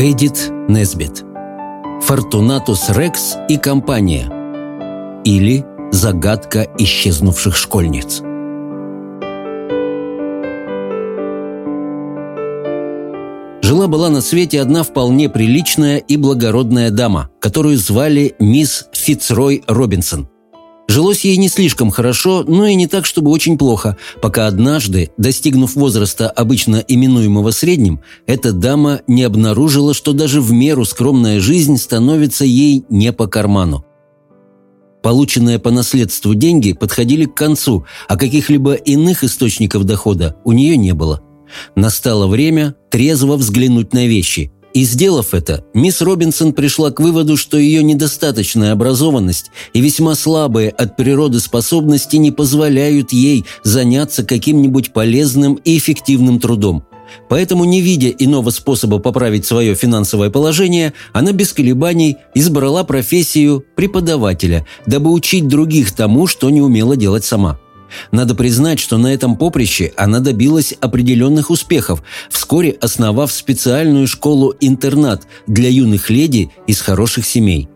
Эдит Несбит. Фортунатус Рекс и компания. Или загадка исчезнувших школьниц. Жила-была на свете одна вполне приличная и благородная дама, которую звали мисс Фицрой Робинсон – Жилось ей не слишком хорошо, но и не так, чтобы очень плохо, пока однажды, достигнув возраста, обычно именуемого средним, эта дама не обнаружила, что даже в меру скромная жизнь становится ей не по карману. Полученные по наследству деньги подходили к концу, а каких-либо иных источников дохода у нее не было. Настало время трезво взглянуть на вещи – и сделав это, мисс Робинсон пришла к выводу, что ее недостаточная образованность и весьма слабые от природы способности не позволяют ей заняться каким-нибудь полезным и эффективным трудом. Поэтому, не видя иного способа поправить свое финансовое положение, она без колебаний избрала профессию преподавателя, дабы учить других тому, что не умела делать сама. Надо признать, что на этом поприще она добилась определенных успехов, вскоре основав специальную школу-интернат для юных леди из хороших семей.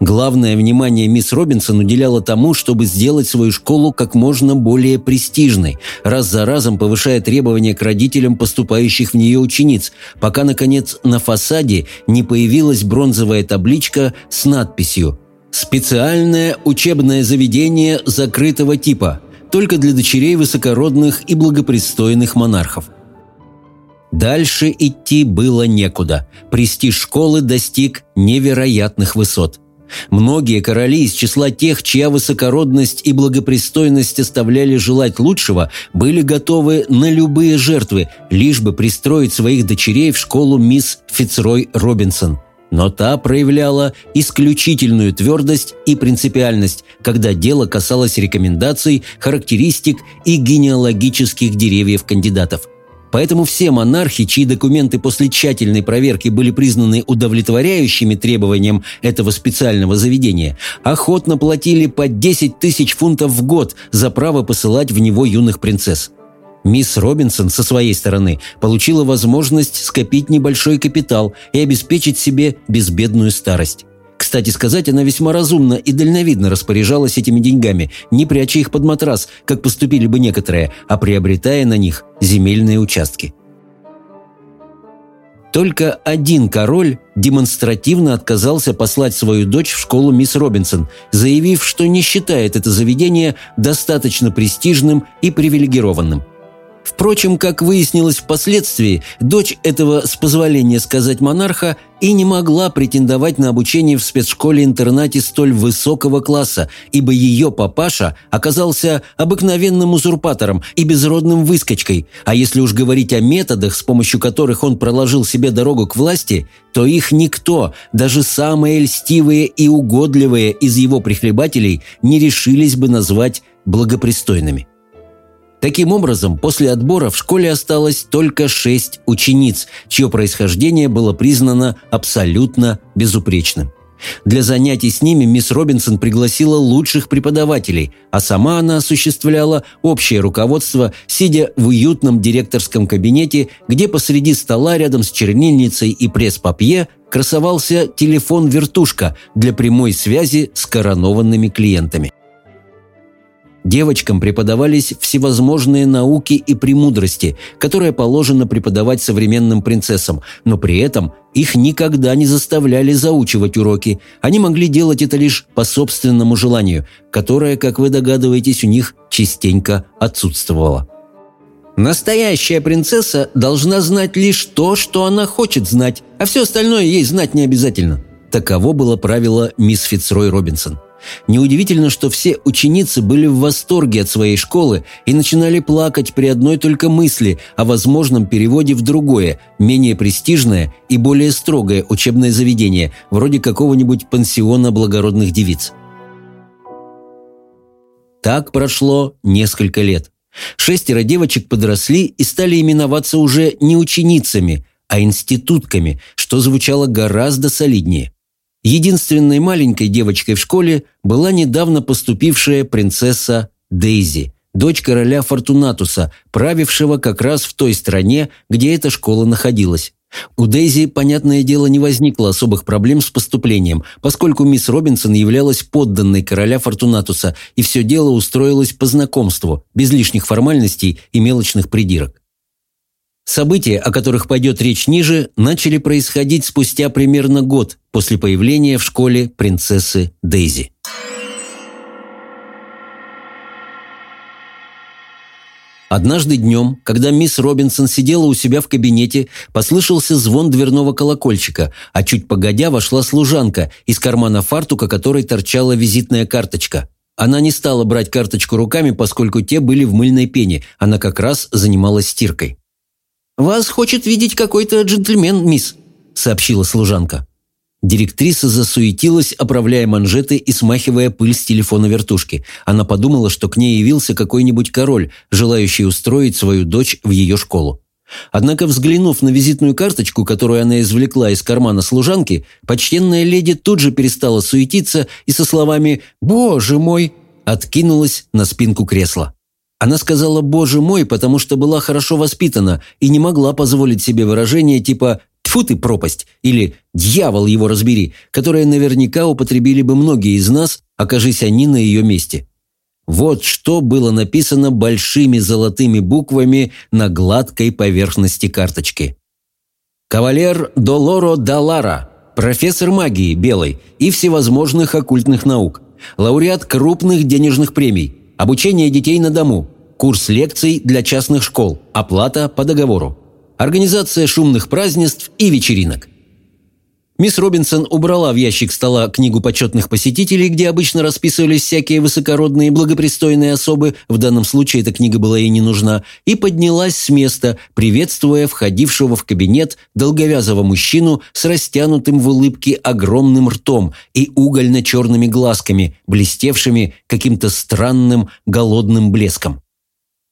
Главное внимание мисс Робинсон уделяла тому, чтобы сделать свою школу как можно более престижной, раз за разом повышая требования к родителям поступающих в нее учениц, пока, наконец, на фасаде не появилась бронзовая табличка с надписью «Специальное учебное заведение закрытого типа», только для дочерей высокородных и благопристойных монархов. Дальше идти было некуда. Престиж школы достиг невероятных высот. Многие короли из числа тех, чья высокородность и благопристойность оставляли желать лучшего, были готовы на любые жертвы, лишь бы пристроить своих дочерей в школу мисс Фицрой Робинсон – но та проявляла исключительную твердость и принципиальность, когда дело касалось рекомендаций, характеристик и генеалогических деревьев кандидатов. Поэтому все монархи, чьи документы после тщательной проверки были признаны удовлетворяющими требованиям этого специального заведения, охотно платили по 10 тысяч фунтов в год за право посылать в него юных принцесс. Мисс Робинсон, со своей стороны, получила возможность скопить небольшой капитал и обеспечить себе безбедную старость. Кстати сказать, она весьма разумно и дальновидно распоряжалась этими деньгами, не пряча их под матрас, как поступили бы некоторые, а приобретая на них земельные участки. Только один король демонстративно отказался послать свою дочь в школу мисс Робинсон, заявив, что не считает это заведение достаточно престижным и привилегированным. Впрочем, как выяснилось впоследствии, дочь этого, с позволения сказать монарха, и не могла претендовать на обучение в спецшколе-интернате столь высокого класса, ибо ее папаша оказался обыкновенным узурпатором и безродным выскочкой, а если уж говорить о методах, с помощью которых он проложил себе дорогу к власти, то их никто, даже самые льстивые и угодливые из его прихлебателей, не решились бы назвать благопристойными. Таким образом, после отбора в школе осталось только шесть учениц, чье происхождение было признано абсолютно безупречным. Для занятий с ними мисс Робинсон пригласила лучших преподавателей, а сама она осуществляла общее руководство, сидя в уютном директорском кабинете, где посреди стола рядом с чернильницей и пресс-папье красовался телефон-вертушка для прямой связи с коронованными клиентами. Девочкам преподавались всевозможные науки и премудрости, которые положено преподавать современным принцессам, но при этом их никогда не заставляли заучивать уроки. Они могли делать это лишь по собственному желанию, которое, как вы догадываетесь, у них частенько отсутствовало. Настоящая принцесса должна знать лишь то, что она хочет знать, а все остальное ей знать не обязательно. Таково было правило мисс Фицрой Робинсон – Неудивительно, что все ученицы были в восторге от своей школы и начинали плакать при одной только мысли о возможном переводе в другое, менее престижное и более строгое учебное заведение, вроде какого-нибудь пансиона благородных девиц. Так прошло несколько лет. Шестеро девочек подросли и стали именоваться уже не ученицами, а институтками, что звучало гораздо солиднее. Единственной маленькой девочкой в школе была недавно поступившая принцесса Дейзи, дочь короля Фортунатуса, правившего как раз в той стране, где эта школа находилась. У Дейзи, понятное дело, не возникло особых проблем с поступлением, поскольку мисс Робинсон являлась подданной короля Фортунатуса, и все дело устроилось по знакомству, без лишних формальностей и мелочных придирок. События, о которых пойдет речь ниже, начали происходить спустя примерно год после появления в школе принцессы Дейзи. Однажды днем, когда мисс Робинсон сидела у себя в кабинете, послышался звон дверного колокольчика, а чуть погодя вошла служанка, из кармана фартука которой торчала визитная карточка. Она не стала брать карточку руками, поскольку те были в мыльной пене. Она как раз занималась стиркой. «Вас хочет видеть какой-то джентльмен, мисс», — сообщила служанка. Директриса засуетилась, оправляя манжеты и смахивая пыль с телефона вертушки. Она подумала, что к ней явился какой-нибудь король, желающий устроить свою дочь в ее школу. Однако, взглянув на визитную карточку, которую она извлекла из кармана служанки, почтенная леди тут же перестала суетиться и со словами «Боже мой!» откинулась на спинку кресла. Она сказала «Боже мой», потому что была хорошо воспитана и не могла позволить себе выражение типа Тьфу ты, пропасть! Или «Дьявол его разбери!», которое наверняка употребили бы многие из нас, окажись они на ее месте. Вот что было написано большими золотыми буквами на гладкой поверхности карточки. «Кавалер Долоро Далара, профессор магии Белой и всевозможных оккультных наук, лауреат крупных денежных премий, обучение детей на дому, курс лекций для частных школ, оплата по договору» организация шумных празднеств и вечеринок. Мисс Робинсон убрала в ящик стола книгу почетных посетителей, где обычно расписывались всякие высокородные и благопристойные особы, в данном случае эта книга была ей не нужна, и поднялась с места, приветствуя входившего в кабинет долговязого мужчину с растянутым в улыбке огромным ртом и угольно-черными глазками, блестевшими каким-то странным голодным блеском.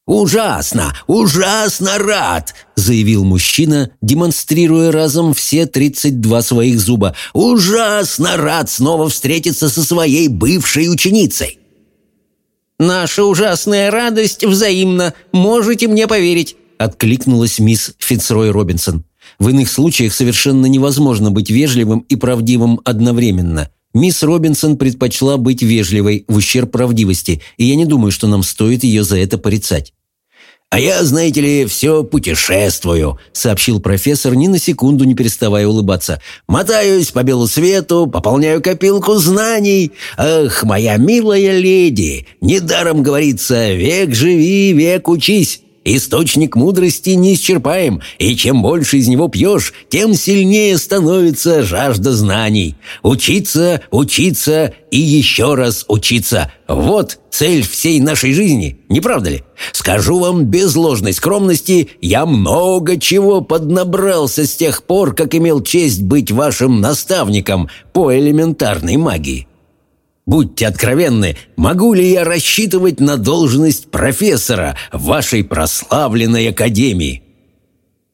«Ужасно! Ужасно рад!» – заявил мужчина, демонстрируя разом все 32 своих зуба. «Ужасно рад снова встретиться со своей бывшей ученицей!» «Наша ужасная радость взаимна, можете мне поверить!» – откликнулась мисс Фицрой Робинсон. В иных случаях совершенно невозможно быть вежливым и правдивым одновременно. Мисс Робинсон предпочла быть вежливой в ущерб правдивости, и я не думаю, что нам стоит ее за это порицать. «А я, знаете ли, все путешествую», — сообщил профессор, ни на секунду не переставая улыбаться. «Мотаюсь по белу свету, пополняю копилку знаний. Ах, моя милая леди, недаром говорится, век живи, век учись. Источник мудрости неисчерпаем, и чем больше из него пьешь, тем сильнее становится жажда знаний. Учиться, учиться и еще раз учиться. Вот цель всей нашей жизни, не правда ли? Скажу вам без ложной скромности, я много чего поднабрался с тех пор, как имел честь быть вашим наставником по элементарной магии. Будьте откровенны, могу ли я рассчитывать на должность профессора вашей прославленной академии?»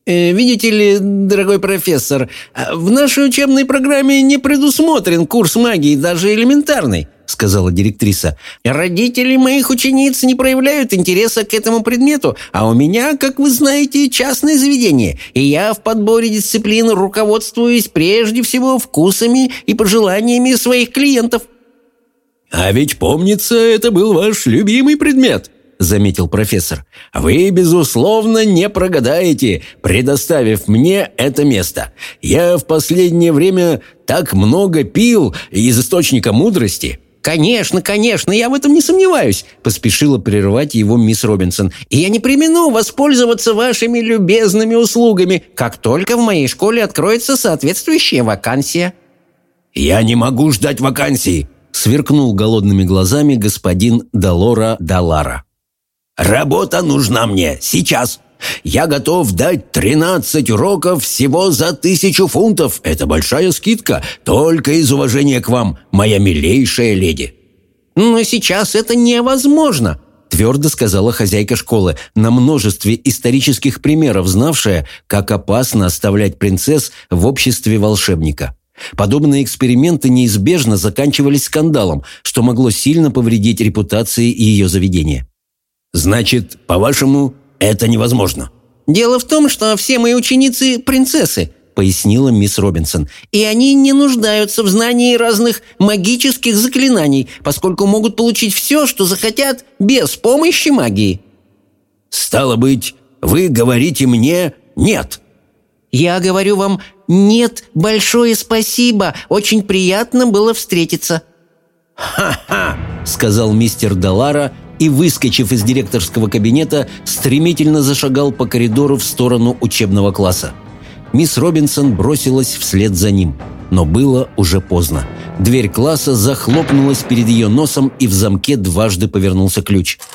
э, «Видите ли, дорогой профессор, в нашей учебной программе не предусмотрен курс магии, даже элементарный», — сказала директриса. «Родители моих учениц не проявляют интереса к этому предмету, а у меня, как вы знаете, частное заведение, и я в подборе дисциплин руководствуюсь прежде всего вкусами и пожеланиями своих клиентов». «А ведь, помнится, это был ваш любимый предмет», – заметил профессор. «Вы, безусловно, не прогадаете, предоставив мне это место. Я в последнее время так много пил из источника мудрости». «Конечно, конечно, я в этом не сомневаюсь», – поспешила прервать его мисс Робинсон. «И я не примену воспользоваться вашими любезными услугами, как только в моей школе откроется соответствующая вакансия». «Я не могу ждать вакансии», сверкнул голодными глазами господин Долора Далара. «Работа нужна мне! Сейчас! Я готов дать 13 уроков всего за тысячу фунтов! Это большая скидка, только из уважения к вам, моя милейшая леди!» «Но сейчас это невозможно!» твердо сказала хозяйка школы, на множестве исторических примеров знавшая, как опасно оставлять принцесс в обществе волшебника. Подобные эксперименты неизбежно заканчивались скандалом, что могло сильно повредить репутации и ее заведения. «Значит, по-вашему, это невозможно?» «Дело в том, что все мои ученицы – принцессы», – пояснила мисс Робинсон. «И они не нуждаются в знании разных магических заклинаний, поскольку могут получить все, что захотят, без помощи магии». «Стало быть, вы говорите мне «нет». «Я говорю вам «Нет, большое спасибо! Очень приятно было встретиться!» «Ха-ха!» – сказал мистер Далара и, выскочив из директорского кабинета, стремительно зашагал по коридору в сторону учебного класса. Мисс Робинсон бросилась вслед за ним, но было уже поздно. Дверь класса захлопнулась перед ее носом, и в замке дважды повернулся ключ –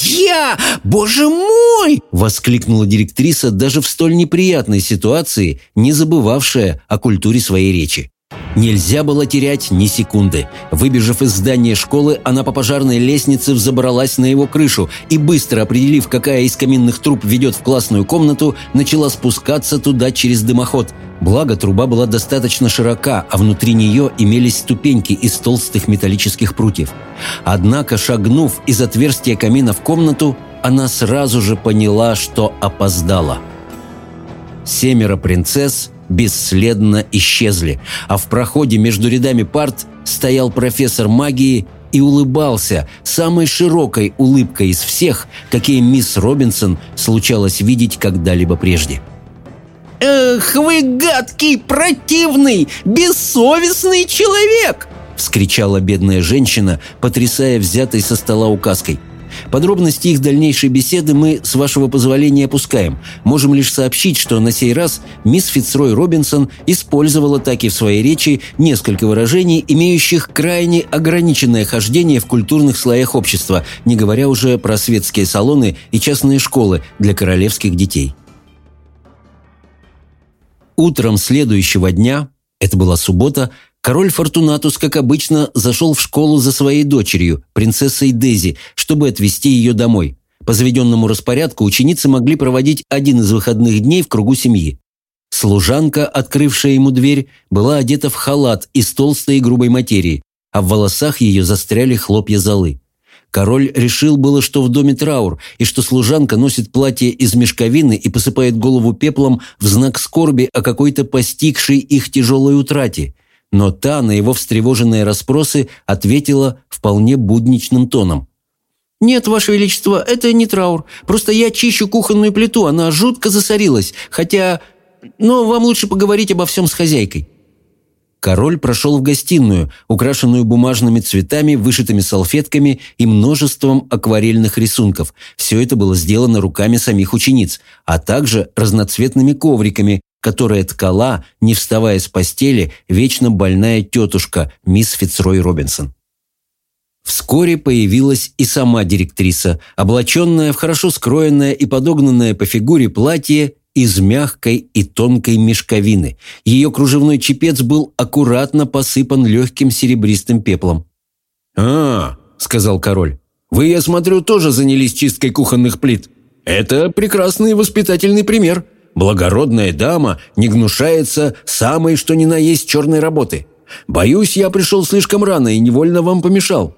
«Я! Боже мой!» – воскликнула директриса даже в столь неприятной ситуации, не забывавшая о культуре своей речи. Нельзя было терять ни секунды. Выбежав из здания школы, она по пожарной лестнице взобралась на его крышу и, быстро определив, какая из каминных труб ведет в классную комнату, начала спускаться туда через дымоход. Благо, труба была достаточно широка, а внутри нее имелись ступеньки из толстых металлических прутьев. Однако, шагнув из отверстия камина в комнату, она сразу же поняла, что опоздала. Семеро принцесс – бесследно исчезли, а в проходе между рядами парт стоял профессор магии и улыбался самой широкой улыбкой из всех, какие мисс Робинсон случалось видеть когда-либо прежде. «Эх, вы гадкий, противный, бессовестный человек!» — вскричала бедная женщина, потрясая взятой со стола указкой — Подробности их дальнейшей беседы мы, с вашего позволения, опускаем. Можем лишь сообщить, что на сей раз мисс Фицрой Робинсон использовала так и в своей речи несколько выражений, имеющих крайне ограниченное хождение в культурных слоях общества, не говоря уже про светские салоны и частные школы для королевских детей. Утром следующего дня, это была суббота, Король Фортунатус, как обычно, зашел в школу за своей дочерью, принцессой Дези, чтобы отвезти ее домой. По заведенному распорядку ученицы могли проводить один из выходных дней в кругу семьи. Служанка, открывшая ему дверь, была одета в халат из толстой и грубой материи, а в волосах ее застряли хлопья золы. Король решил было, что в доме траур, и что служанка носит платье из мешковины и посыпает голову пеплом в знак скорби о какой-то постигшей их тяжелой утрате но та на его встревоженные расспросы ответила вполне будничным тоном. «Нет, Ваше Величество, это не траур. Просто я чищу кухонную плиту, она жутко засорилась, хотя... Но вам лучше поговорить обо всем с хозяйкой». Король прошел в гостиную, украшенную бумажными цветами, вышитыми салфетками и множеством акварельных рисунков. Все это было сделано руками самих учениц, а также разноцветными ковриками, которое ткала, не вставая с постели, вечно больная тетушка мисс Фицрой Робинсон. Вскоре появилась и сама директриса, облаченная в хорошо скроенное и подогнанное по фигуре платье из мягкой и тонкой мешковины. Ее кружевной чепец был аккуратно посыпан легким серебристым пеплом. «А, — сказал король, — вы, я смотрю, тоже занялись чисткой кухонных плит. Это прекрасный воспитательный пример благородная дама не гнушается самой что ни на есть черной работы. Боюсь, я пришел слишком рано и невольно вам помешал».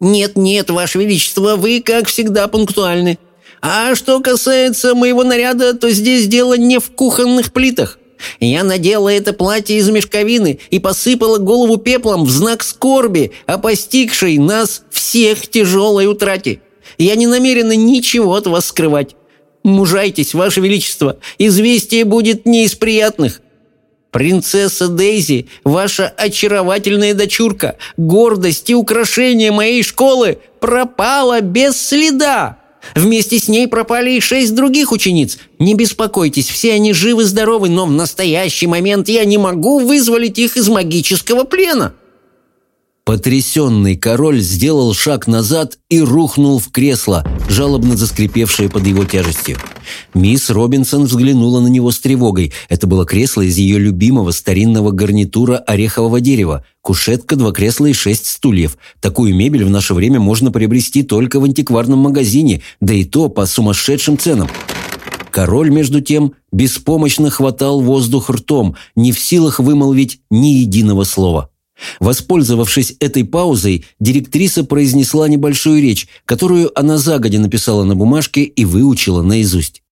«Нет-нет, Ваше Величество, вы, как всегда, пунктуальны. А что касается моего наряда, то здесь дело не в кухонных плитах. Я надела это платье из мешковины и посыпала голову пеплом в знак скорби, о нас всех тяжелой утрате. Я не намерена ничего от вас скрывать. Мужайтесь, Ваше Величество, известие будет не из приятных. Принцесса Дейзи, ваша очаровательная дочурка, гордость и украшение моей школы пропала без следа. Вместе с ней пропали и шесть других учениц. Не беспокойтесь, все они живы-здоровы, но в настоящий момент я не могу вызволить их из магического плена». Потрясенный король сделал шаг назад и рухнул в кресло, жалобно заскрипевшее под его тяжестью. Мисс Робинсон взглянула на него с тревогой. Это было кресло из ее любимого старинного гарнитура орехового дерева. Кушетка, два кресла и шесть стульев. Такую мебель в наше время можно приобрести только в антикварном магазине, да и то по сумасшедшим ценам. Король, между тем, беспомощно хватал воздух ртом, не в силах вымолвить ни единого слова. Воспользовавшись этой паузой, директриса произнесла небольшую речь, которую она загодя написала на бумажке и выучила наизусть.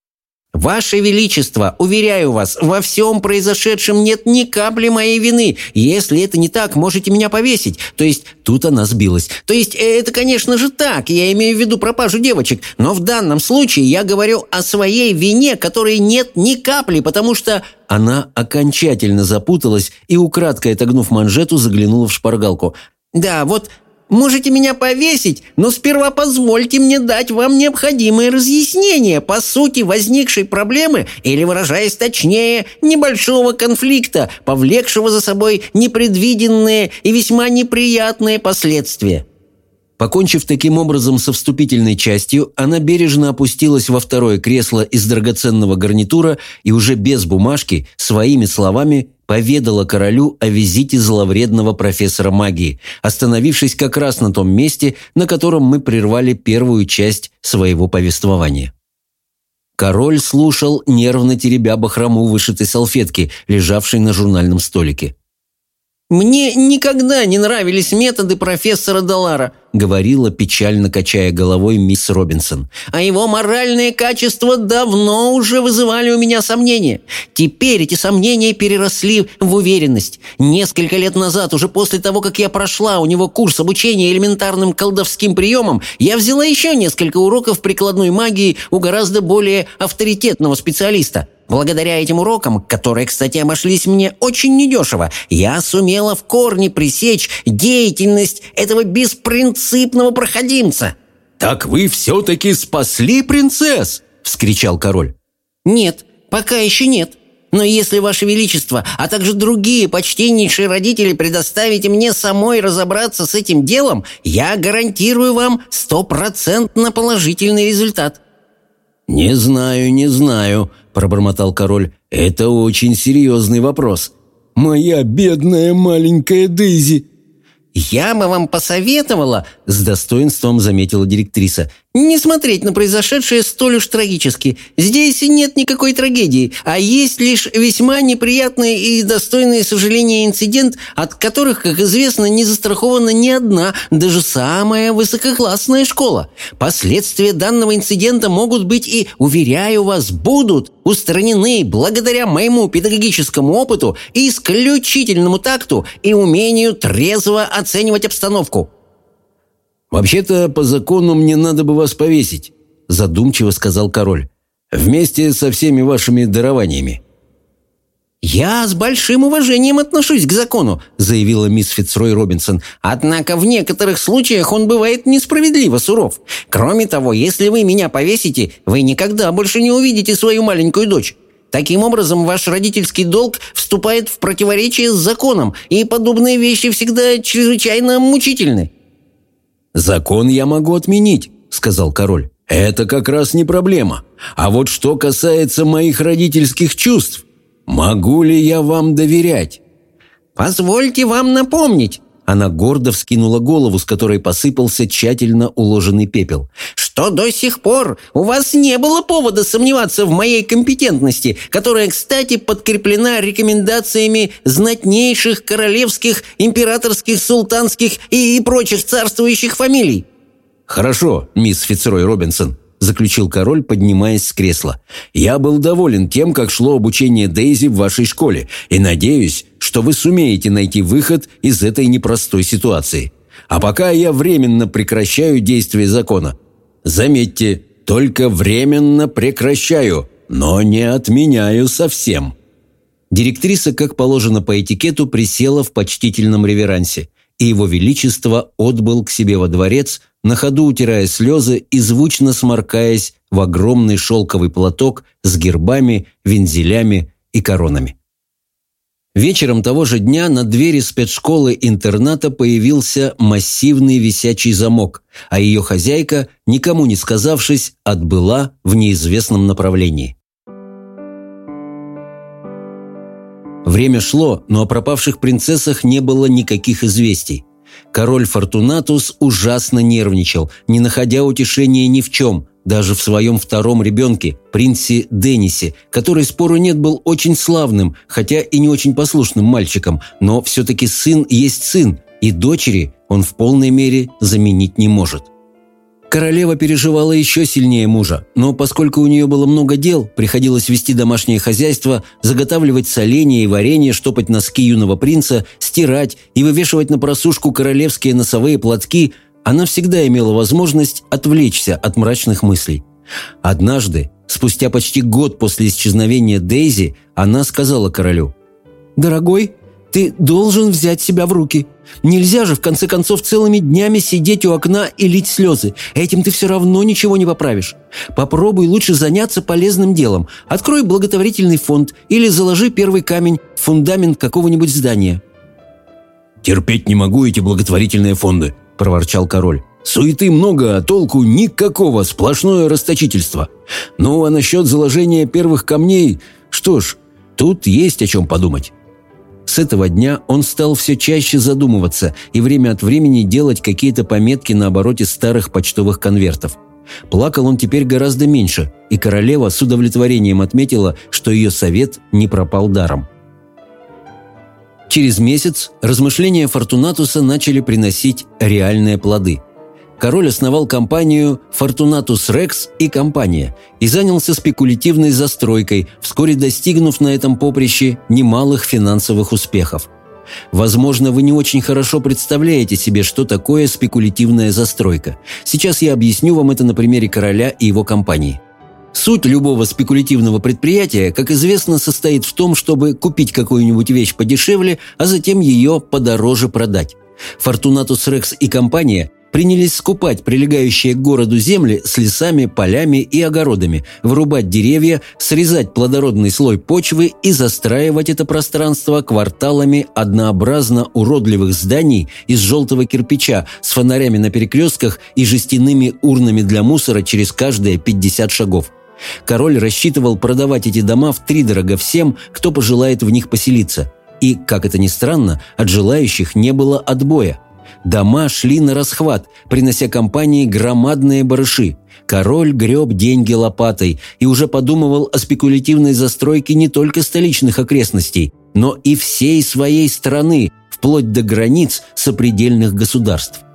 «Ваше Величество, уверяю вас, во всем произошедшем нет ни капли моей вины. Если это не так, можете меня повесить». То есть тут она сбилась. «То есть э, это, конечно же, так. Я имею в виду пропажу девочек. Но в данном случае я говорю о своей вине, которой нет ни капли, потому что...» Она окончательно запуталась и, украдкой отогнув манжету, заглянула в шпаргалку. «Да, вот Можете меня повесить, но сперва позвольте мне дать вам необходимые разъяснения по сути возникшей проблемы или, выражаясь точнее, небольшого конфликта, повлекшего за собой непредвиденные и весьма неприятные последствия». Покончив таким образом со вступительной частью, она бережно опустилась во второе кресло из драгоценного гарнитура и уже без бумажки, своими словами, поведала королю о визите зловредного профессора магии, остановившись как раз на том месте, на котором мы прервали первую часть своего повествования. Король слушал, нервно теребя бахрому вышитой салфетки, лежавшей на журнальном столике. «Мне никогда не нравились методы профессора Далара», говорила, печально качая головой мисс Робинсон. «А его моральные качества давно уже вызывали у меня сомнения. Теперь эти сомнения переросли в уверенность. Несколько лет назад, уже после того, как я прошла у него курс обучения элементарным колдовским приемам, я взяла еще несколько уроков прикладной магии у гораздо более авторитетного специалиста. Благодаря этим урокам, которые, кстати, обошлись мне очень недешево, я сумела в корне пресечь деятельность этого беспринципного проходимца». «Так вы все-таки спасли принцесс!» – вскричал король. «Нет, пока еще нет. Но если, Ваше Величество, а также другие почтеннейшие родители предоставите мне самой разобраться с этим делом, я гарантирую вам стопроцентно положительный результат». «Не знаю, не знаю», пробормотал король. «Это очень серьезный вопрос». «Моя бедная маленькая Дейзи!» «Я бы вам посоветовала», — с достоинством заметила директриса, не смотреть на произошедшее столь уж трагически. Здесь нет никакой трагедии, а есть лишь весьма неприятные и достойные сожаления инцидент, от которых, как известно, не застрахована ни одна, даже самая высококлассная школа. Последствия данного инцидента могут быть и, уверяю вас, будут устранены благодаря моему педагогическому опыту и исключительному такту и умению трезво оценивать обстановку. «Вообще-то, по закону мне надо бы вас повесить», – задумчиво сказал король. «Вместе со всеми вашими дарованиями». «Я с большим уважением отношусь к закону», – заявила мисс Фицрой Робинсон. «Однако в некоторых случаях он бывает несправедливо суров. Кроме того, если вы меня повесите, вы никогда больше не увидите свою маленькую дочь. Таким образом, ваш родительский долг вступает в противоречие с законом, и подобные вещи всегда чрезвычайно мучительны». «Закон я могу отменить», — сказал король. «Это как раз не проблема. А вот что касается моих родительских чувств, могу ли я вам доверять?» «Позвольте вам напомнить», она гордо вскинула голову, с которой посыпался тщательно уложенный пепел. «Что до сих пор? У вас не было повода сомневаться в моей компетентности, которая, кстати, подкреплена рекомендациями знатнейших королевских, императорских, султанских и, и прочих царствующих фамилий». «Хорошо, мисс Фицерой Робинсон», – заключил король, поднимаясь с кресла. «Я был доволен тем, как шло обучение Дейзи в вашей школе, и надеюсь, что вы сумеете найти выход из этой непростой ситуации. А пока я временно прекращаю действие закона. Заметьте, только временно прекращаю, но не отменяю совсем». Директриса, как положено по этикету, присела в почтительном реверансе и его величество отбыл к себе во дворец, на ходу утирая слезы и звучно сморкаясь в огромный шелковый платок с гербами, вензелями и коронами. Вечером того же дня на двери спецшколы-интерната появился массивный висячий замок, а ее хозяйка, никому не сказавшись, отбыла в неизвестном направлении. Время шло, но о пропавших принцессах не было никаких известий. Король Фортунатус ужасно нервничал, не находя утешения ни в чем, даже в своем втором ребенке, принце Деннисе, который, спору нет, был очень славным, хотя и не очень послушным мальчиком, но все-таки сын есть сын, и дочери он в полной мере заменить не может. Королева переживала еще сильнее мужа, но поскольку у нее было много дел, приходилось вести домашнее хозяйство, заготавливать соленья и варенье, штопать носки юного принца, стирать и вывешивать на просушку королевские носовые платки, она всегда имела возможность отвлечься от мрачных мыслей. Однажды, спустя почти год после исчезновения Дейзи, она сказала королю. «Дорогой, ты должен взять себя в руки. Нельзя же, в конце концов, целыми днями сидеть у окна и лить слезы. Этим ты все равно ничего не поправишь. Попробуй лучше заняться полезным делом. Открой благотворительный фонд или заложи первый камень в фундамент какого-нибудь здания». «Терпеть не могу эти благотворительные фонды», – проворчал король. «Суеты много, а толку никакого, сплошное расточительство. Ну, а насчет заложения первых камней, что ж, тут есть о чем подумать». С этого дня он стал все чаще задумываться и время от времени делать какие-то пометки на обороте старых почтовых конвертов. Плакал он теперь гораздо меньше, и королева с удовлетворением отметила, что ее совет не пропал даром. Через месяц размышления Фортунатуса начали приносить реальные плоды – король основал компанию «Фортунатус Рекс и компания» и занялся спекулятивной застройкой, вскоре достигнув на этом поприще немалых финансовых успехов. Возможно, вы не очень хорошо представляете себе, что такое спекулятивная застройка. Сейчас я объясню вам это на примере короля и его компании. Суть любого спекулятивного предприятия, как известно, состоит в том, чтобы купить какую-нибудь вещь подешевле, а затем ее подороже продать. Фортунатус Рекс и компания принялись скупать прилегающие к городу земли с лесами, полями и огородами, вырубать деревья, срезать плодородный слой почвы и застраивать это пространство кварталами однообразно уродливых зданий из желтого кирпича с фонарями на перекрестках и жестяными урнами для мусора через каждые 50 шагов. Король рассчитывал продавать эти дома в три втридорого всем, кто пожелает в них поселиться. И, как это ни странно, от желающих не было отбоя – Дома шли на расхват, принося компании громадные барыши. Король греб деньги лопатой и уже подумывал о спекулятивной застройке не только столичных окрестностей, но и всей своей страны, вплоть до границ сопредельных государств.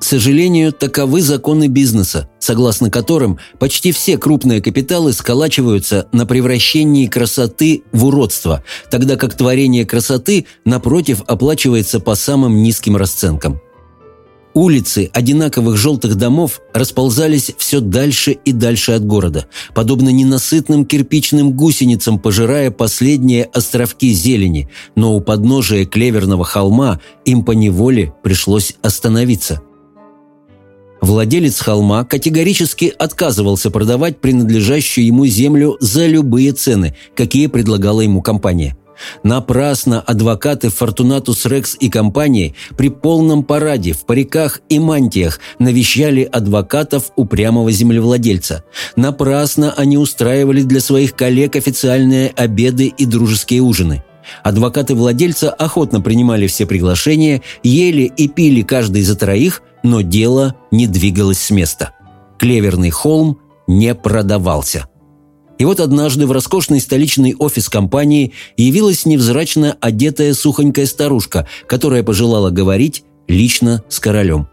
К сожалению, таковы законы бизнеса, согласно которым почти все крупные капиталы сколачиваются на превращении красоты в уродство, тогда как творение красоты, напротив, оплачивается по самым низким расценкам. Улицы одинаковых желтых домов расползались все дальше и дальше от города, подобно ненасытным кирпичным гусеницам, пожирая последние островки зелени, но у подножия клеверного холма им поневоле пришлось остановиться – Владелец холма категорически отказывался продавать принадлежащую ему землю за любые цены, какие предлагала ему компания. Напрасно адвокаты Фортунатус Рекс и компании при полном параде в париках и мантиях навещали адвокатов упрямого землевладельца. Напрасно они устраивали для своих коллег официальные обеды и дружеские ужины. Адвокаты владельца охотно принимали все приглашения, ели и пили каждый за троих – но дело не двигалось с места. Клеверный холм не продавался. И вот однажды в роскошный столичный офис компании явилась невзрачно одетая сухонькая старушка, которая пожелала говорить лично с королем.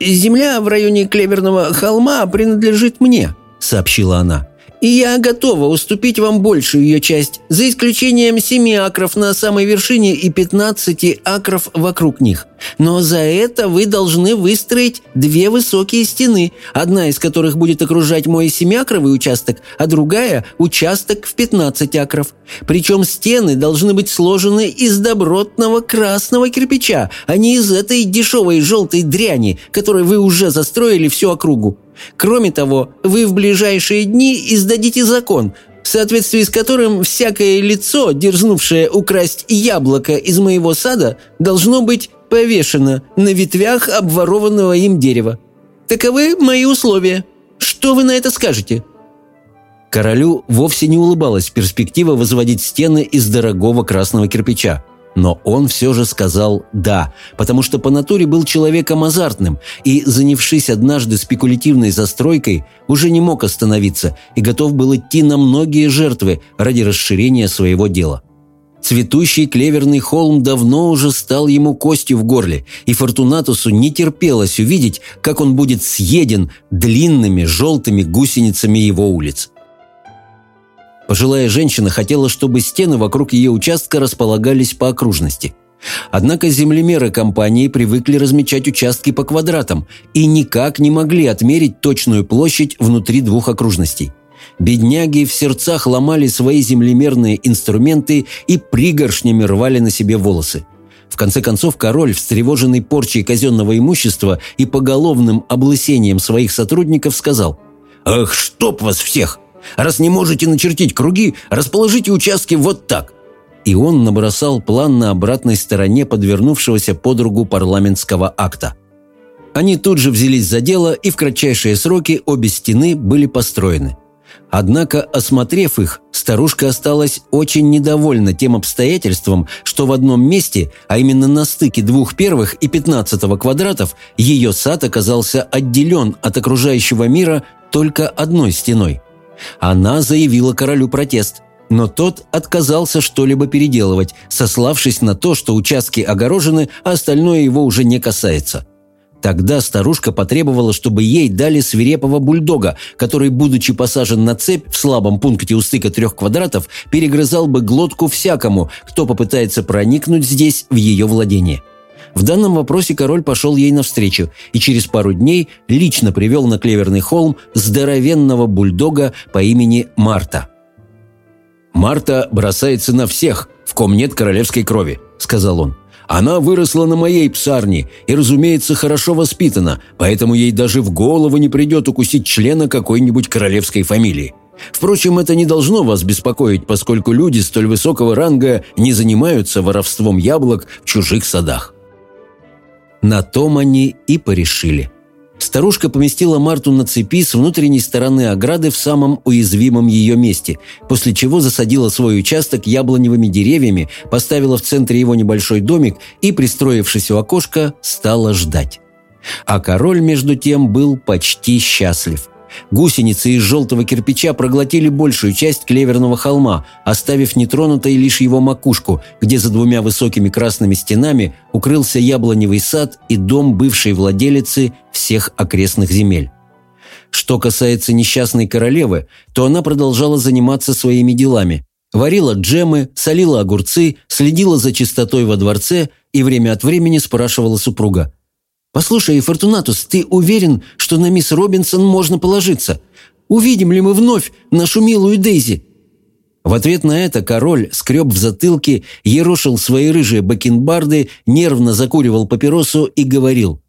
«Земля в районе Клеверного холма принадлежит мне», — сообщила она и я готова уступить вам большую ее часть, за исключением семи акров на самой вершине и 15 акров вокруг них. Но за это вы должны выстроить две высокие стены, одна из которых будет окружать мой семиакровый участок, а другая – участок в 15 акров. Причем стены должны быть сложены из добротного красного кирпича, а не из этой дешевой желтой дряни, которой вы уже застроили всю округу. Кроме того, вы в ближайшие дни издадите закон, в соответствии с которым всякое лицо, дерзнувшее украсть яблоко из моего сада, должно быть повешено на ветвях обворованного им дерева. Таковы мои условия. Что вы на это скажете?» Королю вовсе не улыбалась перспектива возводить стены из дорогого красного кирпича. Но он все же сказал «да», потому что по натуре был человеком азартным и, занявшись однажды спекулятивной застройкой, уже не мог остановиться и готов был идти на многие жертвы ради расширения своего дела. Цветущий клеверный холм давно уже стал ему костью в горле, и Фортунатусу не терпелось увидеть, как он будет съеден длинными желтыми гусеницами его улиц. Пожилая женщина хотела, чтобы стены вокруг ее участка располагались по окружности. Однако землемеры компании привыкли размечать участки по квадратам и никак не могли отмерить точную площадь внутри двух окружностей. Бедняги в сердцах ломали свои землемерные инструменты и пригоршнями рвали на себе волосы. В конце концов, король, встревоженный порчей казенного имущества и поголовным облысением своих сотрудников, сказал «Ах, чтоб вас всех! Раз не можете начертить круги, расположите участки вот так». И он набросал план на обратной стороне подвернувшегося подругу парламентского акта. Они тут же взялись за дело, и в кратчайшие сроки обе стены были построены. Однако, осмотрев их, старушка осталась очень недовольна тем обстоятельством, что в одном месте, а именно на стыке двух первых и пятнадцатого квадратов, ее сад оказался отделен от окружающего мира только одной стеной – она заявила королю протест, но тот отказался что-либо переделывать, сославшись на то, что участки огорожены, а остальное его уже не касается. Тогда старушка потребовала, чтобы ей дали свирепого бульдога, который, будучи посажен на цепь в слабом пункте у стыка трех квадратов, перегрызал бы глотку всякому, кто попытается проникнуть здесь в ее владение. В данном вопросе король пошел ей навстречу и через пару дней лично привел на Клеверный холм здоровенного бульдога по имени Марта. «Марта бросается на всех, в ком нет королевской крови», — сказал он. «Она выросла на моей псарне и, разумеется, хорошо воспитана, поэтому ей даже в голову не придет укусить члена какой-нибудь королевской фамилии. Впрочем, это не должно вас беспокоить, поскольку люди столь высокого ранга не занимаются воровством яблок в чужих садах. На том они и порешили. Старушка поместила Марту на цепи с внутренней стороны ограды в самом уязвимом ее месте, после чего засадила свой участок яблоневыми деревьями, поставила в центре его небольшой домик и, пристроившись у окошка, стала ждать. А король, между тем, был почти счастлив – Гусеницы из желтого кирпича проглотили большую часть клеверного холма, оставив нетронутой лишь его макушку, где за двумя высокими красными стенами укрылся яблоневый сад и дом бывшей владелицы всех окрестных земель. Что касается несчастной королевы, то она продолжала заниматься своими делами. Варила джемы, солила огурцы, следила за чистотой во дворце и время от времени спрашивала супруга – «Послушай, Фортунатус, ты уверен, что на мисс Робинсон можно положиться? Увидим ли мы вновь нашу милую Дейзи?» В ответ на это король скреб в затылке, ерошил свои рыжие бакенбарды, нервно закуривал папиросу и говорил.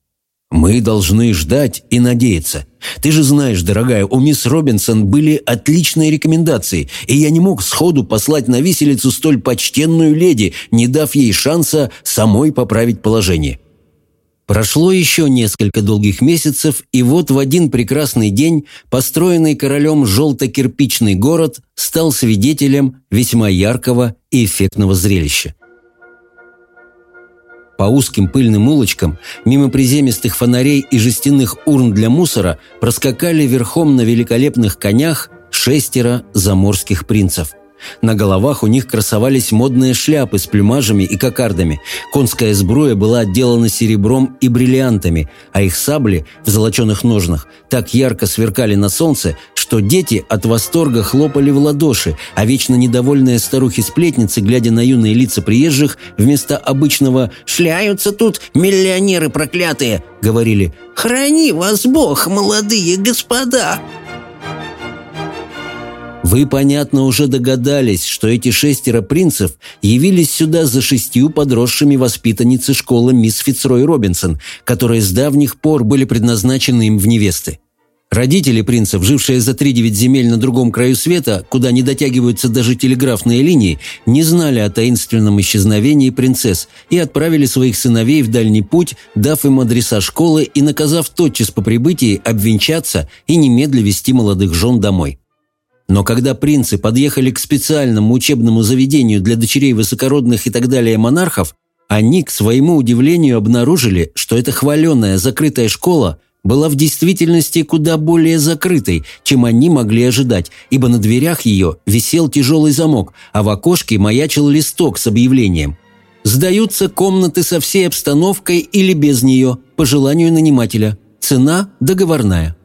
«Мы должны ждать и надеяться. Ты же знаешь, дорогая, у мисс Робинсон были отличные рекомендации, и я не мог сходу послать на виселицу столь почтенную леди, не дав ей шанса самой поправить положение». Прошло еще несколько долгих месяцев, и вот в один прекрасный день построенный королем желто-кирпичный город стал свидетелем весьма яркого и эффектного зрелища. По узким пыльным улочкам, мимо приземистых фонарей и жестяных урн для мусора, проскакали верхом на великолепных конях шестеро заморских принцев – на головах у них красовались модные шляпы с плюмажами и кокардами, конская сбруя была отделана серебром и бриллиантами, а их сабли в золоченых ножнах так ярко сверкали на солнце, что дети от восторга хлопали в ладоши, а вечно недовольные старухи-сплетницы, глядя на юные лица приезжих, вместо обычного «шляются тут миллионеры проклятые», говорили «Храни вас Бог, молодые господа!» Вы, понятно, уже догадались, что эти шестеро принцев явились сюда за шестью подросшими воспитанницей школы мисс Фицрой Робинсон, которые с давних пор были предназначены им в невесты. Родители принцев, жившие за 3-9 земель на другом краю света, куда не дотягиваются даже телеграфные линии, не знали о таинственном исчезновении принцесс и отправили своих сыновей в дальний путь, дав им адреса школы и наказав тотчас по прибытии обвенчаться и немедля вести молодых жен домой. Но когда принцы подъехали к специальному учебному заведению для дочерей высокородных и так далее монархов, они, к своему удивлению, обнаружили, что эта хваленая закрытая школа была в действительности куда более закрытой, чем они могли ожидать, ибо на дверях ее висел тяжелый замок, а в окошке маячил листок с объявлением «Сдаются комнаты со всей обстановкой или без нее, по желанию нанимателя. Цена договорная».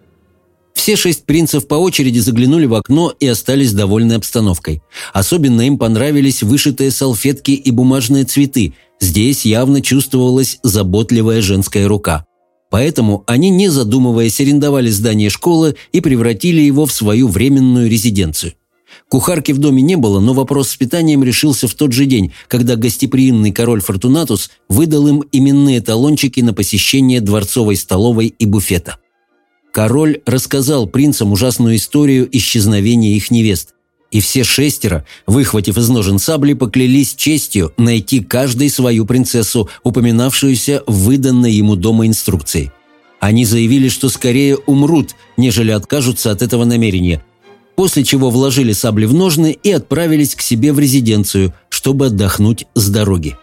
Все шесть принцев по очереди заглянули в окно и остались довольны обстановкой. Особенно им понравились вышитые салфетки и бумажные цветы. Здесь явно чувствовалась заботливая женская рука. Поэтому они, не задумываясь, арендовали здание школы и превратили его в свою временную резиденцию. Кухарки в доме не было, но вопрос с питанием решился в тот же день, когда гостеприимный король Фортунатус выдал им именные талончики на посещение дворцовой столовой и буфета король рассказал принцам ужасную историю исчезновения их невест. И все шестеро, выхватив из ножен сабли, поклялись честью найти каждой свою принцессу, упоминавшуюся в выданной ему дома инструкции. Они заявили, что скорее умрут, нежели откажутся от этого намерения, после чего вложили сабли в ножны и отправились к себе в резиденцию, чтобы отдохнуть с дороги.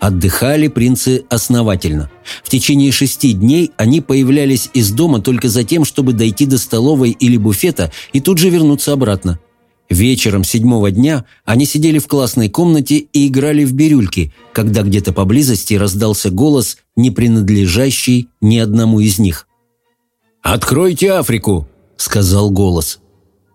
Отдыхали принцы основательно. В течение шести дней они появлялись из дома только за тем, чтобы дойти до столовой или буфета и тут же вернуться обратно. Вечером седьмого дня они сидели в классной комнате и играли в бирюльки, когда где-то поблизости раздался голос, не принадлежащий ни одному из них. «Откройте Африку!» – сказал голос.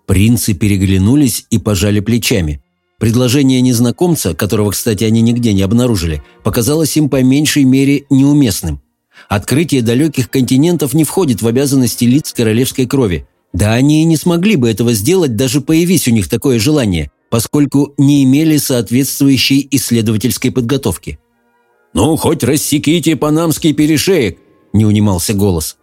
Принцы переглянулись и пожали плечами. Предложение незнакомца, которого, кстати, они нигде не обнаружили, показалось им по меньшей мере неуместным. Открытие далеких континентов не входит в обязанности лиц королевской крови. Да они и не смогли бы этого сделать, даже появись у них такое желание, поскольку не имели соответствующей исследовательской подготовки. «Ну, хоть рассеките панамский перешеек!» – не унимался голос.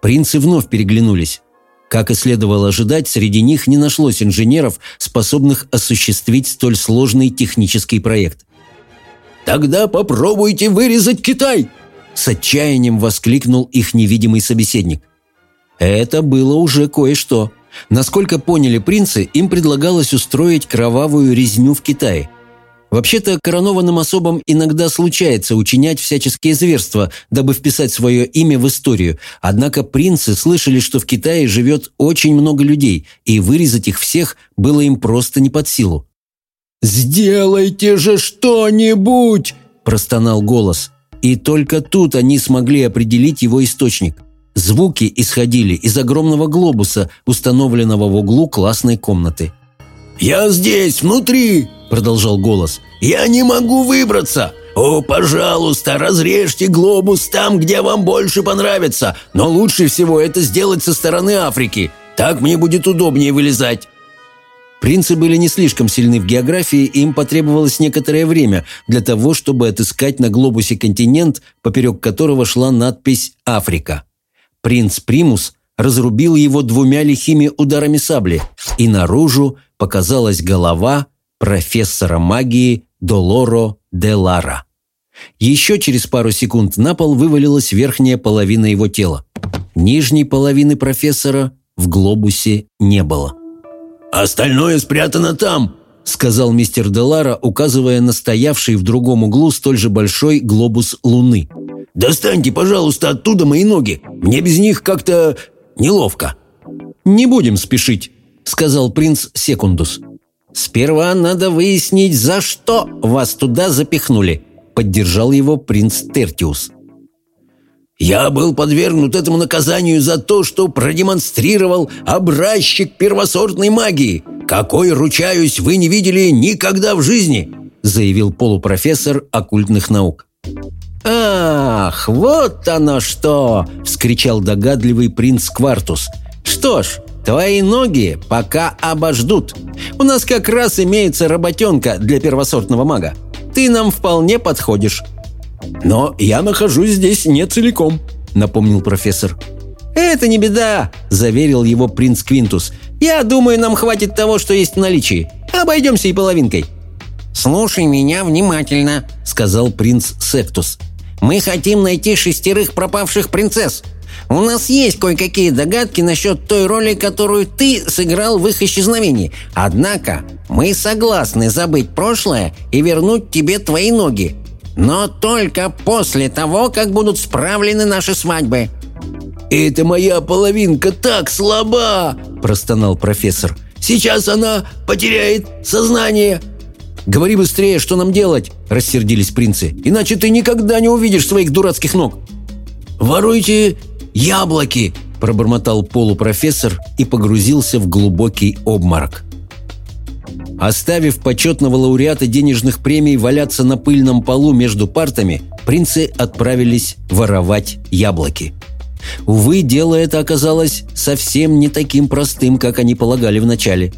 Принцы вновь переглянулись. Как и следовало ожидать, среди них не нашлось инженеров, способных осуществить столь сложный технический проект. «Тогда попробуйте вырезать Китай!» С отчаянием воскликнул их невидимый собеседник. Это было уже кое-что. Насколько поняли принцы, им предлагалось устроить кровавую резню в Китае – Вообще-то коронованным особам иногда случается учинять всяческие зверства, дабы вписать свое имя в историю. Однако принцы слышали, что в Китае живет очень много людей, и вырезать их всех было им просто не под силу. «Сделайте же что-нибудь!» – простонал голос. И только тут они смогли определить его источник. Звуки исходили из огромного глобуса, установленного в углу классной комнаты. «Я здесь, внутри!» — продолжал голос. «Я не могу выбраться! О, пожалуйста, разрежьте глобус там, где вам больше понравится, но лучше всего это сделать со стороны Африки. Так мне будет удобнее вылезать». Принцы были не слишком сильны в географии, и им потребовалось некоторое время для того, чтобы отыскать на глобусе континент, поперек которого шла надпись «Африка». Принц Примус разрубил его двумя лихими ударами сабли, и наружу показалась голова – профессора магии Долоро де Лара. Еще через пару секунд на пол вывалилась верхняя половина его тела. Нижней половины профессора в глобусе не было. «Остальное спрятано там», — сказал мистер Делара, указывая на стоявший в другом углу столь же большой глобус Луны. «Достаньте, пожалуйста, оттуда мои ноги. Мне без них как-то неловко». «Не будем спешить», — сказал принц Секундус. «Сперва надо выяснить, за что вас туда запихнули», — поддержал его принц Тертиус. «Я был подвергнут этому наказанию за то, что продемонстрировал образчик первосортной магии, какой, ручаюсь, вы не видели никогда в жизни», — заявил полупрофессор оккультных наук. «Ах, вот оно что!» — вскричал догадливый принц Квартус. «Что ж, Твои ноги пока обождут. У нас как раз имеется работенка для первосортного мага. Ты нам вполне подходишь». «Но я нахожусь здесь не целиком», — напомнил профессор. «Это не беда», — заверил его принц Квинтус. «Я думаю, нам хватит того, что есть в наличии. Обойдемся и половинкой». «Слушай меня внимательно», — сказал принц Сектус. «Мы хотим найти шестерых пропавших принцесс. У нас есть кое-какие догадки насчет той роли, которую ты сыграл в их исчезновении. Однако мы согласны забыть прошлое и вернуть тебе твои ноги. Но только после того, как будут справлены наши свадьбы». «Это моя половинка так слаба!» – простонал профессор. «Сейчас она потеряет сознание!» «Говори быстрее, что нам делать!» – рассердились принцы. «Иначе ты никогда не увидишь своих дурацких ног!» «Воруйте яблоки!» – пробормотал полупрофессор и погрузился в глубокий обморок. Оставив почетного лауреата денежных премий валяться на пыльном полу между партами, принцы отправились воровать яблоки – Увы, дело это оказалось совсем не таким простым, как они полагали вначале.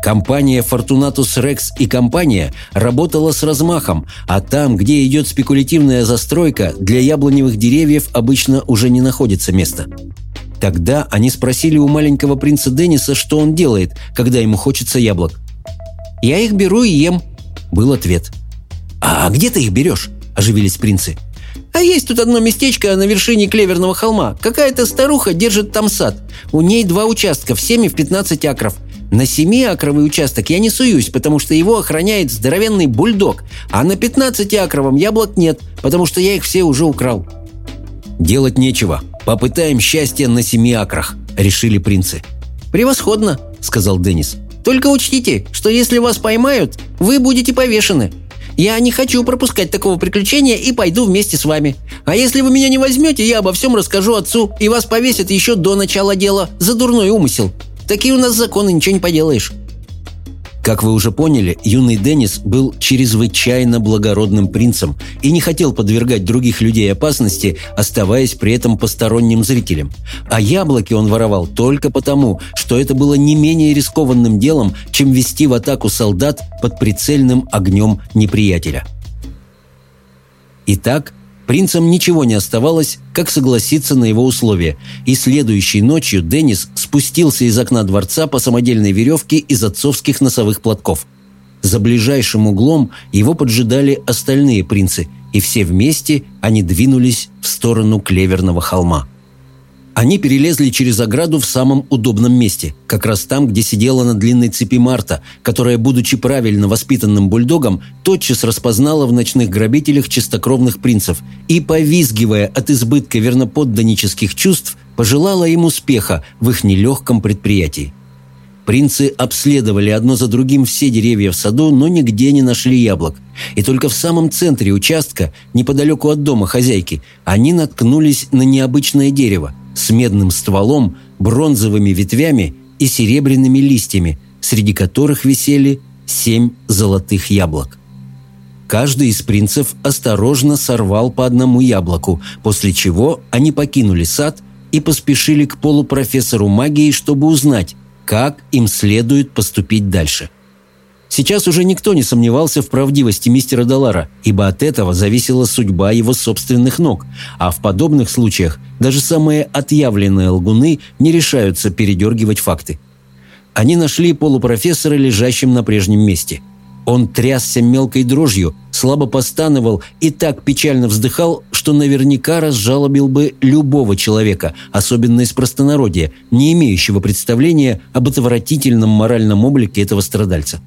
Компания Fortunatus Rex и компания работала с размахом, а там, где идет спекулятивная застройка, для яблоневых деревьев обычно уже не находится места. Тогда они спросили у маленького принца Денниса, что он делает, когда ему хочется яблок. «Я их беру и ем», — был ответ. «А где ты их берешь?» – оживились принцы. А есть тут одно местечко на вершине Клеверного холма. Какая-то старуха держит там сад. У ней два участка, всеми в 15 акров. На 7-акровый участок я не суюсь, потому что его охраняет здоровенный бульдог, а на 15-акровом яблок нет, потому что я их все уже украл». «Делать нечего. Попытаем счастье на 7 акрах», — решили принцы. «Превосходно», — сказал Денис. «Только учтите, что если вас поймают, вы будете повешены». Я не хочу пропускать такого приключения и пойду вместе с вами. А если вы меня не возьмете, я обо всем расскажу отцу, и вас повесят еще до начала дела за дурной умысел. Такие у нас законы, ничего не поделаешь». Как вы уже поняли, юный Деннис был чрезвычайно благородным принцем и не хотел подвергать других людей опасности, оставаясь при этом посторонним зрителем. А яблоки он воровал только потому, что это было не менее рискованным делом, чем вести в атаку солдат под прицельным огнем неприятеля. Итак, Принцам ничего не оставалось, как согласиться на его условия, и следующей ночью Деннис спустился из окна дворца по самодельной веревке из отцовских носовых платков. За ближайшим углом его поджидали остальные принцы, и все вместе они двинулись в сторону Клеверного холма. Они перелезли через ограду в самом удобном месте, как раз там, где сидела на длинной цепи Марта, которая, будучи правильно воспитанным бульдогом, тотчас распознала в ночных грабителях чистокровных принцев и, повизгивая от избытка верноподданических чувств, пожелала им успеха в их нелегком предприятии. Принцы обследовали одно за другим все деревья в саду, но нигде не нашли яблок. И только в самом центре участка, неподалеку от дома хозяйки, они наткнулись на необычное дерево – с медным стволом, бронзовыми ветвями и серебряными листьями, среди которых висели семь золотых яблок. Каждый из принцев осторожно сорвал по одному яблоку, после чего они покинули сад и поспешили к полупрофессору магии, чтобы узнать, как им следует поступить дальше. Сейчас уже никто не сомневался в правдивости мистера Доллара, ибо от этого зависела судьба его собственных ног, а в подобных случаях даже самые отъявленные лгуны не решаются передергивать факты. Они нашли полупрофессора лежащим на прежнем месте. Он трясся мелкой дрожью, слабо постановал и так печально вздыхал, что наверняка разжалобил бы любого человека, особенно из простонародья, не имеющего представления об отвратительном моральном облике этого страдальца.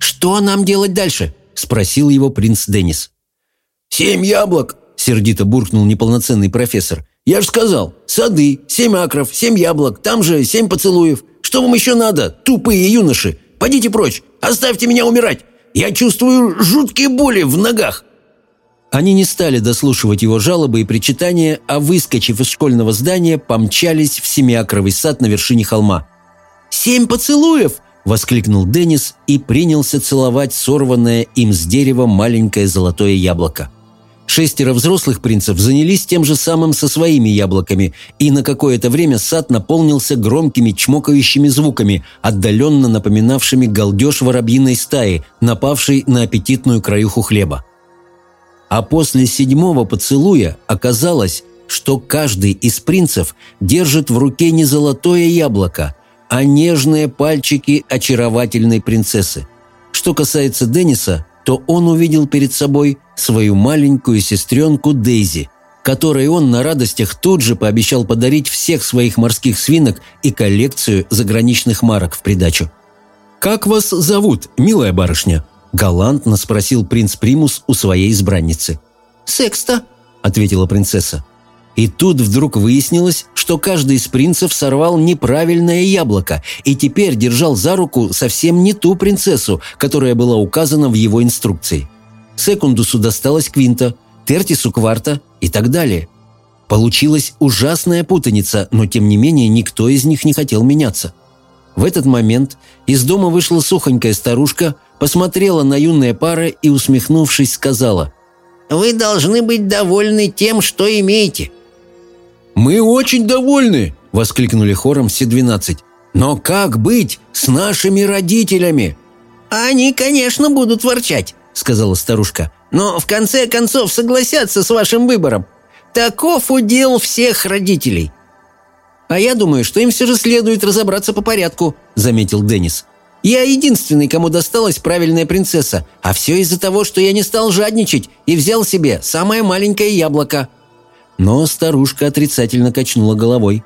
«Что нам делать дальше?» – спросил его принц Деннис. «Семь яблок!» – сердито буркнул неполноценный профессор. «Я же сказал, сады, семь акров, семь яблок, там же семь поцелуев. Что вам еще надо, тупые юноши? Пойдите прочь, оставьте меня умирать! Я чувствую жуткие боли в ногах!» Они не стали дослушивать его жалобы и причитания, а, выскочив из школьного здания, помчались в семиакровый сад на вершине холма. «Семь поцелуев!» — воскликнул Деннис и принялся целовать сорванное им с дерева маленькое золотое яблоко. Шестеро взрослых принцев занялись тем же самым со своими яблоками, и на какое-то время сад наполнился громкими чмокающими звуками, отдаленно напоминавшими галдеж воробьиной стаи, напавшей на аппетитную краюху хлеба. А после седьмого поцелуя оказалось, что каждый из принцев держит в руке не золотое яблоко, а нежные пальчики очаровательной принцессы. Что касается Денниса, то он увидел перед собой свою маленькую сестренку Дейзи, которой он на радостях тут же пообещал подарить всех своих морских свинок и коллекцию заграничных марок в придачу. «Как вас зовут, милая барышня?» – галантно спросил принц Примус у своей избранницы. «Секста», – ответила принцесса. И тут вдруг выяснилось, что каждый из принцев сорвал неправильное яблоко и теперь держал за руку совсем не ту принцессу, которая была указана в его инструкции. Секундусу досталась Квинта, Тертису Кварта и так далее. Получилась ужасная путаница, но тем не менее никто из них не хотел меняться. В этот момент из дома вышла сухонькая старушка, посмотрела на юные пары и, усмехнувшись, сказала «Вы должны быть довольны тем, что имеете. «Мы очень довольны!» – воскликнули хором все двенадцать. «Но как быть с нашими родителями?» «Они, конечно, будут ворчать», – сказала старушка. «Но в конце концов согласятся с вашим выбором. Таков удел всех родителей». «А я думаю, что им все же следует разобраться по порядку», – заметил Деннис. «Я единственный, кому досталась правильная принцесса, а все из-за того, что я не стал жадничать и взял себе самое маленькое яблоко». Но старушка отрицательно качнула головой.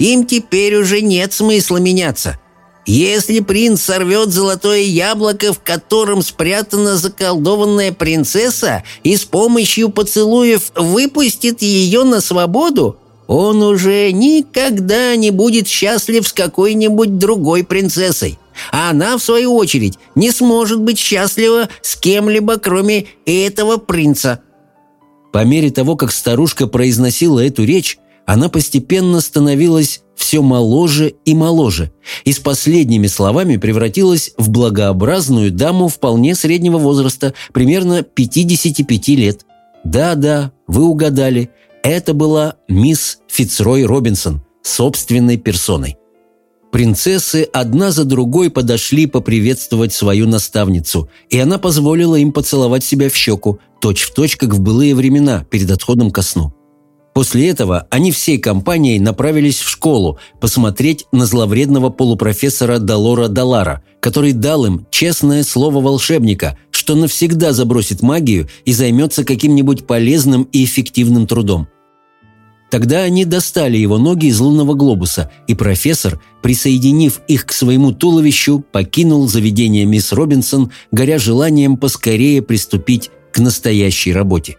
«Им теперь уже нет смысла меняться. Если принц сорвет золотое яблоко, в котором спрятана заколдованная принцесса, и с помощью поцелуев выпустит ее на свободу, он уже никогда не будет счастлив с какой-нибудь другой принцессой. А она, в свою очередь, не сможет быть счастлива с кем-либо, кроме этого принца». По мере того, как старушка произносила эту речь, она постепенно становилась все моложе и моложе, и с последними словами превратилась в благообразную даму вполне среднего возраста, примерно 55 лет. Да-да, вы угадали, это была мисс Фицрой Робинсон, собственной персоной. Принцессы одна за другой подошли поприветствовать свою наставницу, и она позволила им поцеловать себя в щеку, точь в точь, как в былые времена, перед отходом ко сну. После этого они всей компанией направились в школу посмотреть на зловредного полупрофессора Долора Далара, который дал им честное слово волшебника, что навсегда забросит магию и займется каким-нибудь полезным и эффективным трудом. Тогда они достали его ноги из лунного глобуса, и профессор, присоединив их к своему туловищу, покинул заведение мисс Робинсон, горя желанием поскорее приступить к настоящей работе.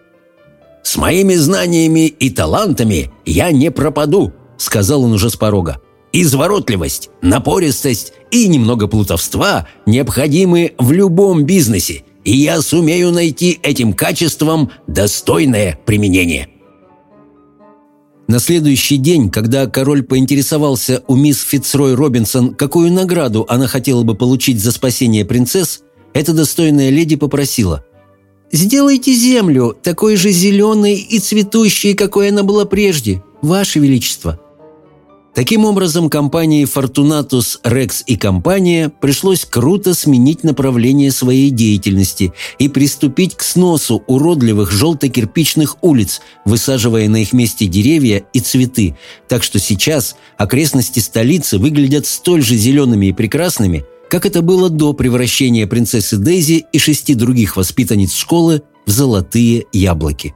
«С моими знаниями и талантами я не пропаду», — сказал он уже с порога. «Изворотливость, напористость и немного плутовства необходимы в любом бизнесе, и я сумею найти этим качеством достойное применение». На следующий день, когда король поинтересовался у мисс Фицрой Робинсон, какую награду она хотела бы получить за спасение принцесс, эта достойная леди попросила Сделайте землю такой же зеленой и цветущей, какой она была прежде, Ваше Величество». Таким образом, компании Фортунатус Рекс и компания пришлось круто сменить направление своей деятельности и приступить к сносу уродливых желто-кирпичных улиц, высаживая на их месте деревья и цветы, так что сейчас окрестности столицы выглядят столь же зелеными и прекрасными – как это было до превращения принцессы Дейзи и шести других воспитанниц школы в золотые яблоки.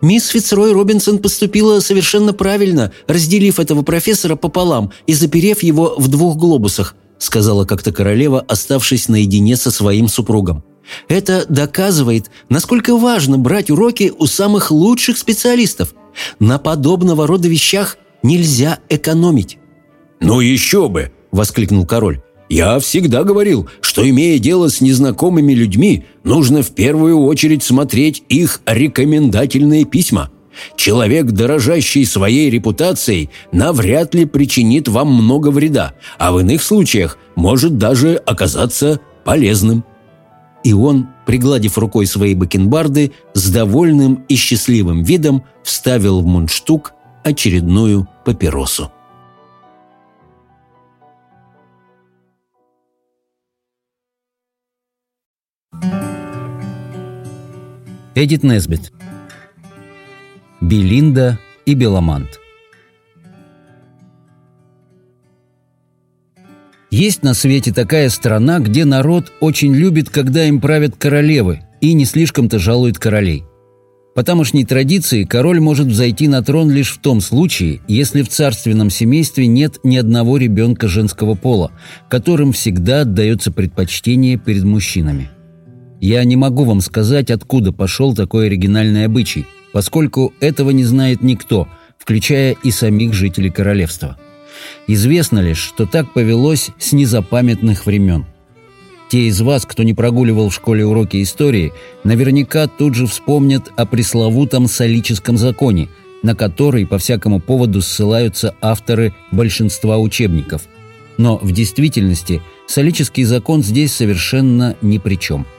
Мисс Фицрой Робинсон поступила совершенно правильно, разделив этого профессора пополам и заперев его в двух глобусах –— сказала как-то королева, оставшись наедине со своим супругом. «Это доказывает, насколько важно брать уроки у самых лучших специалистов. На подобного рода вещах нельзя экономить». «Ну еще бы!» — воскликнул король. Я всегда говорил, что, имея дело с незнакомыми людьми, нужно в первую очередь смотреть их рекомендательные письма. Человек, дорожащий своей репутацией, навряд ли причинит вам много вреда, а в иных случаях может даже оказаться полезным». И он, пригладив рукой свои бакенбарды, с довольным и счастливым видом вставил в мундштук очередную папиросу. Эдит Несбит. Белинда и Беломант. Есть на свете такая страна, где народ очень любит, когда им правят королевы, и не слишком-то жалует королей. По тамошней традиции король может взойти на трон лишь в том случае, если в царственном семействе нет ни одного ребенка женского пола, которым всегда отдается предпочтение перед мужчинами. Я не могу вам сказать, откуда пошел такой оригинальный обычай, поскольку этого не знает никто, включая и самих жителей королевства. Известно лишь, что так повелось с незапамятных времен. Те из вас, кто не прогуливал в школе уроки истории, наверняка тут же вспомнят о пресловутом солическом законе, на который по всякому поводу ссылаются авторы большинства учебников. Но в действительности солический закон здесь совершенно ни при чем –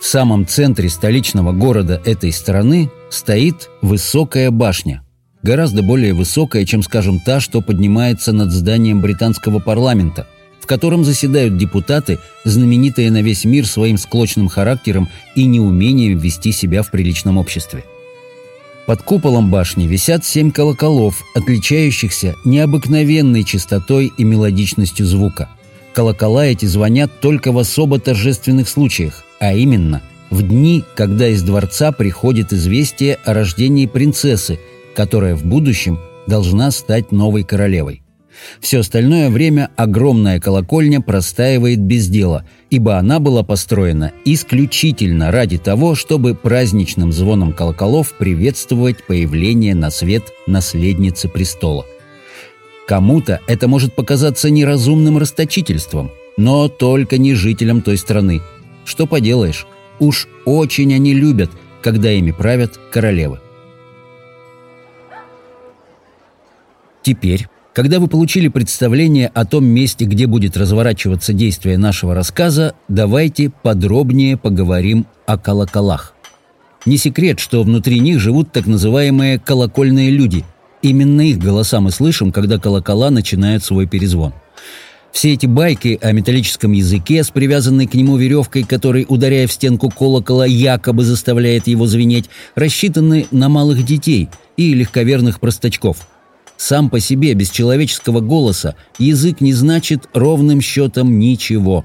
в самом центре столичного города этой страны стоит высокая башня. Гораздо более высокая, чем, скажем, та, что поднимается над зданием британского парламента, в котором заседают депутаты, знаменитые на весь мир своим склочным характером и неумением вести себя в приличном обществе. Под куполом башни висят семь колоколов, отличающихся необыкновенной чистотой и мелодичностью звука. Колокола эти звонят только в особо торжественных случаях – а именно в дни, когда из дворца приходит известие о рождении принцессы, которая в будущем должна стать новой королевой. Все остальное время огромная колокольня простаивает без дела, ибо она была построена исключительно ради того, чтобы праздничным звоном колоколов приветствовать появление на свет наследницы престола. Кому-то это может показаться неразумным расточительством, но только не жителям той страны, что поделаешь, уж очень они любят, когда ими правят королевы. Теперь, когда вы получили представление о том месте, где будет разворачиваться действие нашего рассказа, давайте подробнее поговорим о колоколах. Не секрет, что внутри них живут так называемые «колокольные люди». Именно их голоса мы слышим, когда колокола начинают свой перезвон. Все эти байки о металлическом языке с привязанной к нему веревкой, который, ударяя в стенку колокола, якобы заставляет его звенеть, рассчитаны на малых детей и легковерных простачков. Сам по себе, без человеческого голоса, язык не значит ровным счетом ничего.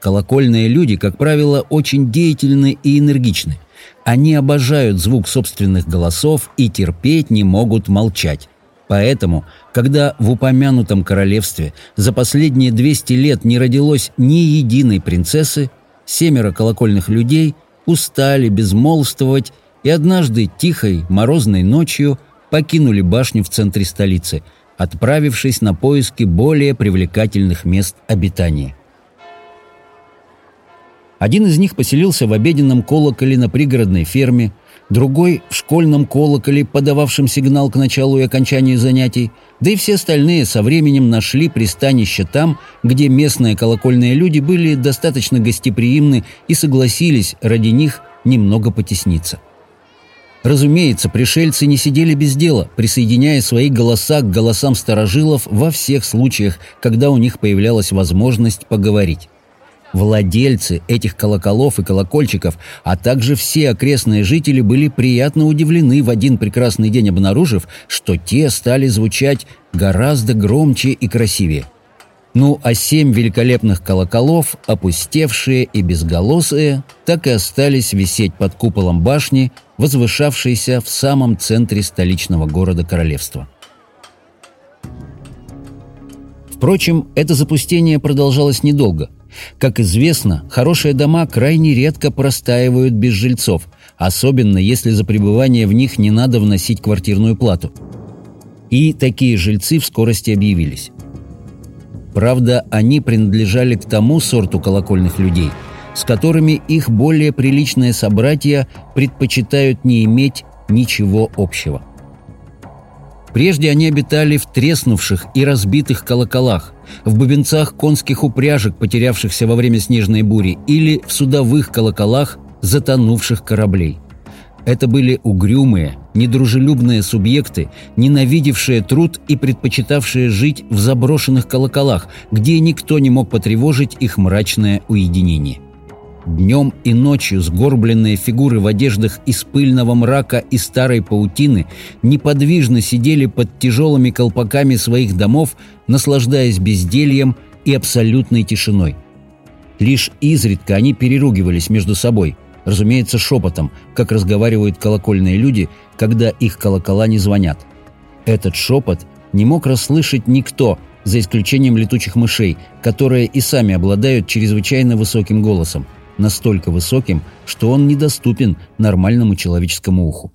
Колокольные люди, как правило, очень деятельны и энергичны. Они обожают звук собственных голосов и терпеть не могут молчать. Поэтому, когда в упомянутом королевстве за последние 200 лет не родилось ни единой принцессы, семеро колокольных людей устали безмолвствовать и однажды тихой морозной ночью покинули башню в центре столицы, отправившись на поиски более привлекательных мест обитания. Один из них поселился в обеденном колоколе на пригородной ферме – другой в школьном колоколе, подававшем сигнал к началу и окончанию занятий, да и все остальные со временем нашли пристанище там, где местные колокольные люди были достаточно гостеприимны и согласились ради них немного потесниться. Разумеется, пришельцы не сидели без дела, присоединяя свои голоса к голосам старожилов во всех случаях, когда у них появлялась возможность поговорить. Владельцы этих колоколов и колокольчиков, а также все окрестные жители были приятно удивлены в один прекрасный день обнаружив, что те стали звучать гораздо громче и красивее. Ну а семь великолепных колоколов, опустевшие и безголосые, так и остались висеть под куполом башни, возвышавшейся в самом центре столичного города королевства. Впрочем, это запустение продолжалось недолго – как известно, хорошие дома крайне редко простаивают без жильцов, особенно если за пребывание в них не надо вносить квартирную плату. И такие жильцы в скорости объявились. Правда, они принадлежали к тому сорту колокольных людей, с которыми их более приличные собратья предпочитают не иметь ничего общего. Прежде они обитали в треснувших и разбитых колоколах, в бубенцах конских упряжек, потерявшихся во время снежной бури, или в судовых колоколах затонувших кораблей. Это были угрюмые, недружелюбные субъекты, ненавидевшие труд и предпочитавшие жить в заброшенных колоколах, где никто не мог потревожить их мрачное уединение. Днем и ночью сгорбленные фигуры в одеждах из пыльного мрака и старой паутины неподвижно сидели под тяжелыми колпаками своих домов, наслаждаясь бездельем и абсолютной тишиной. Лишь изредка они переругивались между собой, разумеется, шепотом, как разговаривают колокольные люди, когда их колокола не звонят. Этот шепот не мог расслышать никто, за исключением летучих мышей, которые и сами обладают чрезвычайно высоким голосом – настолько высоким, что он недоступен нормальному человеческому уху.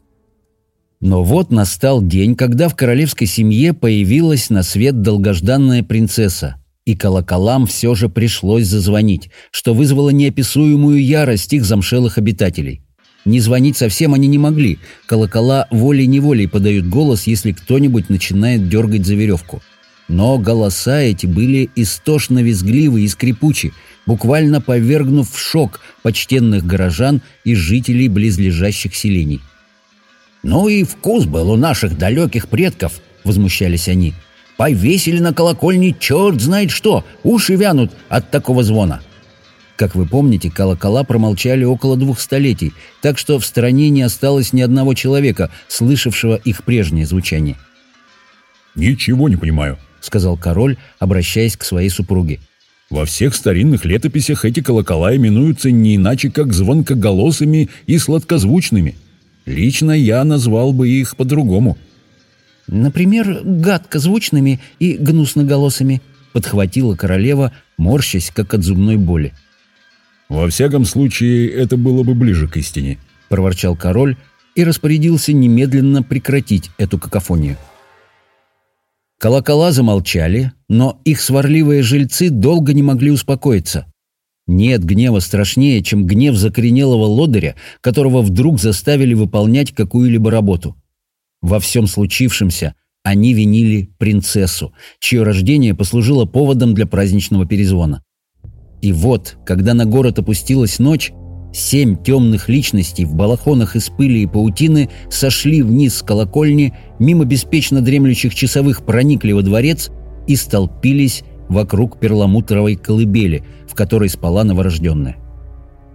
Но вот настал день, когда в королевской семье появилась на свет долгожданная принцесса, и колоколам все же пришлось зазвонить, что вызвало неописуемую ярость их замшелых обитателей. Не звонить совсем они не могли, колокола волей-неволей подают голос, если кто-нибудь начинает дергать за веревку – но голоса эти были истошно визгливы и скрипучи, буквально повергнув в шок почтенных горожан и жителей близлежащих селений. «Ну и вкус был у наших далеких предков», — возмущались они. «Повесили на колокольне черт знает что, уши вянут от такого звона». Как вы помните, колокола промолчали около двух столетий, так что в стране не осталось ни одного человека, слышавшего их прежнее звучание. «Ничего не понимаю», сказал король, обращаясь к своей супруге. Во всех старинных летописях эти колокола именуются не иначе, как звонкоголосыми и сладкозвучными. Лично я назвал бы их по-другому. Например, гадкозвучными и гнусноголосыми, подхватила королева, морщась, как от зубной боли. «Во всяком случае, это было бы ближе к истине», – проворчал король и распорядился немедленно прекратить эту какофонию. Колокола замолчали, но их сварливые жильцы долго не могли успокоиться. Нет гнева страшнее, чем гнев закоренелого лодыря, которого вдруг заставили выполнять какую-либо работу. Во всем случившемся они винили принцессу, чье рождение послужило поводом для праздничного перезвона. И вот, когда на город опустилась ночь, Семь темных личностей в балахонах из пыли и паутины сошли вниз с колокольни, мимо беспечно дремлющих часовых проникли во дворец и столпились вокруг перламутровой колыбели, в которой спала новорожденная.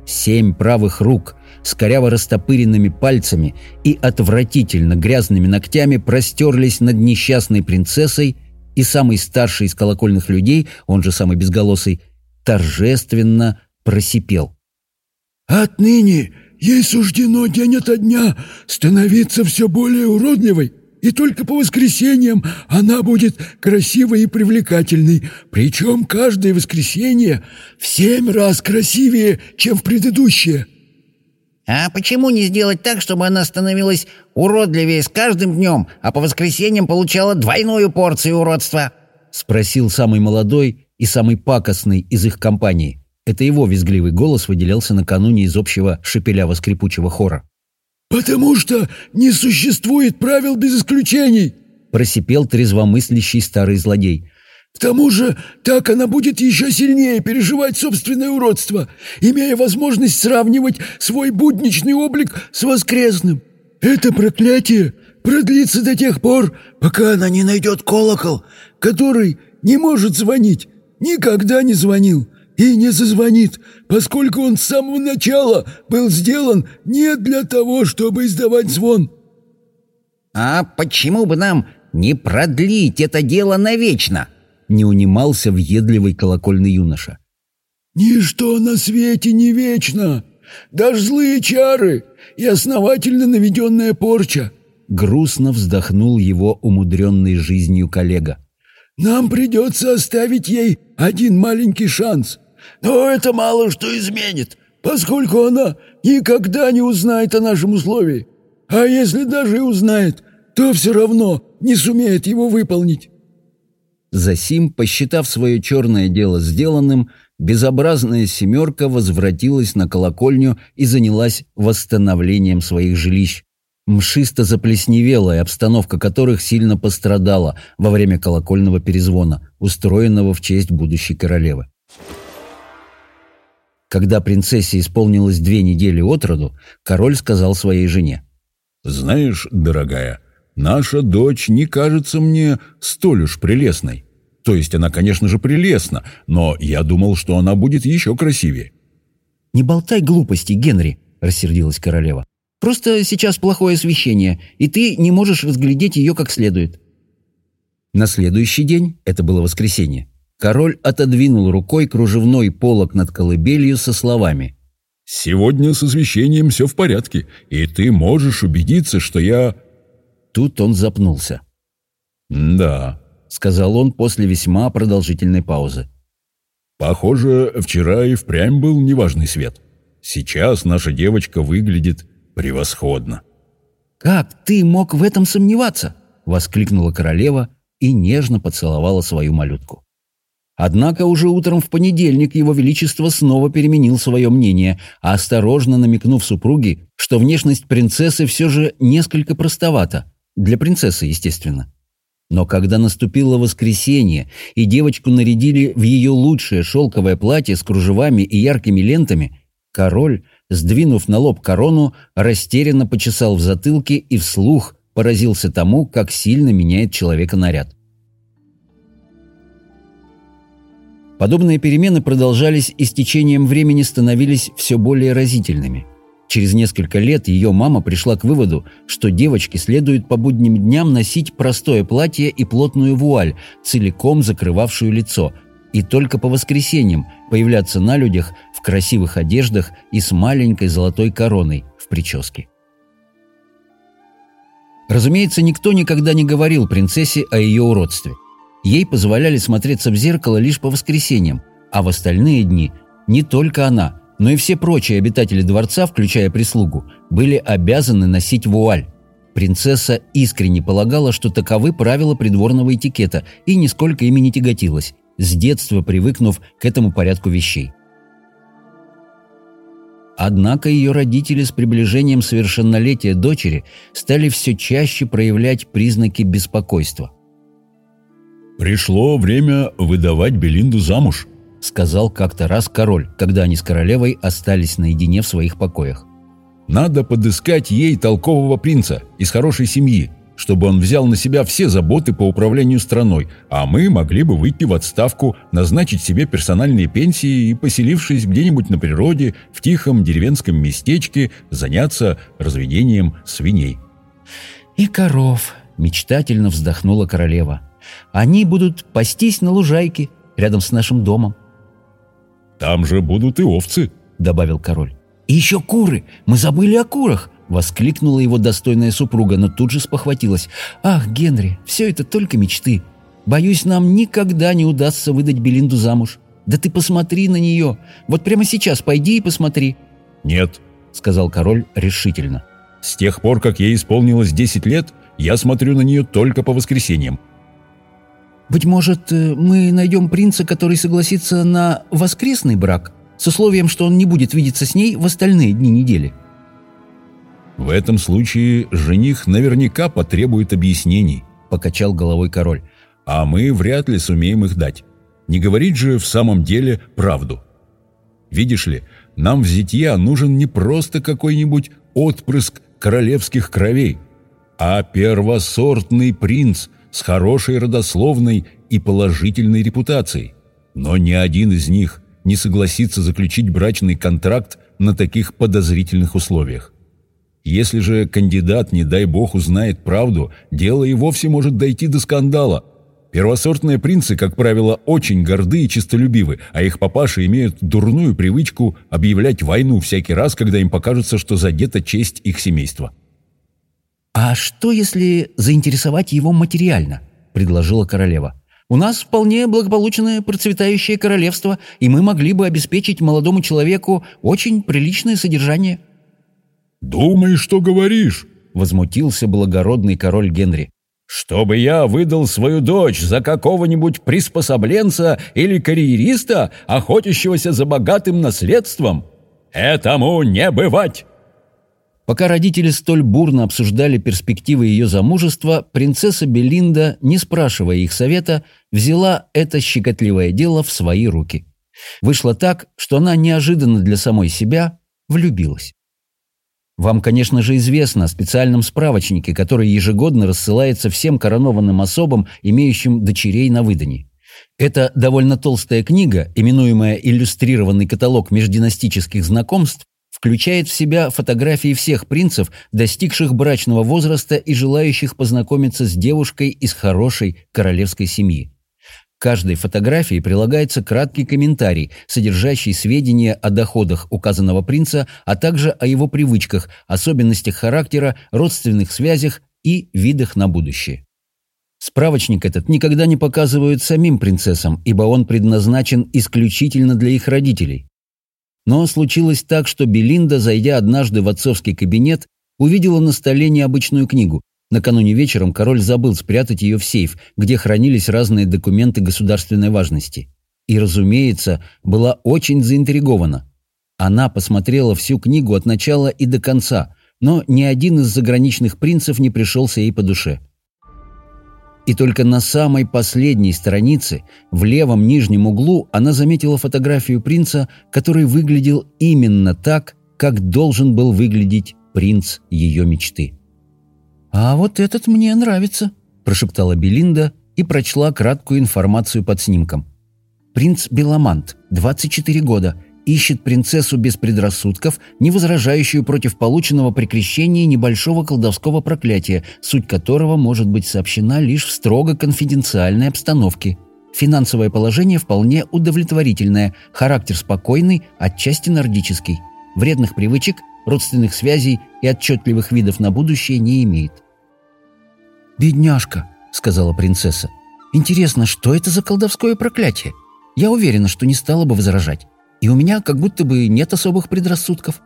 Семь правых рук с коряво растопыренными пальцами и отвратительно грязными ногтями простерлись над несчастной принцессой, и самый старший из колокольных людей, он же самый безголосый, торжественно просипел – Отныне ей суждено день ото дня становиться все более уродливой, и только по воскресеньям она будет красивой и привлекательной, причем каждое воскресенье в семь раз красивее, чем в предыдущее. А почему не сделать так, чтобы она становилась уродливее с каждым днем, а по воскресеньям получала двойную порцию уродства? — спросил самый молодой и самый пакостный из их компании. Это его визгливый голос выделялся накануне из общего шепеляво-скрипучего хора. «Потому что не существует правил без исключений!» просипел трезвомыслящий старый злодей. «К тому же так она будет еще сильнее переживать собственное уродство, имея возможность сравнивать свой будничный облик с воскресным. Это проклятие продлится до тех пор, пока она не найдет колокол, который не может звонить, никогда не звонил, и не зазвонит, поскольку он с самого начала был сделан не для того, чтобы издавать звон». «А почему бы нам не продлить это дело навечно?» — не унимался въедливый колокольный юноша. «Ничто на свете не вечно, даже злые чары и основательно наведенная порча!» Грустно вздохнул его умудренный жизнью коллега. «Нам придется оставить ей один маленький шанс но это мало что изменит, поскольку она никогда не узнает о нашем условии. А если даже и узнает, то все равно не сумеет его выполнить». Засим, посчитав свое черное дело сделанным, безобразная семерка возвратилась на колокольню и занялась восстановлением своих жилищ. Мшисто заплесневелая, обстановка которых сильно пострадала во время колокольного перезвона, устроенного в честь будущей королевы. Когда принцессе исполнилось две недели от роду, король сказал своей жене. «Знаешь, дорогая, наша дочь не кажется мне столь уж прелестной. То есть она, конечно же, прелестна, но я думал, что она будет еще красивее». «Не болтай глупости, Генри», — рассердилась королева. «Просто сейчас плохое освещение, и ты не можешь разглядеть ее как следует». На следующий день, это было воскресенье, Король отодвинул рукой кружевной полок над колыбелью со словами. «Сегодня с освещением все в порядке, и ты можешь убедиться, что я...» Тут он запнулся. «Да», — сказал он после весьма продолжительной паузы. «Похоже, вчера и впрямь был неважный свет. Сейчас наша девочка выглядит превосходно». «Как ты мог в этом сомневаться?» — воскликнула королева и нежно поцеловала свою малютку. Однако уже утром в понедельник его величество снова переменил свое мнение, осторожно намекнув супруге, что внешность принцессы все же несколько простовата. Для принцессы, естественно. Но когда наступило воскресенье, и девочку нарядили в ее лучшее шелковое платье с кружевами и яркими лентами, король, сдвинув на лоб корону, растерянно почесал в затылке и вслух поразился тому, как сильно меняет человека наряд. Подобные перемены продолжались и с течением времени становились все более разительными. Через несколько лет ее мама пришла к выводу, что девочке следует по будним дням носить простое платье и плотную вуаль, целиком закрывавшую лицо, и только по воскресеньям появляться на людях в красивых одеждах и с маленькой золотой короной в прическе. Разумеется, никто никогда не говорил принцессе о ее уродстве – Ей позволяли смотреться в зеркало лишь по воскресеньям, а в остальные дни не только она, но и все прочие обитатели дворца, включая прислугу, были обязаны носить вуаль. Принцесса искренне полагала, что таковы правила придворного этикета и нисколько ими не тяготилась, с детства привыкнув к этому порядку вещей. Однако ее родители с приближением совершеннолетия дочери стали все чаще проявлять признаки беспокойства – «Пришло время выдавать Белинду замуж», — сказал как-то раз король, когда они с королевой остались наедине в своих покоях. «Надо подыскать ей толкового принца из хорошей семьи, чтобы он взял на себя все заботы по управлению страной, а мы могли бы выйти в отставку, назначить себе персональные пенсии и, поселившись где-нибудь на природе, в тихом деревенском местечке, заняться разведением свиней». «И коров», — мечтательно вздохнула королева. Они будут пастись на лужайке рядом с нашим домом. «Там же будут и овцы», — добавил король. «И еще куры! Мы забыли о курах!» — воскликнула его достойная супруга, но тут же спохватилась. «Ах, Генри, все это только мечты. Боюсь, нам никогда не удастся выдать Белинду замуж. Да ты посмотри на нее. Вот прямо сейчас пойди и посмотри». «Нет», — сказал король решительно. «С тех пор, как ей исполнилось 10 лет, я смотрю на нее только по воскресеньям. Быть может, э, мы найдем принца, который согласится на воскресный брак, с условием, что он не будет видеться с ней в остальные дни недели. В этом случае жених наверняка потребует объяснений, покачал головой король, а мы вряд ли сумеем их дать. Не говорит же в самом деле правду. Видишь ли, нам в зитья нужен не просто какой-нибудь отпрыск королевских кровей, а первосортный принц – с хорошей родословной и положительной репутацией. Но ни один из них не согласится заключить брачный контракт на таких подозрительных условиях. Если же кандидат, не дай бог, узнает правду, дело и вовсе может дойти до скандала. Первосортные принцы, как правило, очень горды и честолюбивы, а их папаши имеют дурную привычку объявлять войну всякий раз, когда им покажется, что задета честь их семейства. «А что, если заинтересовать его материально?» – предложила королева. «У нас вполне благополучное процветающее королевство, и мы могли бы обеспечить молодому человеку очень приличное содержание». «Думай, что говоришь!» – возмутился благородный король Генри. «Чтобы я выдал свою дочь за какого-нибудь приспособленца или карьериста, охотящегося за богатым наследством? Этому не бывать!» Пока родители столь бурно обсуждали перспективы ее замужества, принцесса Белинда, не спрашивая их совета, взяла это щекотливое дело в свои руки. Вышло так, что она неожиданно для самой себя влюбилась. Вам, конечно же, известно о специальном справочнике, который ежегодно рассылается всем коронованным особам, имеющим дочерей на выдании. Это довольно толстая книга, именуемая «Иллюстрированный каталог междинастических знакомств», включает в себя фотографии всех принцев, достигших брачного возраста и желающих познакомиться с девушкой из хорошей королевской семьи. К каждой фотографии прилагается краткий комментарий, содержащий сведения о доходах указанного принца, а также о его привычках, особенностях характера, родственных связях и видах на будущее. Справочник этот никогда не показывают самим принцессам, ибо он предназначен исключительно для их родителей. Но случилось так, что Белинда, зайдя однажды в отцовский кабинет, увидела на столе необычную книгу. Накануне вечером король забыл спрятать ее в сейф, где хранились разные документы государственной важности. И, разумеется, была очень заинтригована. Она посмотрела всю книгу от начала и до конца, но ни один из заграничных принцев не пришелся ей по душе и только на самой последней странице, в левом нижнем углу, она заметила фотографию принца, который выглядел именно так, как должен был выглядеть принц ее мечты. «А вот этот мне нравится», – прошептала Белинда и прочла краткую информацию под снимком. «Принц Беломант, 24 года, ищет принцессу без предрассудков, не возражающую против полученного при крещении небольшого колдовского проклятия, суть которого может быть сообщена лишь в строго конфиденциальной обстановке. Финансовое положение вполне удовлетворительное, характер спокойный, отчасти нордический. Вредных привычек, родственных связей и отчетливых видов на будущее не имеет. «Бедняжка», — сказала принцесса, — «интересно, что это за колдовское проклятие? Я уверена, что не стала бы возражать и у меня как будто бы нет особых предрассудков.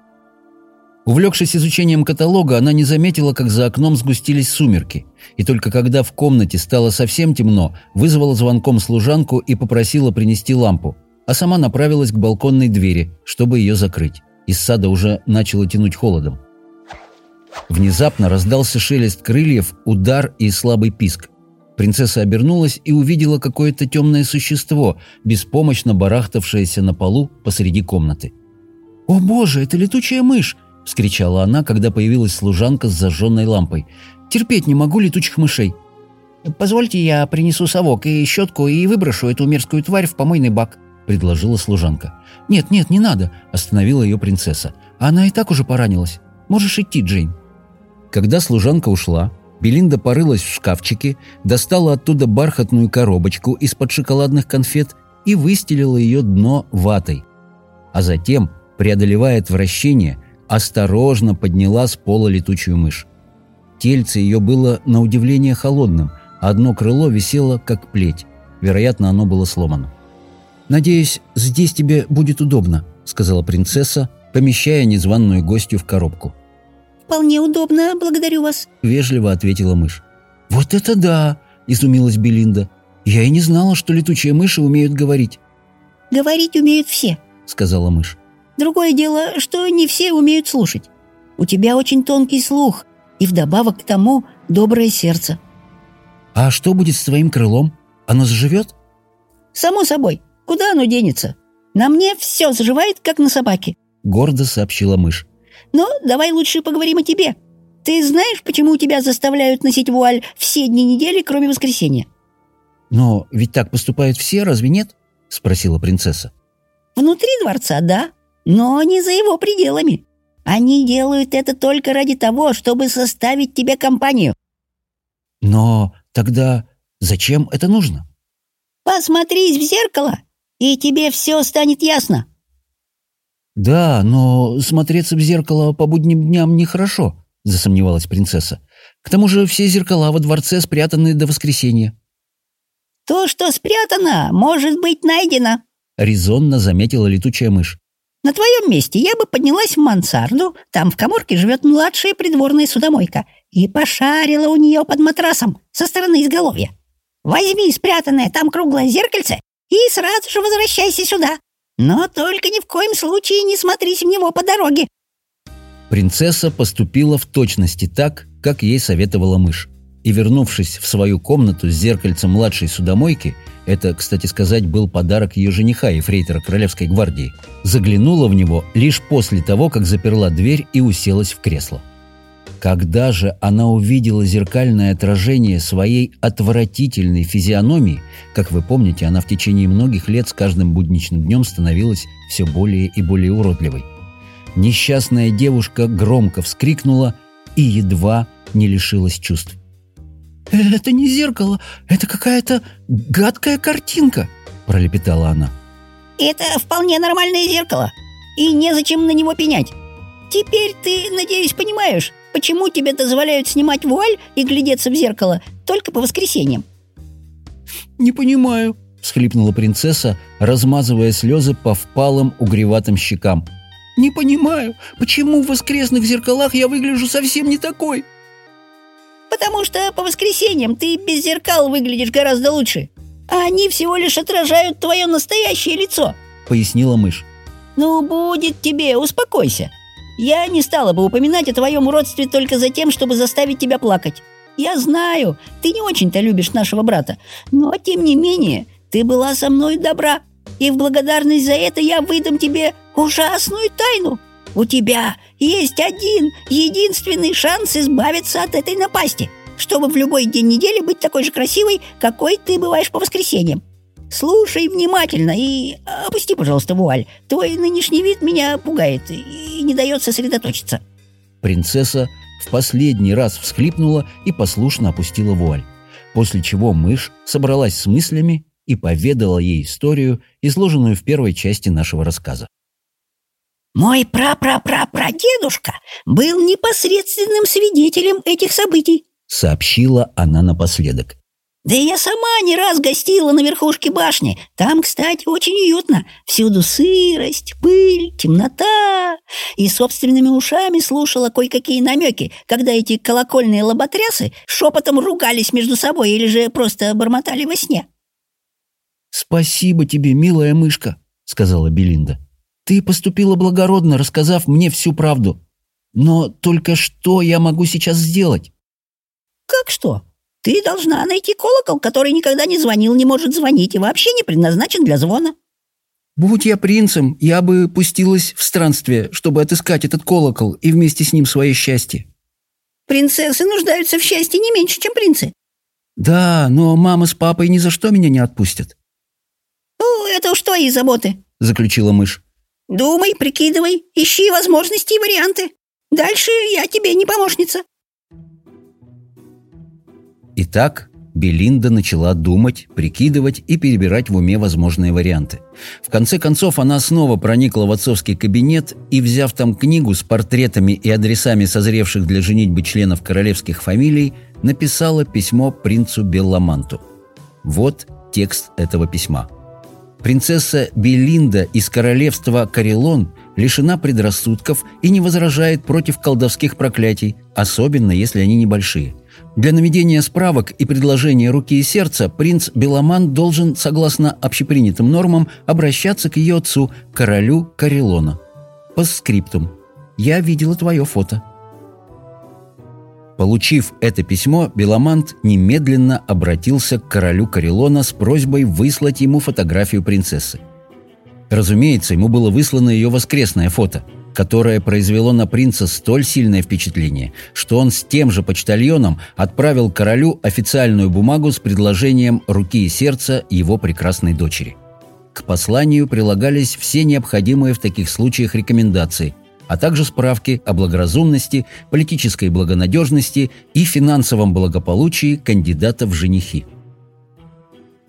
Увлекшись изучением каталога, она не заметила, как за окном сгустились сумерки, и только когда в комнате стало совсем темно, вызвала звонком служанку и попросила принести лампу, а сама направилась к балконной двери, чтобы ее закрыть. Из сада уже начало тянуть холодом. Внезапно раздался шелест крыльев, удар и слабый писк. Принцесса обернулась и увидела какое-то темное существо, беспомощно барахтавшееся на полу посреди комнаты. «О боже, это летучая мышь!» – вскричала она, когда появилась служанка с зажженной лампой. «Терпеть не могу летучих мышей!» «Позвольте, я принесу совок и щетку и выброшу эту мерзкую тварь в помойный бак», – предложила служанка. «Нет, нет, не надо», – остановила ее принцесса. «Она и так уже поранилась. Можешь идти, Джейн». Когда служанка ушла, Белинда порылась в шкафчике, достала оттуда бархатную коробочку из-под шоколадных конфет и выстелила ее дно ватой. А затем, преодолевая отвращение, осторожно подняла с пола летучую мышь. Тельце ее было на удивление холодным, а одно крыло висело как плеть. Вероятно, оно было сломано. «Надеюсь, здесь тебе будет удобно», — сказала принцесса, помещая незваную гостью в коробку. «Вполне удобно, благодарю вас», — вежливо ответила мышь. «Вот это да!» — изумилась Белинда. «Я и не знала, что летучие мыши умеют говорить». «Говорить умеют все», — сказала мышь. «Другое дело, что не все умеют слушать. У тебя очень тонкий слух, и вдобавок к тому доброе сердце». «А что будет с твоим крылом? Оно заживет?» «Само собой. Куда оно денется? На мне все заживает, как на собаке», — гордо сообщила мышь. Но давай лучше поговорим о тебе. Ты знаешь, почему тебя заставляют носить вуаль все дни недели, кроме воскресенья?» «Но ведь так поступают все, разве нет?» — спросила принцесса. «Внутри дворца, да, но не за его пределами. Они делают это только ради того, чтобы составить тебе компанию». «Но тогда зачем это нужно?» «Посмотрись в зеркало, и тебе все станет ясно». «Да, но смотреться в зеркало по будним дням нехорошо», — засомневалась принцесса. «К тому же все зеркала во дворце спрятаны до воскресенья». «То, что спрятано, может быть найдено», — резонно заметила летучая мышь. «На твоем месте я бы поднялась в мансарду, там в коморке живет младшая придворная судомойка, и пошарила у нее под матрасом со стороны изголовья. Возьми спрятанное там круглое зеркальце и сразу же возвращайся сюда, но только ни в коем случае не смотрись в него по дороге. Принцесса поступила в точности так, как ей советовала мышь. И вернувшись в свою комнату с зеркальцем младшей судомойки, это, кстати сказать, был подарок ее жениха и фрейтера Королевской гвардии, заглянула в него лишь после того, как заперла дверь и уселась в кресло. Когда же она увидела зеркальное отражение своей отвратительной физиономии, как вы помните, она в течение многих лет с каждым будничным днем становилась все более и более уродливой. Несчастная девушка громко вскрикнула и едва не лишилась чувств. «Это не зеркало, это какая-то гадкая картинка», – пролепетала она. «Это вполне нормальное зеркало, и незачем на него пенять. Теперь ты, надеюсь, понимаешь, почему тебе дозволяют снимать вуаль и глядеться в зеркало только по воскресеньям?» «Не понимаю», — всхлипнула принцесса, размазывая слезы по впалым угреватым щекам. «Не понимаю, почему в воскресных зеркалах я выгляжу совсем не такой?» «Потому что по воскресеньям ты без зеркал выглядишь гораздо лучше, а они всего лишь отражают твое настоящее лицо», — пояснила мышь. «Ну, будет тебе, успокойся», я не стала бы упоминать о твоем уродстве только за тем, чтобы заставить тебя плакать. Я знаю, ты не очень-то любишь нашего брата, но, тем не менее, ты была со мной добра, и в благодарность за это я выдам тебе ужасную тайну. У тебя есть один, единственный шанс избавиться от этой напасти, чтобы в любой день недели быть такой же красивой, какой ты бываешь по воскресеньям. Слушай внимательно и опусти, пожалуйста, вуаль. Твой нынешний вид меня пугает и не дает сосредоточиться». Принцесса в последний раз всхлипнула и послушно опустила вуаль, после чего мышь собралась с мыслями и поведала ей историю, изложенную в первой части нашего рассказа. «Мой прапрапрапрадедушка был непосредственным свидетелем этих событий», сообщила она напоследок. Да я сама не раз гостила на верхушке башни. Там, кстати, очень уютно. Всюду сырость, пыль, темнота. И собственными ушами слушала кое-какие намеки, когда эти колокольные лоботрясы шепотом ругались между собой или же просто бормотали во сне. «Спасибо тебе, милая мышка», — сказала Белинда. «Ты поступила благородно, рассказав мне всю правду. Но только что я могу сейчас сделать?» «Как что?» Ты должна найти колокол, который никогда не звонил, не может звонить и вообще не предназначен для звона. Будь я принцем, я бы пустилась в странствие, чтобы отыскать этот колокол и вместе с ним свое счастье. Принцессы нуждаются в счастье не меньше, чем принцы. Да, но мама с папой ни за что меня не отпустят. Ну, это уж твои заботы, заключила мышь. Думай, прикидывай, ищи возможности и варианты. Дальше я тебе не помощница. Итак, Белинда начала думать, прикидывать и перебирать в уме возможные варианты. В конце концов, она снова проникла в отцовский кабинет и, взяв там книгу с портретами и адресами созревших для женитьбы членов королевских фамилий, написала письмо принцу Белламанту. Вот текст этого письма. Принцесса Белинда из королевства Карелон лишена предрассудков и не возражает против колдовских проклятий, особенно если они небольшие – для наведения справок и предложения руки и сердца принц Беломан должен, согласно общепринятым нормам, обращаться к ее отцу, королю Карелона. По скриптум. «Я видела твое фото». Получив это письмо, Беломант немедленно обратился к королю Карелона с просьбой выслать ему фотографию принцессы. Разумеется, ему было выслано ее воскресное фото – которое произвело на принца столь сильное впечатление, что он с тем же почтальоном отправил королю официальную бумагу с предложением руки и сердца его прекрасной дочери. К посланию прилагались все необходимые в таких случаях рекомендации, а также справки о благоразумности, политической благонадежности и финансовом благополучии кандидата в женихи.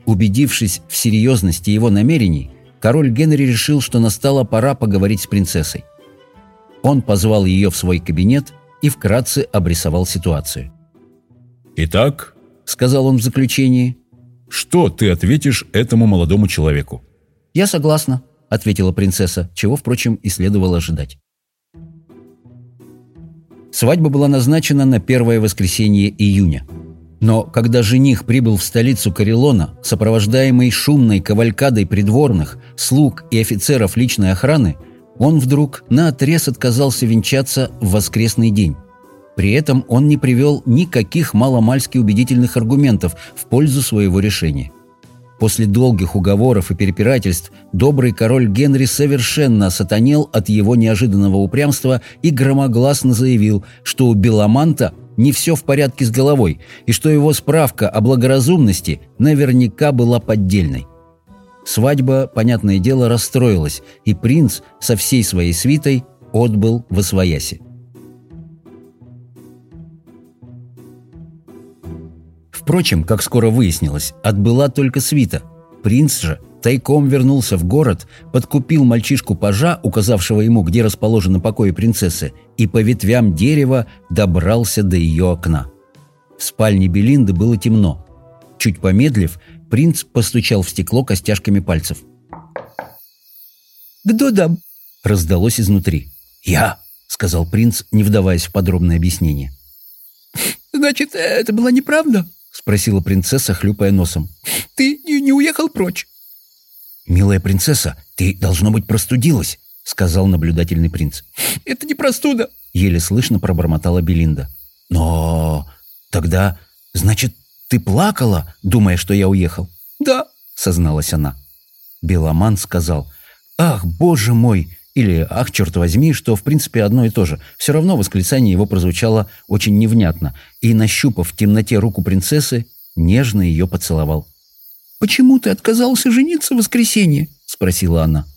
Убедившись в серьезности его намерений, король Генри решил, что настала пора поговорить с принцессой. Он позвал ее в свой кабинет и вкратце обрисовал ситуацию. «Итак», — сказал он в заключении, — «что ты ответишь этому молодому человеку?» «Я согласна», — ответила принцесса, чего, впрочем, и следовало ожидать. Свадьба была назначена на первое воскресенье июня. Но когда жених прибыл в столицу Карелона, сопровождаемый шумной кавалькадой придворных, слуг и офицеров личной охраны, он вдруг наотрез отказался венчаться в воскресный день. При этом он не привел никаких маломальски убедительных аргументов в пользу своего решения. После долгих уговоров и перепирательств добрый король Генри совершенно сатанел от его неожиданного упрямства и громогласно заявил, что у Беломанта не все в порядке с головой и что его справка о благоразумности наверняка была поддельной. Свадьба, понятное дело, расстроилась, и принц со всей своей свитой отбыл в Освояси. Впрочем, как скоро выяснилось, отбыла только свита. Принц же тайком вернулся в город, подкупил мальчишку-пажа, указавшего ему, где расположены покои принцессы, и по ветвям дерева добрался до ее окна. В спальне Белинды было темно. Чуть помедлив, Принц постучал в стекло костяшками пальцев. «Кто там?» — раздалось изнутри. «Я!» — сказал принц, не вдаваясь в подробное объяснение. «Значит, это была неправда?» — спросила принцесса, хлюпая носом. «Ты не уехал прочь?» «Милая принцесса, ты, должно быть, простудилась», — сказал наблюдательный принц. «Это не простуда», — еле слышно пробормотала Белинда. «Но тогда, значит, «Ты плакала, думая, что я уехал?» «Да», — созналась она. Беломан сказал, «Ах, боже мой!» или «Ах, черт возьми», что в принципе одно и то же. Все равно восклицание его прозвучало очень невнятно, и, нащупав в темноте руку принцессы, нежно ее поцеловал. «Почему ты отказался жениться в воскресенье?» — спросила она.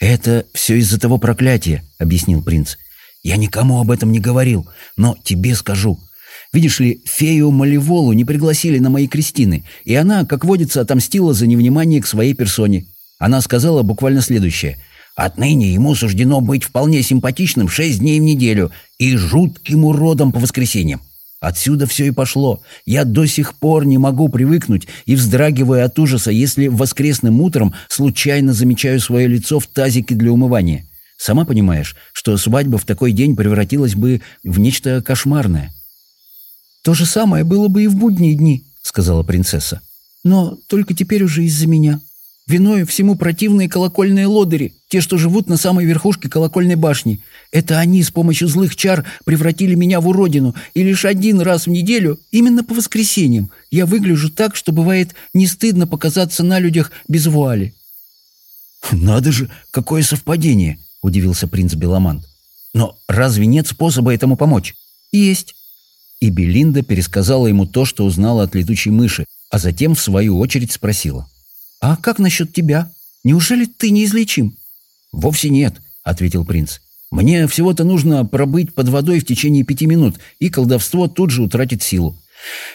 «Это все из-за того проклятия», — объяснил принц. «Я никому об этом не говорил, но тебе скажу, Видишь ли, фею Малеволу не пригласили на мои крестины, и она, как водится, отомстила за невнимание к своей персоне. Она сказала буквально следующее. «Отныне ему суждено быть вполне симпатичным шесть дней в неделю и жутким уродом по воскресеньям». Отсюда все и пошло. Я до сих пор не могу привыкнуть и вздрагиваю от ужаса, если воскресным утром случайно замечаю свое лицо в тазике для умывания. Сама понимаешь, что свадьба в такой день превратилась бы в нечто кошмарное. «То же самое было бы и в будние дни», — сказала принцесса. «Но только теперь уже из-за меня. Виною всему противные колокольные лодыри, те, что живут на самой верхушке колокольной башни. Это они с помощью злых чар превратили меня в уродину, и лишь один раз в неделю, именно по воскресеньям, я выгляжу так, что бывает не стыдно показаться на людях без вуали». «Надо же, какое совпадение!» — удивился принц Беломант. «Но разве нет способа этому помочь?» «Есть и Белинда пересказала ему то, что узнала от летучей мыши, а затем, в свою очередь, спросила. «А как насчет тебя? Неужели ты неизлечим?» «Вовсе нет», — ответил принц. «Мне всего-то нужно пробыть под водой в течение пяти минут, и колдовство тут же утратит силу.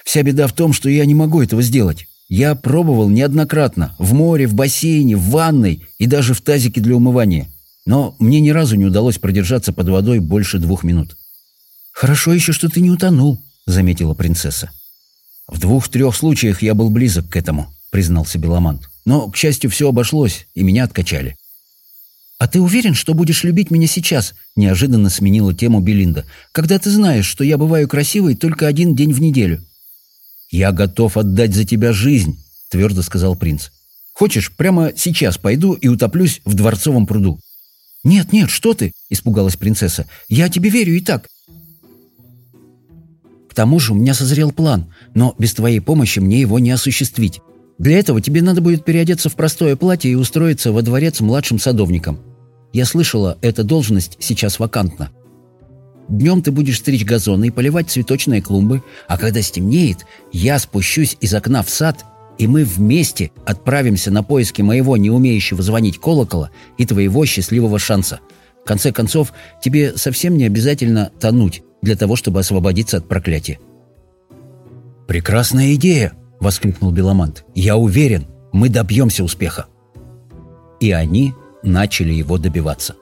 Вся беда в том, что я не могу этого сделать. Я пробовал неоднократно в море, в бассейне, в ванной и даже в тазике для умывания. Но мне ни разу не удалось продержаться под водой больше двух минут». «Хорошо еще, что ты не утонул», — заметила принцесса. «В двух-трех случаях я был близок к этому», — признался Беломант. «Но, к счастью, все обошлось, и меня откачали». «А ты уверен, что будешь любить меня сейчас?» — неожиданно сменила тему Белинда. «Когда ты знаешь, что я бываю красивой только один день в неделю». «Я готов отдать за тебя жизнь», — твердо сказал принц. «Хочешь, прямо сейчас пойду и утоплюсь в дворцовом пруду». «Нет, нет, что ты!» — испугалась принцесса. «Я тебе верю и так. К тому же у меня созрел план, но без твоей помощи мне его не осуществить. Для этого тебе надо будет переодеться в простое платье и устроиться во дворец младшим садовником. Я слышала, эта должность сейчас вакантна. Днем ты будешь стричь газоны и поливать цветочные клумбы, а когда стемнеет, я спущусь из окна в сад, и мы вместе отправимся на поиски моего не умеющего звонить колокола и твоего счастливого шанса. В конце концов, тебе совсем не обязательно тонуть для того, чтобы освободиться от проклятия. «Прекрасная идея!» – воскликнул Беломант. «Я уверен, мы добьемся успеха!» И они начали его добиваться.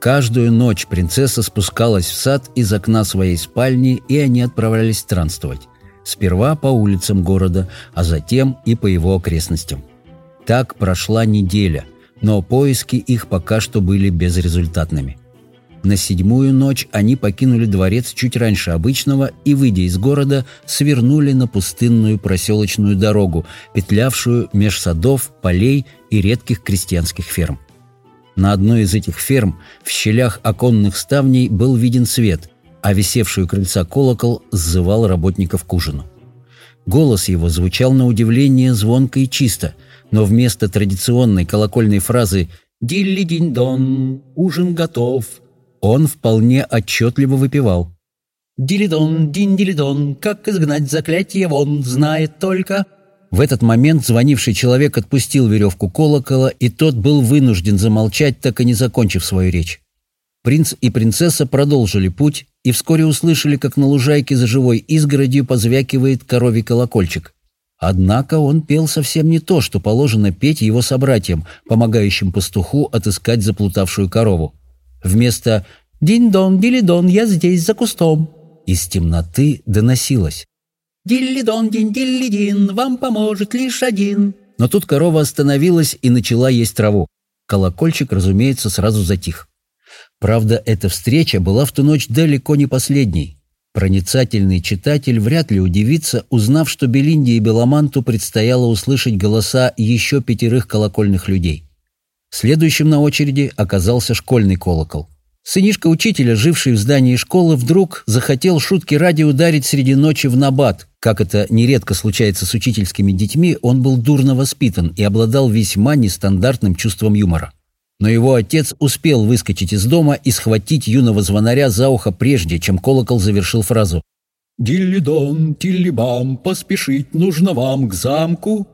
Каждую ночь принцесса спускалась в сад из окна своей спальни, и они отправлялись странствовать. Сперва по улицам города, а затем и по его окрестностям. Так прошла неделя, но поиски их пока что были безрезультатными – на седьмую ночь они покинули дворец чуть раньше обычного и, выйдя из города, свернули на пустынную проселочную дорогу, петлявшую меж садов, полей и редких крестьянских ферм. На одной из этих ферм в щелях оконных ставней был виден свет, а висевший у крыльца колокол сзывал работников к ужину. Голос его звучал на удивление звонко и чисто, но вместо традиционной колокольной фразы «Дилли-динь-дон, ужин готов», он вполне отчетливо выпивал. «Дилидон, динь-дилидон, как изгнать заклятие он знает только...» В этот момент звонивший человек отпустил веревку колокола, и тот был вынужден замолчать, так и не закончив свою речь. Принц и принцесса продолжили путь и вскоре услышали, как на лужайке за живой изгородью позвякивает коровий колокольчик. Однако он пел совсем не то, что положено петь его собратьям, помогающим пастуху отыскать заплутавшую корову. Вместо «Динь-дон, дили-дон, я здесь, за кустом» из темноты доносилось. «Дилли-дон, динь-дилли-дин, вам поможет лишь один». Но тут корова остановилась и начала есть траву. Колокольчик, разумеется, сразу затих. Правда, эта встреча была в ту ночь далеко не последней. Проницательный читатель вряд ли удивится, узнав, что Белинде и Беломанту предстояло услышать голоса еще пятерых колокольных людей. Следующим на очереди оказался школьный колокол. Сынишка учителя, живший в здании школы, вдруг захотел шутки ради ударить среди ночи в набат. Как это нередко случается с учительскими детьми, он был дурно воспитан и обладал весьма нестандартным чувством юмора. Но его отец успел выскочить из дома и схватить юного звонаря за ухо прежде, чем колокол завершил фразу. «Дилли-дон, дилли-бам, поспешить нужно вам к замку,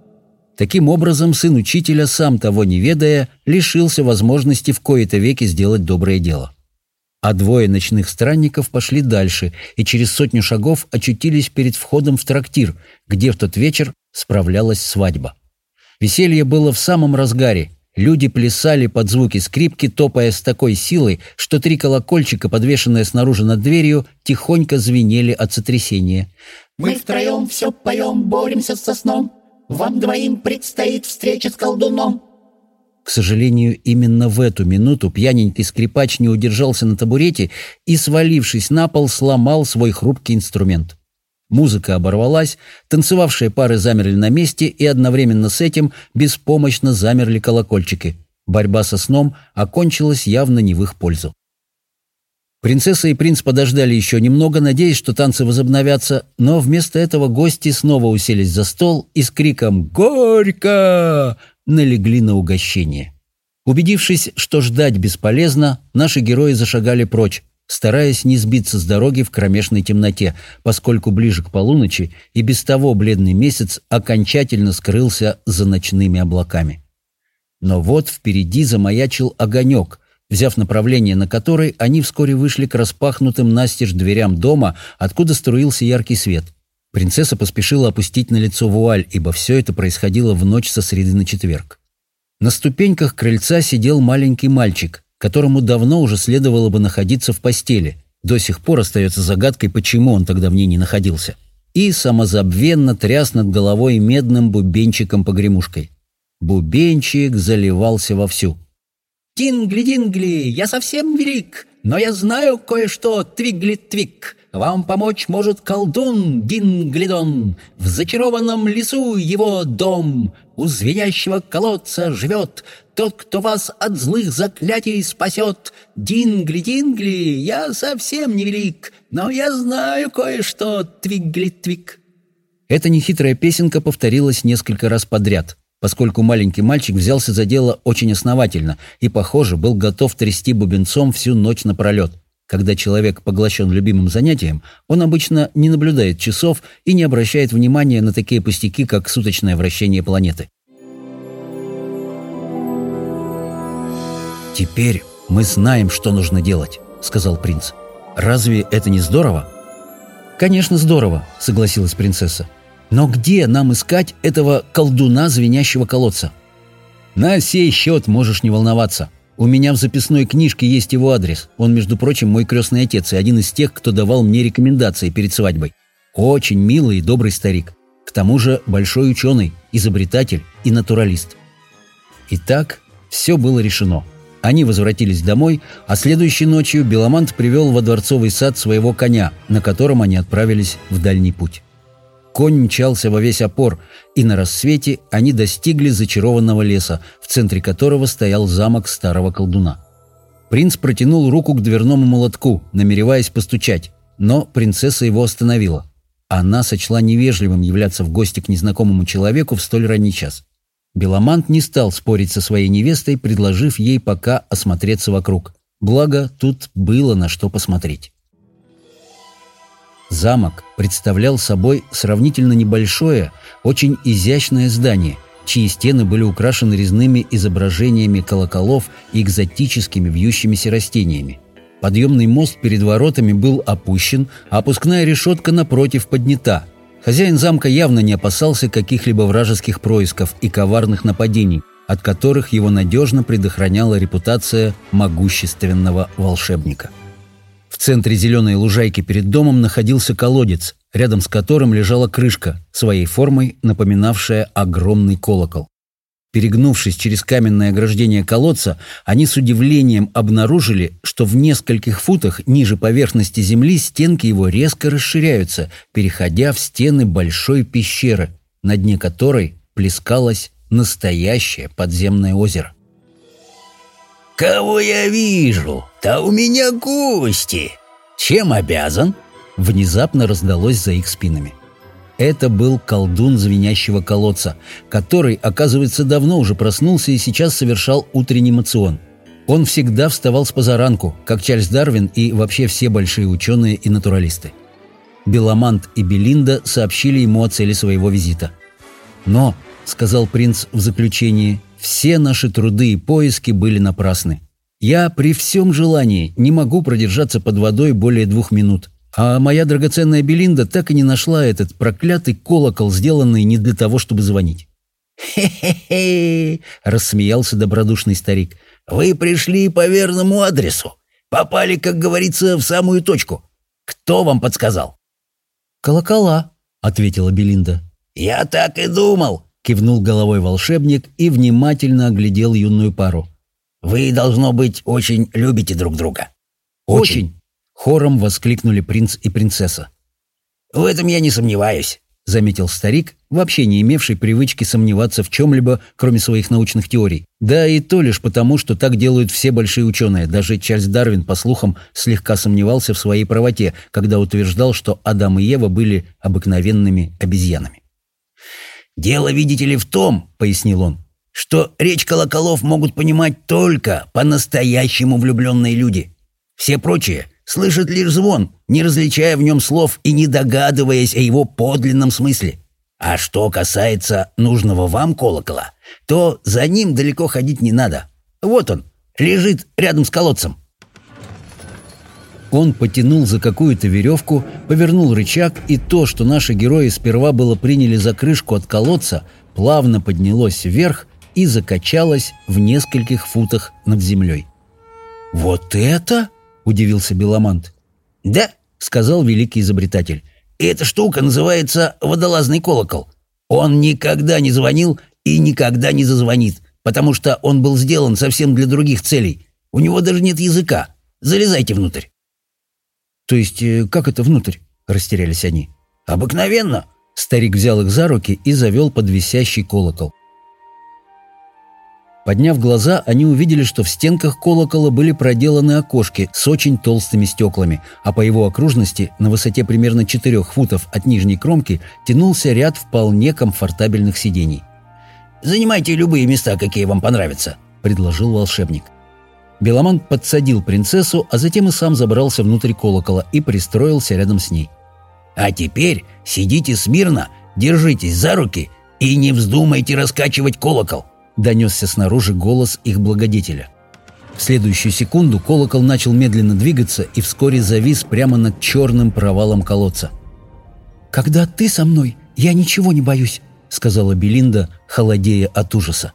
Таким образом, сын учителя, сам того не ведая, лишился возможности в кои-то веки сделать доброе дело. А двое ночных странников пошли дальше и через сотню шагов очутились перед входом в трактир, где в тот вечер справлялась свадьба. Веселье было в самом разгаре. Люди плясали под звуки скрипки, топая с такой силой, что три колокольчика, подвешенные снаружи над дверью, тихонько звенели от сотрясения. «Мы втроем все поем, боремся со сном, вам двоим предстоит встреча с колдуном». К сожалению, именно в эту минуту пьяненький скрипач не удержался на табурете и, свалившись на пол, сломал свой хрупкий инструмент. Музыка оборвалась, танцевавшие пары замерли на месте, и одновременно с этим беспомощно замерли колокольчики. Борьба со сном окончилась явно не в их пользу. Принцесса и принц подождали еще немного, надеясь, что танцы возобновятся, но вместо этого гости снова уселись за стол и с криком «Горько!» налегли на угощение. Убедившись, что ждать бесполезно, наши герои зашагали прочь, стараясь не сбиться с дороги в кромешной темноте, поскольку ближе к полуночи и без того бледный месяц окончательно скрылся за ночными облаками. Но вот впереди замаячил огонек — взяв направление на которой, они вскоре вышли к распахнутым настежь дверям дома, откуда струился яркий свет. Принцесса поспешила опустить на лицо вуаль, ибо все это происходило в ночь со среды на четверг. На ступеньках крыльца сидел маленький мальчик, которому давно уже следовало бы находиться в постели. До сих пор остается загадкой, почему он тогда в ней не находился. И самозабвенно тряс над головой медным бубенчиком-погремушкой. Бубенчик заливался вовсю – «Дингли, Дингли, я совсем велик, но я знаю кое-что, Твигли, Твик. Вам помочь может колдун Динглидон. В зачарованном лесу его дом. У звенящего колодца живет тот, кто вас от злых заклятий спасет. Дингли, Дингли, я совсем не велик, но я знаю кое-что, Твигли, Твик». Эта нехитрая песенка повторилась несколько раз подряд поскольку маленький мальчик взялся за дело очень основательно и, похоже, был готов трясти бубенцом всю ночь напролет. Когда человек поглощен любимым занятием, он обычно не наблюдает часов и не обращает внимания на такие пустяки, как суточное вращение планеты. «Теперь мы знаем, что нужно делать», — сказал принц. «Разве это не здорово?» «Конечно, здорово», — согласилась принцесса. Но где нам искать этого колдуна звенящего колодца? На сей счет можешь не волноваться. У меня в записной книжке есть его адрес. Он, между прочим, мой крестный отец и один из тех, кто давал мне рекомендации перед свадьбой. Очень милый и добрый старик. К тому же большой ученый, изобретатель и натуралист. Итак, все было решено. Они возвратились домой, а следующей ночью Беломант привел во дворцовый сад своего коня, на котором они отправились в дальний путь. Конь мчался во весь опор, и на рассвете они достигли зачарованного леса, в центре которого стоял замок старого колдуна. Принц протянул руку к дверному молотку, намереваясь постучать, но принцесса его остановила. Она сочла невежливым являться в гости к незнакомому человеку в столь ранний час. Беломант не стал спорить со своей невестой, предложив ей пока осмотреться вокруг. Благо, тут было на что посмотреть. Замок представлял собой сравнительно небольшое, очень изящное здание, чьи стены были украшены резными изображениями колоколов и экзотическими вьющимися растениями. Подъемный мост перед воротами был опущен, а опускная решетка напротив поднята. Хозяин замка явно не опасался каких-либо вражеских происков и коварных нападений, от которых его надежно предохраняла репутация могущественного волшебника центре зеленой лужайки перед домом находился колодец, рядом с которым лежала крышка, своей формой напоминавшая огромный колокол. Перегнувшись через каменное ограждение колодца, они с удивлением обнаружили, что в нескольких футах ниже поверхности земли стенки его резко расширяются, переходя в стены большой пещеры, на дне которой плескалось настоящее подземное озеро. «Кого я вижу? Да у меня гости!» «Чем обязан?» Внезапно раздалось за их спинами. Это был колдун звенящего колодца, который, оказывается, давно уже проснулся и сейчас совершал утренний мацион. Он всегда вставал с позаранку, как Чарльз Дарвин и вообще все большие ученые и натуралисты. Беломант и Белинда сообщили ему о цели своего визита. «Но», — сказал принц в заключении, — все наши труды и поиски были напрасны. Я при всем желании не могу продержаться под водой более двух минут. А моя драгоценная Белинда так и не нашла этот проклятый колокол, сделанный не для того, чтобы звонить. «Хе-хе-хе!» — рассмеялся добродушный старик. «Вы пришли по верному адресу. Попали, как говорится, в самую точку. Кто вам подсказал?» «Колокола», — ответила Белинда. «Я так и думал!» — кивнул головой волшебник и внимательно оглядел юную пару. «Вы, должно быть, очень любите друг друга». «Очень!», очень. — хором воскликнули принц и принцесса. «В этом я не сомневаюсь», — заметил старик, вообще не имевший привычки сомневаться в чем-либо, кроме своих научных теорий. Да и то лишь потому, что так делают все большие ученые. Даже Чарльз Дарвин, по слухам, слегка сомневался в своей правоте, когда утверждал, что Адам и Ева были обыкновенными обезьянами. «Дело, видите ли, в том, — пояснил он, — что речь колоколов могут понимать только по-настоящему влюбленные люди. Все прочие слышат лишь звон, не различая в нем слов и не догадываясь о его подлинном смысле. А что касается нужного вам колокола, то за ним далеко ходить не надо. Вот он, лежит рядом с колодцем. Он потянул за какую-то веревку, повернул рычаг, и то, что наши герои сперва было приняли за крышку от колодца, плавно поднялось вверх и закачалось в нескольких футах над землей. «Вот это?» – удивился Беломант. «Да», – сказал великий изобретатель. «Эта штука называется водолазный колокол. Он никогда не звонил и никогда не зазвонит, потому что он был сделан совсем для других целей. У него даже нет языка. Залезайте внутрь». «То есть э, как это внутрь?» – растерялись они. «Обыкновенно!» – старик взял их за руки и завел под висящий колокол. Подняв глаза, они увидели, что в стенках колокола были проделаны окошки с очень толстыми стеклами, а по его окружности, на высоте примерно 4 футов от нижней кромки, тянулся ряд вполне комфортабельных сидений. «Занимайте любые места, какие вам понравятся», — предложил волшебник. Беломан подсадил принцессу, а затем и сам забрался внутрь колокола и пристроился рядом с ней. «А теперь сидите смирно, держитесь за руки и не вздумайте раскачивать колокол!» — донесся снаружи голос их благодетеля. В следующую секунду колокол начал медленно двигаться и вскоре завис прямо над черным провалом колодца. «Когда ты со мной, я ничего не боюсь», — сказала Белинда, холодея от ужаса.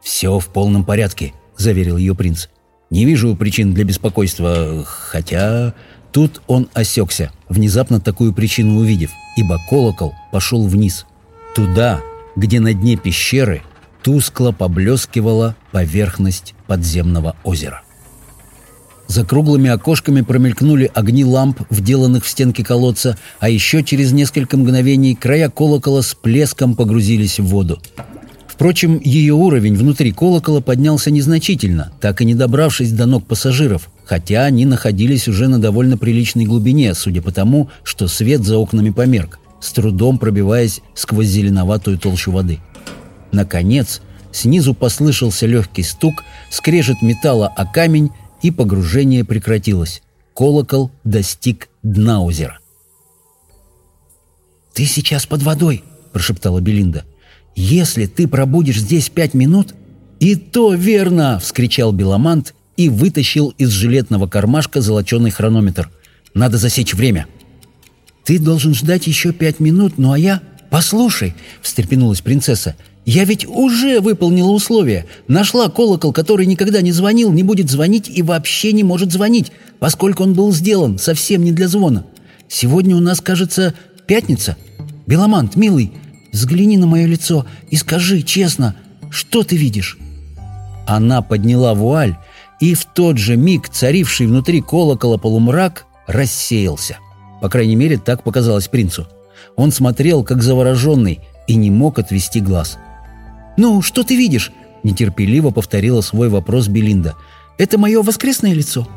«Все в полном порядке», — заверил ее принц. «Не вижу причин для беспокойства, хотя...» Тут он осекся, внезапно такую причину увидев, ибо колокол пошел вниз. Туда, где на дне пещеры тускло поблескивала поверхность подземного озера. За круглыми окошками промелькнули огни ламп, вделанных в стенки колодца, а еще через несколько мгновений края колокола с плеском погрузились в воду. Впрочем, ее уровень внутри колокола поднялся незначительно, так и не добравшись до ног пассажиров, хотя они находились уже на довольно приличной глубине, судя по тому, что свет за окнами померк, с трудом пробиваясь сквозь зеленоватую толщу воды. Наконец, снизу послышался легкий стук, скрежет металла о камень, и погружение прекратилось. Колокол достиг дна озера. «Ты сейчас под водой!» – прошептала Белинда. «Если ты пробудешь здесь пять минут...» «И то верно!» — вскричал Беломант и вытащил из жилетного кармашка золоченый хронометр. «Надо засечь время!» «Ты должен ждать еще пять минут, ну а я...» «Послушай!» — встрепенулась принцесса. «Я ведь уже выполнила условия. Нашла колокол, который никогда не звонил, не будет звонить и вообще не может звонить, поскольку он был сделан совсем не для звона. Сегодня у нас, кажется, пятница. Беломант, милый, Взгляни на мое лицо и скажи честно, что ты видишь?» Она подняла вуаль, и в тот же миг царивший внутри колокола полумрак рассеялся. По крайней мере, так показалось принцу. Он смотрел, как завороженный, и не мог отвести глаз. «Ну, что ты видишь?» – нетерпеливо повторила свой вопрос Белинда. «Это мое воскресное лицо?»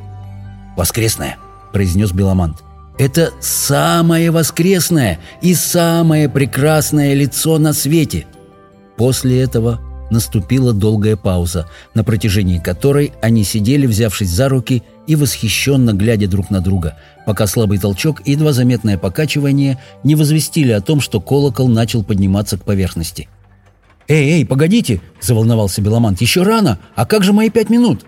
«Воскресное», – произнес Беломант. Это самое воскресное и самое прекрасное лицо на свете. После этого наступила долгая пауза, на протяжении которой они сидели, взявшись за руки и восхищенно глядя друг на друга, пока слабый толчок и едва заметное покачивание не возвестили о том, что колокол начал подниматься к поверхности. «Эй, эй, погодите!» – заволновался Беломант. «Еще рано! А как же мои пять минут?»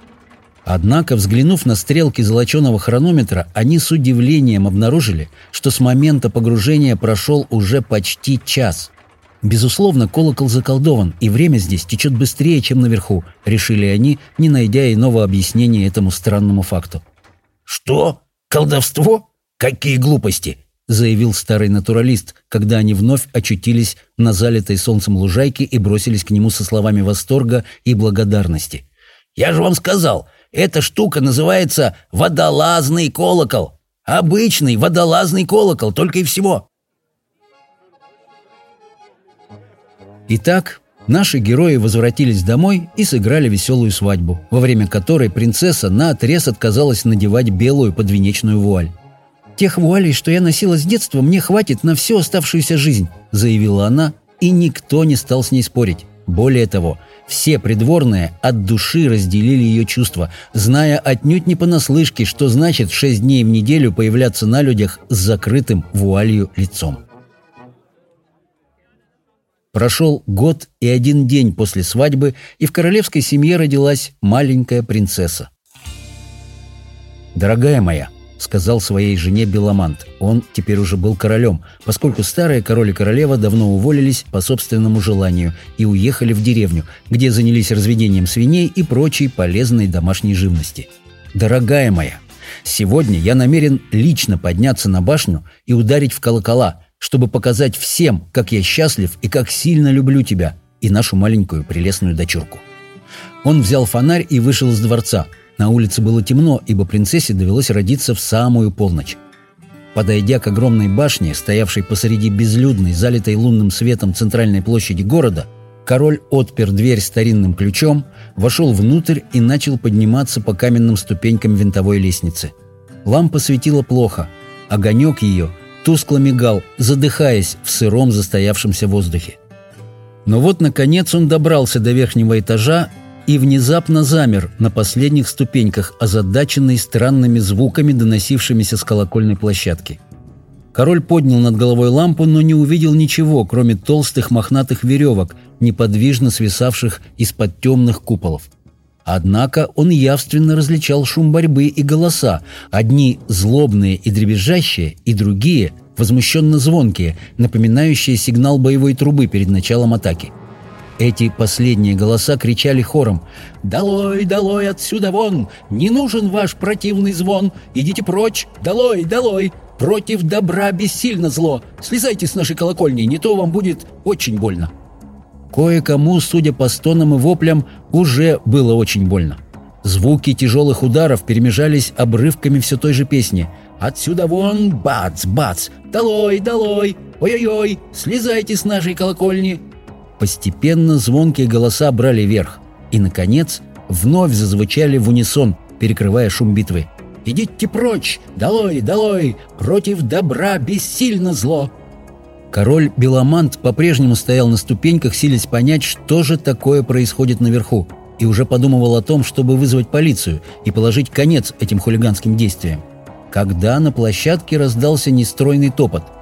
Однако, взглянув на стрелки золоченого хронометра, они с удивлением обнаружили, что с момента погружения прошел уже почти час. Безусловно, колокол заколдован, и время здесь течет быстрее, чем наверху, решили они, не найдя иного объяснения этому странному факту. «Что? Колдовство? Какие глупости!» заявил старый натуралист, когда они вновь очутились на залитой солнцем лужайке и бросились к нему со словами восторга и благодарности. «Я же вам сказал, эта штука называется водолазный колокол. Обычный водолазный колокол, только и всего. Итак, наши герои возвратились домой и сыграли веселую свадьбу, во время которой принцесса наотрез отказалась надевать белую подвенечную вуаль. «Тех вуалей, что я носила с детства, мне хватит на всю оставшуюся жизнь», — заявила она, и никто не стал с ней спорить. Более того, все придворные от души разделили ее чувства, зная отнюдь не понаслышке, что значит шесть дней в неделю появляться на людях с закрытым вуалью лицом. Прошел год и один день после свадьбы, и в королевской семье родилась маленькая принцесса. «Дорогая моя», — сказал своей жене Беломант. Он теперь уже был королем, поскольку старые король и королева давно уволились по собственному желанию и уехали в деревню, где занялись разведением свиней и прочей полезной домашней живности. «Дорогая моя, сегодня я намерен лично подняться на башню и ударить в колокола, чтобы показать всем, как я счастлив и как сильно люблю тебя и нашу маленькую прелестную дочурку». Он взял фонарь и вышел из дворца – на улице было темно, ибо принцессе довелось родиться в самую полночь. Подойдя к огромной башне, стоявшей посреди безлюдной, залитой лунным светом центральной площади города, король отпер дверь старинным ключом, вошел внутрь и начал подниматься по каменным ступенькам винтовой лестницы. Лампа светила плохо, огонек ее тускло мигал, задыхаясь в сыром застоявшемся воздухе. Но вот, наконец, он добрался до верхнего этажа и внезапно замер на последних ступеньках, озадаченный странными звуками, доносившимися с колокольной площадки. Король поднял над головой лампу, но не увидел ничего, кроме толстых мохнатых веревок, неподвижно свисавших из-под темных куполов. Однако он явственно различал шум борьбы и голоса, одни злобные и дребезжащие, и другие – возмущенно звонкие, напоминающие сигнал боевой трубы перед началом атаки. Эти последние голоса кричали хором «Долой, долой, отсюда вон! Не нужен ваш противный звон! Идите прочь! Долой, долой! Против добра бессильно зло! Слезайте с нашей колокольни, не то вам будет очень больно!» Кое-кому, судя по стонам и воплям, уже было очень больно. Звуки тяжелых ударов перемежались обрывками все той же песни. «Отсюда вон! Бац! Бац! Долой! Долой! Ой-ой-ой! Слезайте с нашей колокольни! Постепенно звонкие голоса брали верх. И, наконец, вновь зазвучали в унисон, перекрывая шум битвы. «Идите прочь! Долой, долой! Против добра бессильно зло!» Король Беломант по-прежнему стоял на ступеньках, силясь понять, что же такое происходит наверху, и уже подумывал о том, чтобы вызвать полицию и положить конец этим хулиганским действиям. Когда на площадке раздался нестройный топот –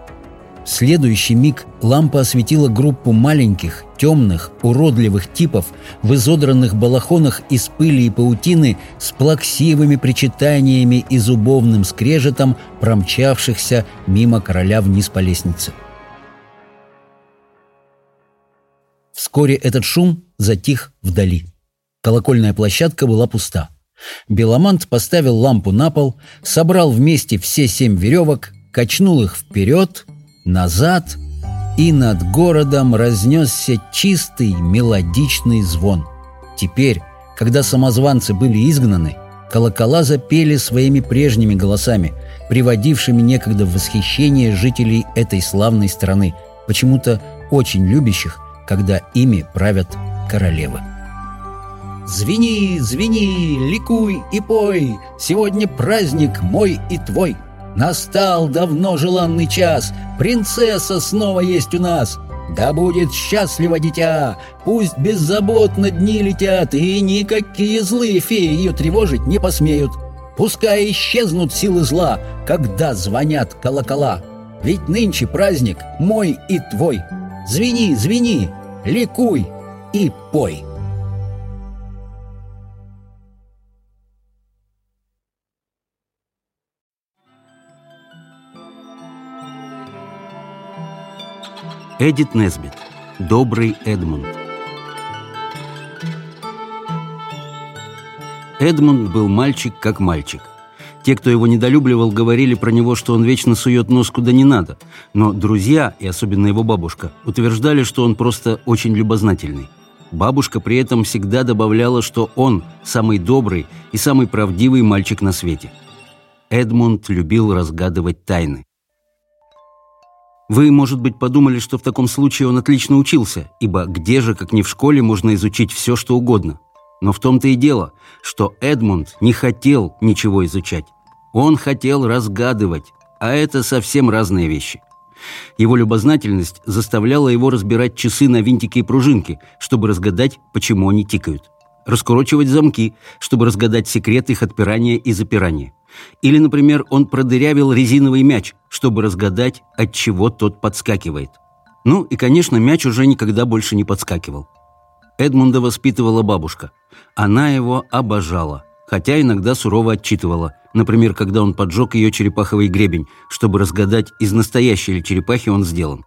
Следующий миг лампа осветила группу маленьких, темных, уродливых типов в изодранных балахонах из пыли и паутины с плаксивыми причитаниями и зубовным скрежетом, промчавшихся мимо короля вниз по лестнице. Вскоре этот шум затих вдали. Колокольная площадка была пуста. Беломант поставил лампу на пол, собрал вместе все семь веревок, качнул их вперед назад, и над городом разнесся чистый мелодичный звон. Теперь, когда самозванцы были изгнаны, колокола запели своими прежними голосами, приводившими некогда в восхищение жителей этой славной страны, почему-то очень любящих, когда ими правят королевы. Звени, звени, ликуй и пой, Сегодня праздник мой и твой. Настал давно желанный час, принцесса снова есть у нас. Да будет счастливо дитя, пусть беззаботно дни летят, и никакие злые феи ее тревожить не посмеют. Пускай исчезнут силы зла, когда звонят колокола. Ведь нынче праздник мой и твой. Звени, звени, ликуй и пой. Эдит Несбит. Добрый Эдмунд. Эдмунд был мальчик как мальчик. Те, кто его недолюбливал, говорили про него, что он вечно сует нос куда не надо. Но друзья, и особенно его бабушка, утверждали, что он просто очень любознательный. Бабушка при этом всегда добавляла, что он самый добрый и самый правдивый мальчик на свете. Эдмунд любил разгадывать тайны. Вы, может быть, подумали, что в таком случае он отлично учился, ибо где же, как не в школе, можно изучить все, что угодно. Но в том-то и дело, что Эдмунд не хотел ничего изучать. Он хотел разгадывать, а это совсем разные вещи. Его любознательность заставляла его разбирать часы на винтики и пружинки, чтобы разгадать, почему они тикают раскурочивать замки, чтобы разгадать секрет их отпирания и запирания. Или, например, он продырявил резиновый мяч, чтобы разгадать, от чего тот подскакивает. Ну и, конечно, мяч уже никогда больше не подскакивал. Эдмунда воспитывала бабушка. Она его обожала, хотя иногда сурово отчитывала. Например, когда он поджег ее черепаховый гребень, чтобы разгадать, из настоящей ли черепахи он сделан.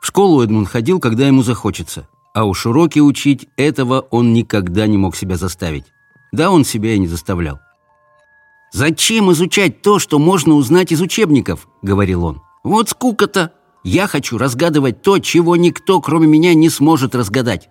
В школу Эдмунд ходил, когда ему захочется а уж уроки учить этого он никогда не мог себя заставить. Да он себя и не заставлял. «Зачем изучать то, что можно узнать из учебников?» — говорил он. «Вот скука-то! Я хочу разгадывать то, чего никто, кроме меня, не сможет разгадать».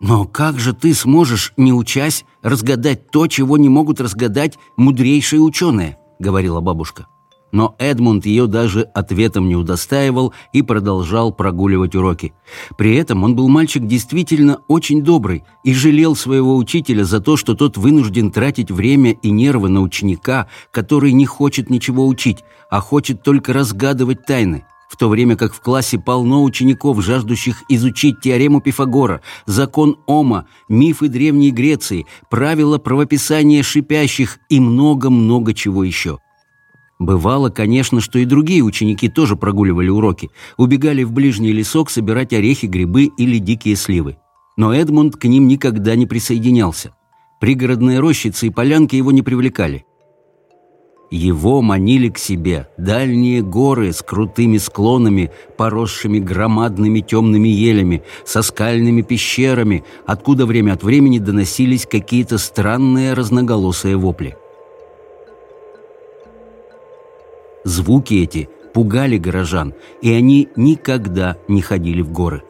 «Но как же ты сможешь, не учась, разгадать то, чего не могут разгадать мудрейшие ученые?» — говорила бабушка. Но Эдмунд ее даже ответом не удостаивал и продолжал прогуливать уроки. При этом он был мальчик действительно очень добрый и жалел своего учителя за то, что тот вынужден тратить время и нервы на ученика, который не хочет ничего учить, а хочет только разгадывать тайны в то время как в классе полно учеников, жаждущих изучить теорему Пифагора, закон Ома, мифы Древней Греции, правила правописания шипящих и много-много чего еще. Бывало, конечно, что и другие ученики тоже прогуливали уроки, убегали в ближний лесок собирать орехи, грибы или дикие сливы. Но Эдмунд к ним никогда не присоединялся. Пригородные рощицы и полянки его не привлекали. Его манили к себе дальние горы с крутыми склонами, поросшими громадными темными елями, со скальными пещерами, откуда время от времени доносились какие-то странные разноголосые вопли. Звуки эти пугали горожан, и они никогда не ходили в горы.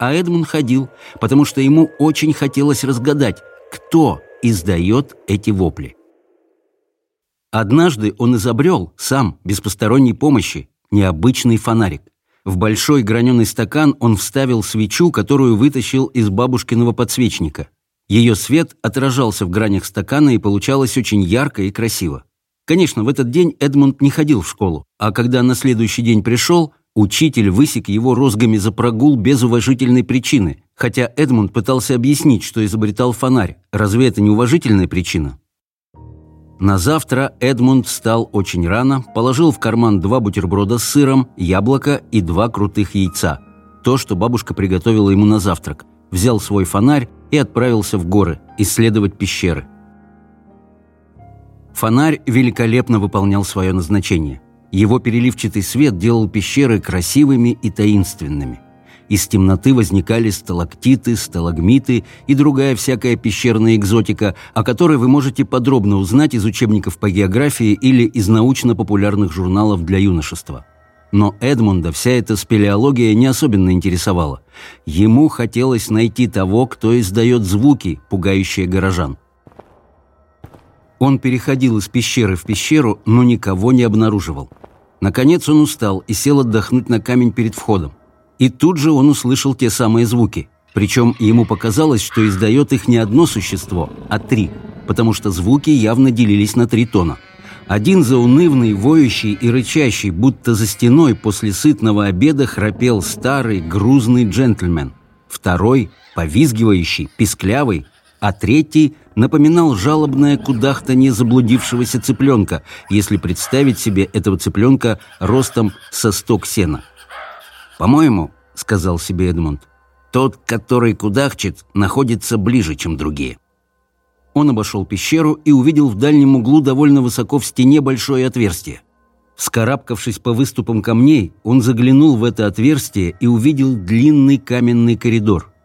А Эдмунд ходил, потому что ему очень хотелось разгадать, кто издает эти вопли. Однажды он изобрел, сам, без посторонней помощи, необычный фонарик. В большой граненый стакан он вставил свечу, которую вытащил из бабушкиного подсвечника. Ее свет отражался в гранях стакана и получалось очень ярко и красиво. Конечно, в этот день Эдмунд не ходил в школу, а когда на следующий день пришел, учитель высек его розгами за прогул без уважительной причины, хотя Эдмунд пытался объяснить, что изобретал фонарь. Разве это не уважительная причина? На завтра Эдмунд встал очень рано, положил в карман два бутерброда с сыром, яблоко и два крутых яйца. То, что бабушка приготовила ему на завтрак. Взял свой фонарь и отправился в горы исследовать пещеры. Фонарь великолепно выполнял свое назначение. Его переливчатый свет делал пещеры красивыми и таинственными. Из темноты возникали сталактиты, сталагмиты и другая всякая пещерная экзотика, о которой вы можете подробно узнать из учебников по географии или из научно-популярных журналов для юношества. Но Эдмунда вся эта спелеология не особенно интересовала. Ему хотелось найти того, кто издает звуки, пугающие горожан. Он переходил из пещеры в пещеру, но никого не обнаруживал. Наконец он устал и сел отдохнуть на камень перед входом. И тут же он услышал те самые звуки. Причем ему показалось, что издает их не одно существо, а три, потому что звуки явно делились на три тона. Один заунывный, воющий и рычащий, будто за стеной после сытного обеда храпел старый, грузный джентльмен. Второй – повизгивающий, писклявый, а третий – напоминал жалобное кудахтанье заблудившегося цыпленка, если представить себе этого цыпленка ростом со сток сена. «По-моему, — сказал себе Эдмунд, — тот, который кудахчет, находится ближе, чем другие». Он обошел пещеру и увидел в дальнем углу довольно высоко в стене большое отверстие. Скарабкавшись по выступам камней, он заглянул в это отверстие и увидел длинный каменный коридор –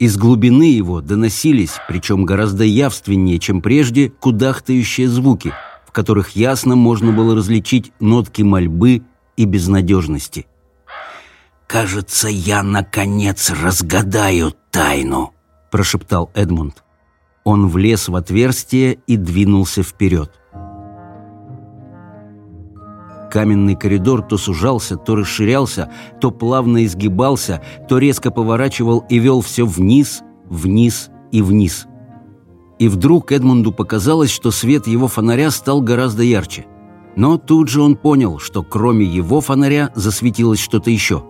из глубины его доносились, причем гораздо явственнее, чем прежде, кудахтающие звуки, в которых ясно можно было различить нотки мольбы и безнадежности. «Кажется, я, наконец, разгадаю тайну», – прошептал Эдмунд. Он влез в отверстие и двинулся вперед. Каменный коридор то сужался, то расширялся, то плавно изгибался, то резко поворачивал и вел все вниз, вниз и вниз. И вдруг Эдмунду показалось, что свет его фонаря стал гораздо ярче. Но тут же он понял, что кроме его фонаря засветилось что-то еще.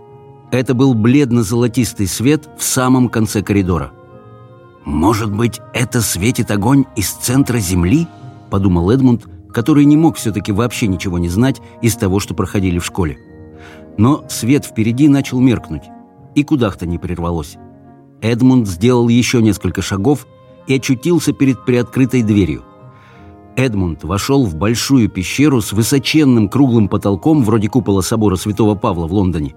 Это был бледно-золотистый свет в самом конце коридора. «Может быть, это светит огонь из центра Земли?» – подумал Эдмунд – который не мог все-таки вообще ничего не знать из того, что проходили в школе. Но свет впереди начал меркнуть, и кудах-то не прервалось. Эдмунд сделал еще несколько шагов и очутился перед приоткрытой дверью. Эдмунд вошел в большую пещеру с высоченным круглым потолком вроде купола собора Святого Павла в Лондоне.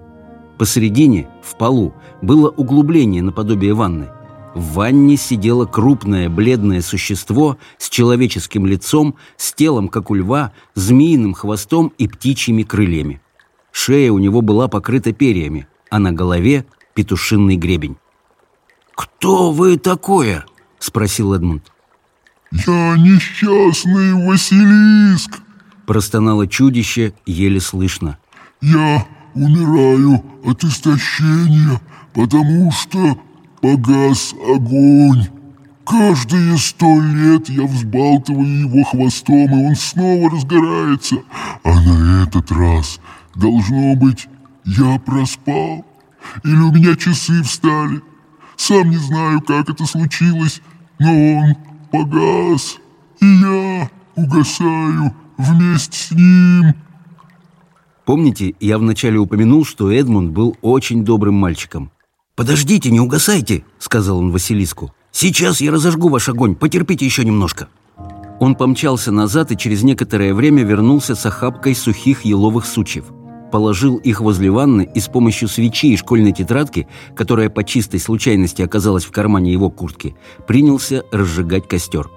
Посередине, в полу, было углубление наподобие ванны – в ванне сидело крупное бледное существо с человеческим лицом, с телом, как у льва, змеиным хвостом и птичьими крыльями. Шея у него была покрыта перьями, а на голове — петушинный гребень. «Кто вы такое?» — спросил Эдмунд. «Я несчастный Василиск!» — простонало чудище, еле слышно. «Я умираю от истощения, потому что погас огонь. Каждые сто лет я взбалтываю его хвостом, и он снова разгорается. А на этот раз, должно быть, я проспал. Или у меня часы встали. Сам не знаю, как это случилось, но он погас. И я угасаю вместе с ним. Помните, я вначале упомянул, что Эдмунд был очень добрым мальчиком. «Подождите, не угасайте!» — сказал он Василиску. «Сейчас я разожгу ваш огонь, потерпите еще немножко!» Он помчался назад и через некоторое время вернулся с охапкой сухих еловых сучьев. Положил их возле ванны и с помощью свечи и школьной тетрадки, которая по чистой случайности оказалась в кармане его куртки, принялся разжигать костер.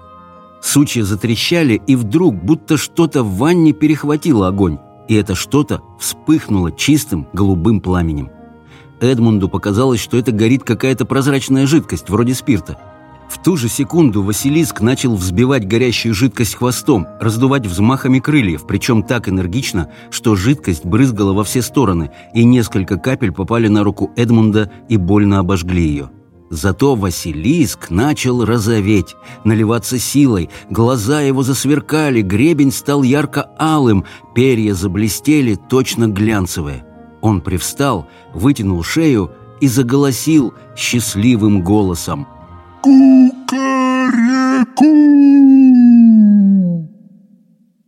Сучья затрещали, и вдруг будто что-то в ванне перехватило огонь, и это что-то вспыхнуло чистым голубым пламенем. Эдмунду показалось, что это горит какая-то прозрачная жидкость, вроде спирта. В ту же секунду Василиск начал взбивать горящую жидкость хвостом, раздувать взмахами крыльев, причем так энергично, что жидкость брызгала во все стороны, и несколько капель попали на руку Эдмунда и больно обожгли ее. Зато Василиск начал розоветь, наливаться силой, глаза его засверкали, гребень стал ярко-алым, перья заблестели, точно глянцевые. Он привстал, вытянул шею и заголосил счастливым голосом. «Кукареку!»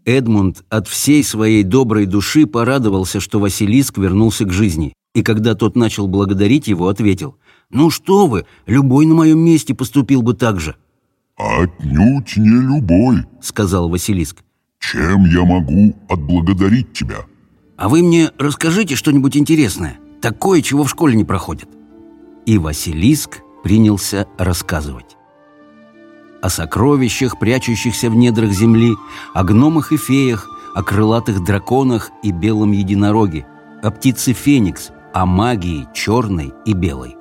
Эдмунд от всей своей доброй души порадовался, что Василиск вернулся к жизни. И когда тот начал благодарить его, ответил. «Ну что вы, любой на моем месте поступил бы так же». «Отнюдь не любой», — сказал Василиск. «Чем я могу отблагодарить тебя?» А вы мне расскажите что-нибудь интересное, такое, чего в школе не проходит». И Василиск принялся рассказывать. О сокровищах, прячущихся в недрах земли, о гномах и феях, о крылатых драконах и белом единороге, о птице Феникс, о магии черной и белой.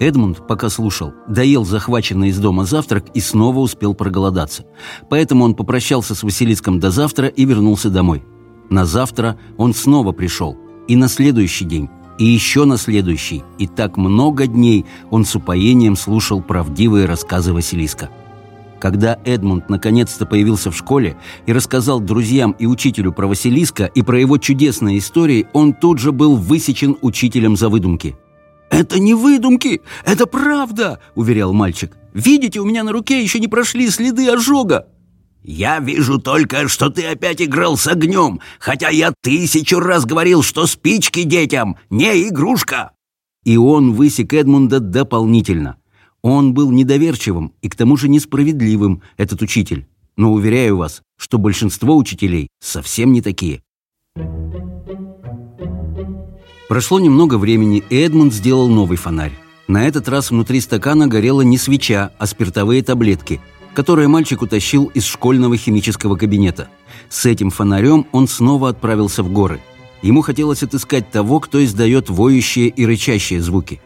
Эдмунд, пока слушал, доел захваченный из дома завтрак и снова успел проголодаться. Поэтому он попрощался с Василиском до завтра и вернулся домой. На завтра он снова пришел, и на следующий день, и еще на следующий, и так много дней он с упоением слушал правдивые рассказы Василиска. Когда Эдмунд наконец-то появился в школе и рассказал друзьям и учителю про Василиска и про его чудесные истории, он тут же был высечен учителем за выдумки. «Это не выдумки, это правда!» – уверял мальчик. «Видите, у меня на руке еще не прошли следы ожога!» «Я вижу только, что ты опять играл с огнем, хотя я тысячу раз говорил, что спички детям не игрушка!» И он высек Эдмунда дополнительно. Он был недоверчивым и к тому же несправедливым, этот учитель. Но уверяю вас, что большинство учителей совсем не такие. Прошло немного времени, и Эдмунд сделал новый фонарь. На этот раз внутри стакана горела не свеча, а спиртовые таблетки – которое мальчик утащил из школьного химического кабинета. С этим фонарем он снова отправился в горы. Ему хотелось отыскать того, кто издает воющие и рычащие звуки.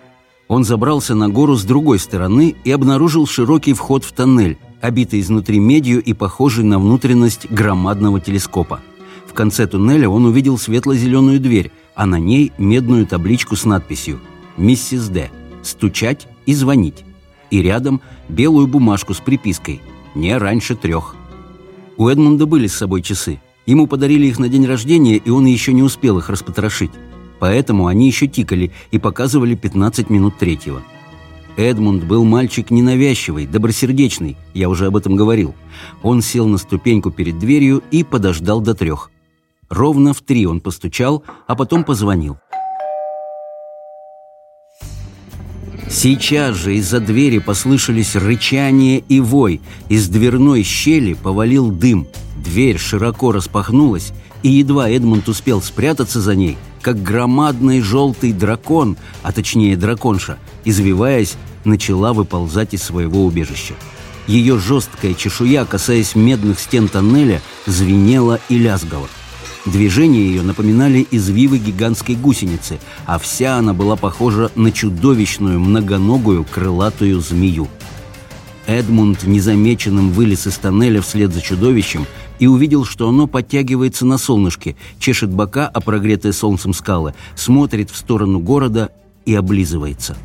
Он забрался на гору с другой стороны и обнаружил широкий вход в тоннель, обитый изнутри медью и похожий на внутренность громадного телескопа. В конце туннеля он увидел светло-зеленую дверь, а на ней медную табличку с надписью «Миссис Д. Стучать и звонить» и рядом белую бумажку с припиской «Не раньше трех». У Эдмунда были с собой часы. Ему подарили их на день рождения, и он еще не успел их распотрошить. Поэтому они еще тикали и показывали 15 минут третьего. Эдмунд был мальчик ненавязчивый, добросердечный, я уже об этом говорил. Он сел на ступеньку перед дверью и подождал до трех. Ровно в три он постучал, а потом позвонил. Сейчас же из-за двери послышались рычание и вой. Из дверной щели повалил дым. Дверь широко распахнулась, и едва Эдмунд успел спрятаться за ней, как громадный желтый дракон, а точнее драконша, извиваясь, начала выползать из своего убежища. Ее жесткая чешуя, касаясь медных стен тоннеля, звенела и лязгала – Движения ее напоминали извивы гигантской гусеницы, а вся она была похожа на чудовищную многоногую крылатую змею. Эдмунд незамеченным вылез из тоннеля вслед за чудовищем и увидел, что оно подтягивается на солнышке, чешет бока о прогретые солнцем скалы, смотрит в сторону города и облизывается.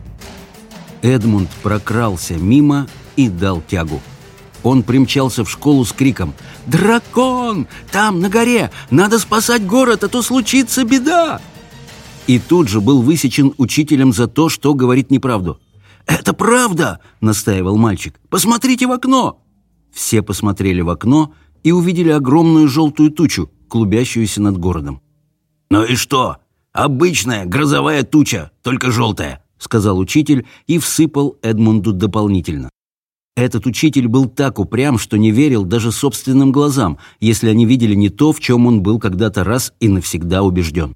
Эдмунд прокрался мимо и дал тягу. Он примчался в школу с криком «Дракон! Там, на горе! Надо спасать город, а то случится беда!» И тут же был высечен учителем за то, что говорит неправду. «Это правда!» — настаивал мальчик. «Посмотрите в окно!» Все посмотрели в окно и увидели огромную желтую тучу, клубящуюся над городом. «Ну и что? Обычная грозовая туча, только желтая!» — сказал учитель и всыпал Эдмунду дополнительно. Этот учитель был так упрям, что не верил даже собственным глазам, если они видели не то, в чем он был когда-то раз и навсегда убежден.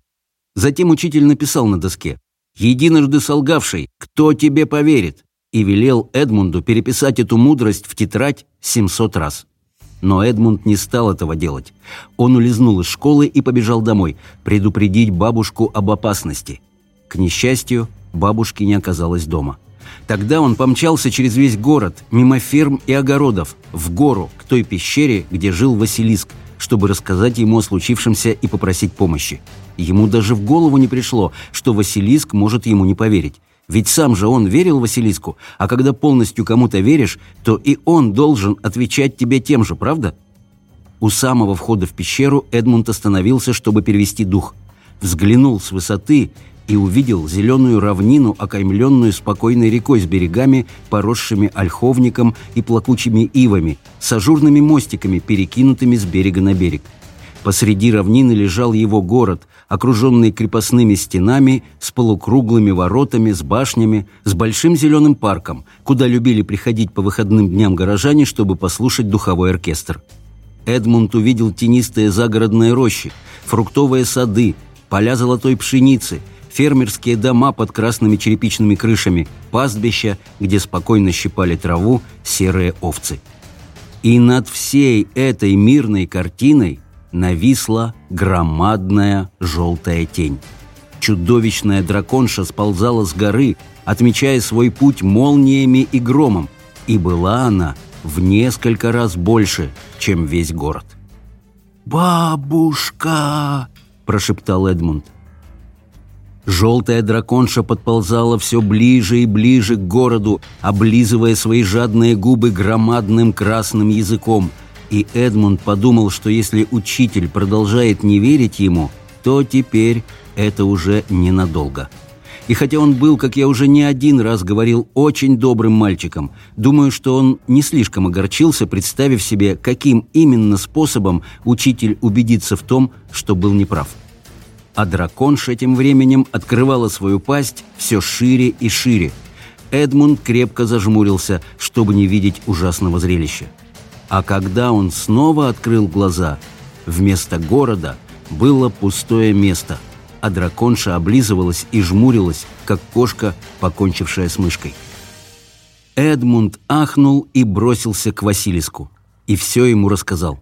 Затем учитель написал на доске «Единожды солгавший, кто тебе поверит?» и велел Эдмунду переписать эту мудрость в тетрадь 700 раз. Но Эдмунд не стал этого делать. Он улизнул из школы и побежал домой, предупредить бабушку об опасности. К несчастью, бабушки не оказалось дома. Тогда он помчался через весь город, мимо ферм и огородов, в гору, к той пещере, где жил Василиск, чтобы рассказать ему о случившемся и попросить помощи. Ему даже в голову не пришло, что Василиск может ему не поверить. Ведь сам же он верил Василиску, а когда полностью кому-то веришь, то и он должен отвечать тебе тем же, правда? У самого входа в пещеру Эдмунд остановился, чтобы перевести дух. Взглянул с высоты и увидел зеленую равнину, окаймленную спокойной рекой с берегами, поросшими ольховником и плакучими ивами, с ажурными мостиками, перекинутыми с берега на берег. Посреди равнины лежал его город, окруженный крепостными стенами, с полукруглыми воротами, с башнями, с большим зеленым парком, куда любили приходить по выходным дням горожане, чтобы послушать духовой оркестр. Эдмунд увидел тенистые загородные рощи, фруктовые сады, поля золотой пшеницы, фермерские дома под красными черепичными крышами, пастбища, где спокойно щипали траву серые овцы. И над всей этой мирной картиной нависла громадная желтая тень. Чудовищная драконша сползала с горы, отмечая свой путь молниями и громом, и была она в несколько раз больше, чем весь город. «Бабушка!» – прошептал Эдмунд – Желтая драконша подползала все ближе и ближе к городу, облизывая свои жадные губы громадным красным языком. И Эдмунд подумал, что если учитель продолжает не верить ему, то теперь это уже ненадолго. И хотя он был, как я уже не один раз говорил, очень добрым мальчиком, думаю, что он не слишком огорчился, представив себе, каким именно способом учитель убедится в том, что был неправ. прав а драконша тем временем открывала свою пасть все шире и шире. Эдмунд крепко зажмурился, чтобы не видеть ужасного зрелища. А когда он снова открыл глаза, вместо города было пустое место, а драконша облизывалась и жмурилась, как кошка, покончившая с мышкой. Эдмунд ахнул и бросился к Василиску, и все ему рассказал.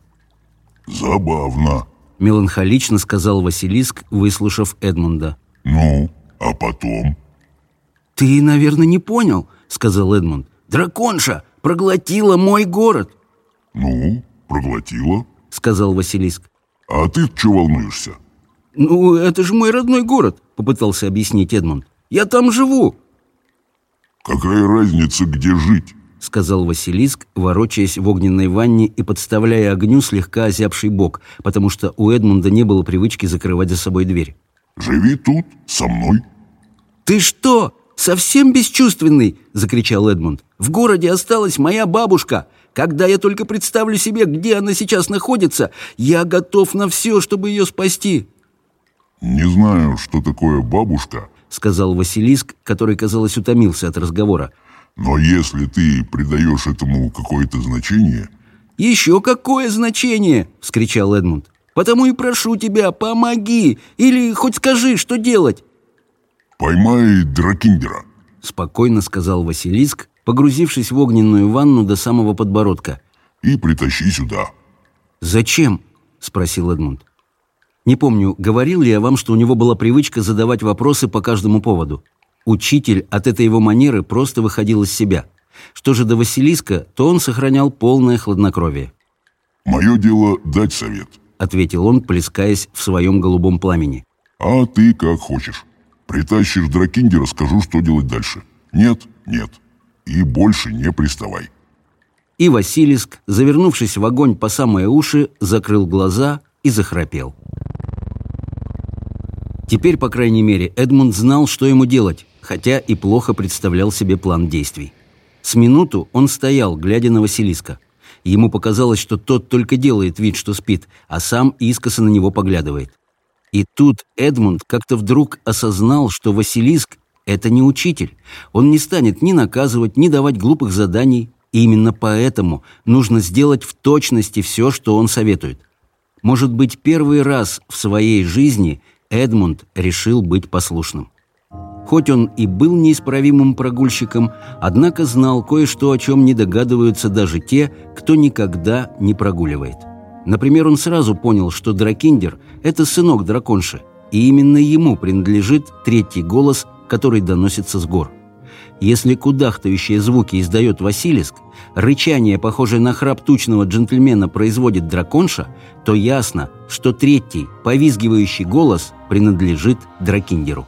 «Забавно», Меланхолично сказал Василиск, выслушав Эдмунда. «Ну, а потом?» «Ты, наверное, не понял», — сказал Эдмунд. «Драконша проглотила мой город». «Ну, проглотила», — сказал Василиск. «А ты чего волнуешься?» «Ну, это же мой родной город», — попытался объяснить Эдмунд. «Я там живу». «Какая разница, где жить?» — сказал Василиск, ворочаясь в огненной ванне и подставляя огню слегка озябший бок, потому что у Эдмунда не было привычки закрывать за собой дверь. «Живи тут, со мной». «Ты что, совсем бесчувственный?» — закричал Эдмунд. «В городе осталась моя бабушка. Когда я только представлю себе, где она сейчас находится, я готов на все, чтобы ее спасти». «Не знаю, что такое бабушка», — сказал Василиск, который, казалось, утомился от разговора. Но если ты придаешь этому какое-то значение... «Еще какое значение!» — вскричал Эдмунд. «Потому и прошу тебя, помоги! Или хоть скажи, что делать!» «Поймай Дракиндера!» — спокойно сказал Василиск, погрузившись в огненную ванну до самого подбородка. «И притащи сюда». «Зачем?» — спросил Эдмунд. «Не помню, говорил ли я вам, что у него была привычка задавать вопросы по каждому поводу». Учитель от этой его манеры просто выходил из себя. Что же до Василиска, то он сохранял полное хладнокровие. «Мое дело дать совет», — ответил он, плескаясь в своем голубом пламени. «А ты как хочешь. Притащишь Дракиндера, расскажу, что делать дальше. Нет, нет. И больше не приставай». И Василиск, завернувшись в огонь по самые уши, закрыл глаза и захрапел. Теперь, по крайней мере, Эдмунд знал, что ему делать хотя и плохо представлял себе план действий. С минуту он стоял, глядя на Василиска. Ему показалось, что тот только делает вид, что спит, а сам искоса на него поглядывает. И тут Эдмунд как-то вдруг осознал, что Василиск — это не учитель. Он не станет ни наказывать, ни давать глупых заданий. И именно поэтому нужно сделать в точности все, что он советует. Может быть, первый раз в своей жизни Эдмунд решил быть послушным. Хоть он и был неисправимым прогульщиком, однако знал кое-что, о чем не догадываются даже те, кто никогда не прогуливает. Например, он сразу понял, что Дракиндер – это сынок драконши, и именно ему принадлежит третий голос, который доносится с гор. Если кудахтающие звуки издает Василиск, рычание, похожее на храп тучного джентльмена, производит драконша, то ясно, что третий, повизгивающий голос принадлежит Дракиндеру.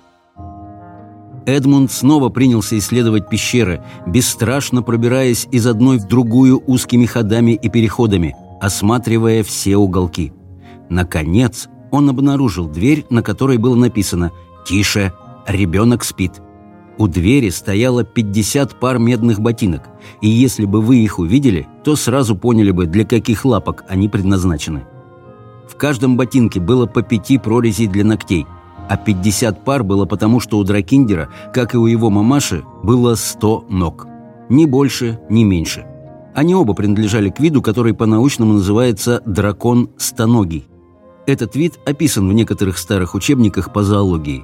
Эдмунд снова принялся исследовать пещеры, бесстрашно пробираясь из одной в другую узкими ходами и переходами, осматривая все уголки. Наконец, он обнаружил дверь, на которой было написано «Тише, ребенок спит». У двери стояло 50 пар медных ботинок, и если бы вы их увидели, то сразу поняли бы, для каких лапок они предназначены. В каждом ботинке было по пяти прорезей для ногтей – а 50 пар было потому, что у Дракиндера, как и у его мамаши, было 100 ног. Ни больше, ни меньше. Они оба принадлежали к виду, который по-научному называется дракон стоногий. Этот вид описан в некоторых старых учебниках по зоологии.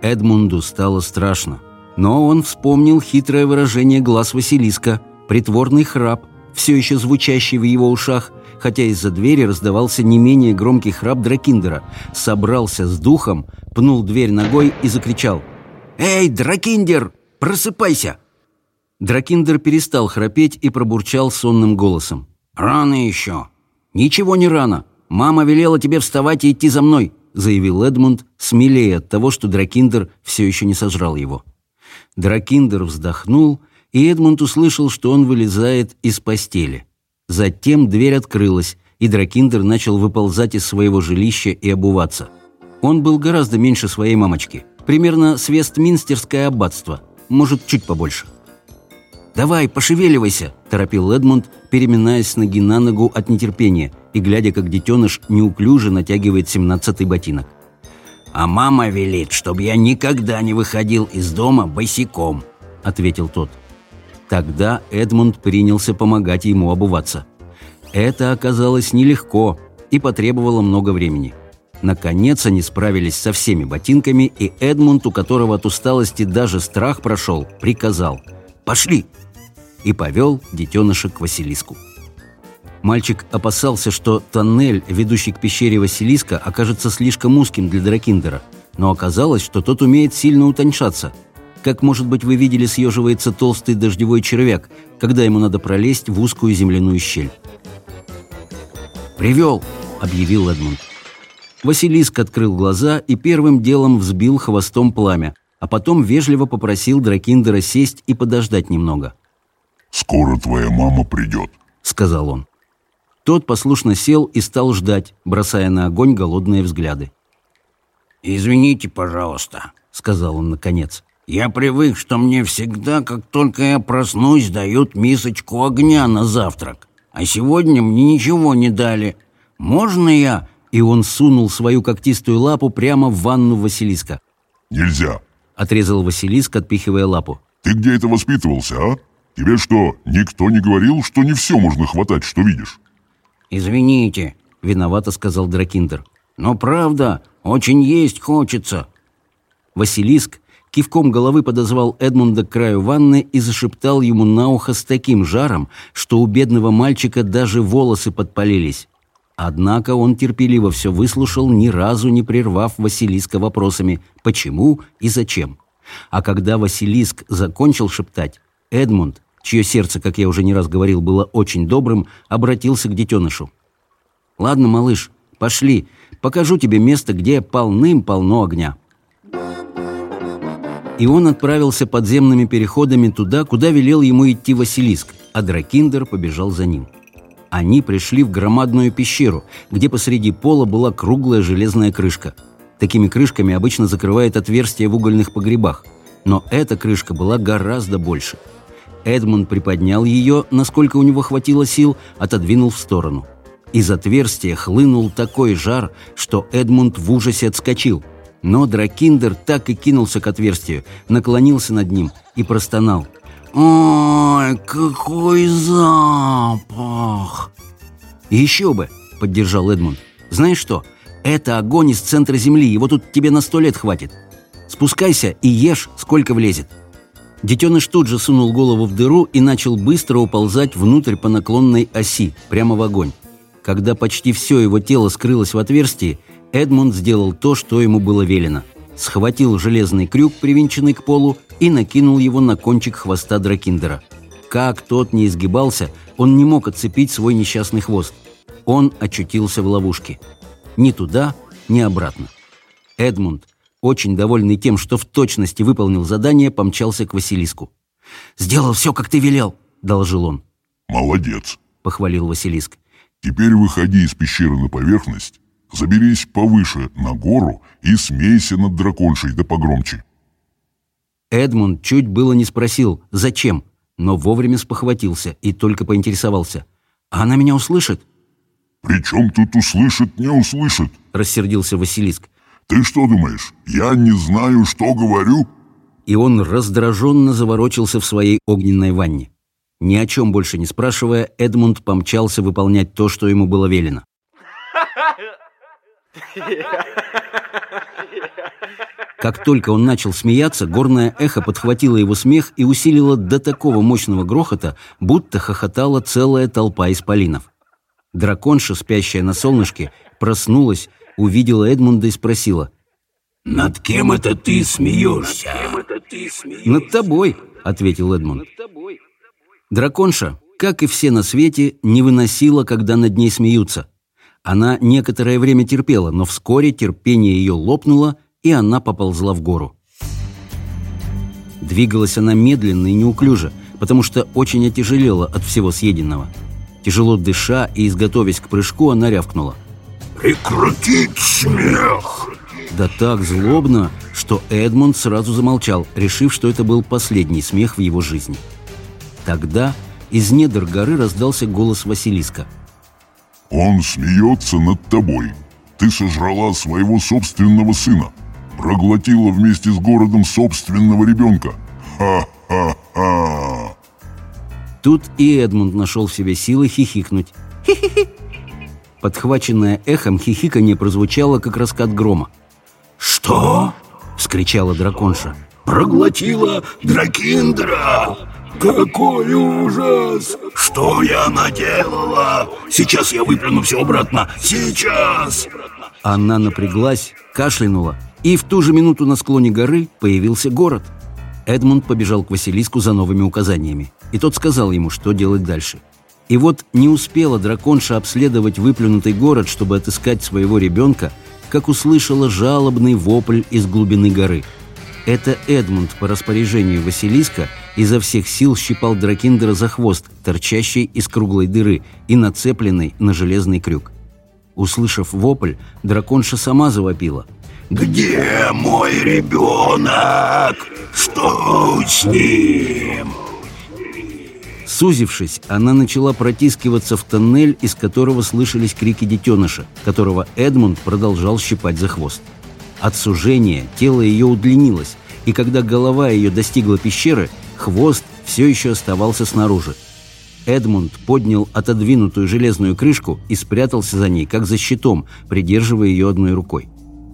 Эдмунду стало страшно. Но он вспомнил хитрое выражение глаз Василиска, притворный храп, все еще звучащий в его ушах, хотя из-за двери раздавался не менее громкий храп Дракиндера, собрался с духом, пнул дверь ногой и закричал «Эй, Дракиндер, просыпайся!» Дракиндер перестал храпеть и пробурчал сонным голосом. «Рано еще!» «Ничего не рано! Мама велела тебе вставать и идти за мной!» заявил Эдмунд, смелее от того, что Дракиндер все еще не сожрал его. Дракиндер вздохнул, и Эдмунд услышал, что он вылезает из постели. Затем дверь открылась, и Дракиндер начал выползать из своего жилища и обуваться. Он был гораздо меньше своей мамочки. Примерно с Вестминстерское аббатство. Может, чуть побольше. «Давай, пошевеливайся!» – торопил Эдмунд, переминаясь с ноги на ногу от нетерпения и глядя, как детеныш неуклюже натягивает семнадцатый ботинок. «А мама велит, чтобы я никогда не выходил из дома босиком», – ответил тот. Тогда Эдмунд принялся помогать ему обуваться. Это оказалось нелегко и потребовало много времени. Наконец они справились со всеми ботинками, и Эдмунд, у которого от усталости даже страх прошел, приказал «Пошли!» и повел детеныша к Василиску. Мальчик опасался, что тоннель, ведущий к пещере Василиска, окажется слишком узким для Дракиндера, но оказалось, что тот умеет сильно утончаться. – как, может быть, вы видели, съеживается толстый дождевой червяк, когда ему надо пролезть в узкую земляную щель. «Привел!» — объявил Эдмунд. Василиск открыл глаза и первым делом взбил хвостом пламя, а потом вежливо попросил Дракиндера сесть и подождать немного. «Скоро твоя мама придет», — сказал он. Тот послушно сел и стал ждать, бросая на огонь голодные взгляды. «Извините, пожалуйста», — сказал он наконец. Я привык, что мне всегда, как только я проснусь, дают мисочку огня на завтрак. А сегодня мне ничего не дали. Можно я...» И он сунул свою когтистую лапу прямо в ванну Василиска. «Нельзя!» — отрезал Василиск, отпихивая лапу. «Ты где это воспитывался, а? Тебе что, никто не говорил, что не все можно хватать, что видишь?» «Извините», — виновато сказал Дракиндер. «Но правда, очень есть хочется». Василиск кивком головы подозвал Эдмунда к краю ванны и зашептал ему на ухо с таким жаром, что у бедного мальчика даже волосы подпалились. Однако он терпеливо все выслушал, ни разу не прервав Василиска вопросами «почему» и «зачем». А когда Василиск закончил шептать, Эдмунд, чье сердце, как я уже не раз говорил, было очень добрым, обратился к детенышу. «Ладно, малыш, пошли, покажу тебе место, где полным-полно огня» и он отправился подземными переходами туда, куда велел ему идти Василиск, а Дракиндер побежал за ним. Они пришли в громадную пещеру, где посреди пола была круглая железная крышка. Такими крышками обычно закрывают отверстия в угольных погребах, но эта крышка была гораздо больше. Эдмунд приподнял ее, насколько у него хватило сил, отодвинул в сторону. Из отверстия хлынул такой жар, что Эдмунд в ужасе отскочил – но Дракиндер так и кинулся к отверстию, наклонился над ним и простонал. «Ой, какой запах!» «Еще бы!» — поддержал Эдмунд. «Знаешь что? Это огонь из центра земли, его тут тебе на сто лет хватит. Спускайся и ешь, сколько влезет». Детеныш тут же сунул голову в дыру и начал быстро уползать внутрь по наклонной оси, прямо в огонь. Когда почти все его тело скрылось в отверстии, Эдмунд сделал то, что ему было велено. Схватил железный крюк, привинченный к полу, и накинул его на кончик хвоста Дракиндера. Как тот не изгибался, он не мог отцепить свой несчастный хвост. Он очутился в ловушке. Ни туда, ни обратно. Эдмунд, очень довольный тем, что в точности выполнил задание, помчался к Василиску. «Сделал все, как ты велел», — доложил он. «Молодец», — похвалил Василиск. «Теперь выходи из пещеры на поверхность заберись повыше на гору и смейся над драконшей да погромче». Эдмунд чуть было не спросил «Зачем?», но вовремя спохватился и только поинтересовался. «А она меня услышит?» «При чем тут услышит, не услышит?» – рассердился Василиск. «Ты что думаешь, я не знаю, что говорю?» И он раздраженно заворочился в своей огненной ванне. Ни о чем больше не спрашивая, Эдмунд помчался выполнять то, что ему было велено. Как только он начал смеяться, горное эхо подхватило его смех и усилило до такого мощного грохота, будто хохотала целая толпа исполинов. Драконша, спящая на солнышке, проснулась, увидела Эдмунда и спросила. «Над кем это ты смеешься?» «Над тобой», — ответил Эдмунд. «Драконша, как и все на свете, не выносила, когда над ней смеются. Она некоторое время терпела, но вскоре терпение ее лопнуло, и она поползла в гору. Двигалась она медленно и неуклюже, потому что очень отяжелела от всего съеденного. Тяжело дыша и изготовясь к прыжку, она рявкнула. «Прекратить смех!» Да так злобно, что Эдмонд сразу замолчал, решив, что это был последний смех в его жизни. Тогда из недр горы раздался голос Василиска – он смеется над тобой. Ты сожрала своего собственного сына. Проглотила вместе с городом собственного ребенка. Ха-ха-ха! Тут и Эдмунд нашел в себе силы хихикнуть. Хи-хи-хи! Подхваченное эхом хихиканье прозвучало, как раскат грома. «Что?» — вскричала драконша. «Проглотила дракиндра!» Какой ужас! Что я наделала? Сейчас я выплюну все обратно. Сейчас! Она напряглась, кашлянула, и в ту же минуту на склоне горы появился город. Эдмунд побежал к Василиску за новыми указаниями, и тот сказал ему, что делать дальше. И вот не успела драконша обследовать выплюнутый город, чтобы отыскать своего ребенка, как услышала жалобный вопль из глубины горы – это Эдмунд по распоряжению Василиска изо всех сил щипал Дракиндера за хвост, торчащий из круглой дыры и нацепленный на железный крюк. Услышав вопль, драконша сама завопила. «Где мой ребенок? Что с ним?» Сузившись, она начала протискиваться в тоннель, из которого слышались крики детеныша, которого Эдмунд продолжал щипать за хвост. От сужения тело ее удлинилось, и когда голова ее достигла пещеры, хвост все еще оставался снаружи. Эдмунд поднял отодвинутую железную крышку и спрятался за ней, как за щитом, придерживая ее одной рукой.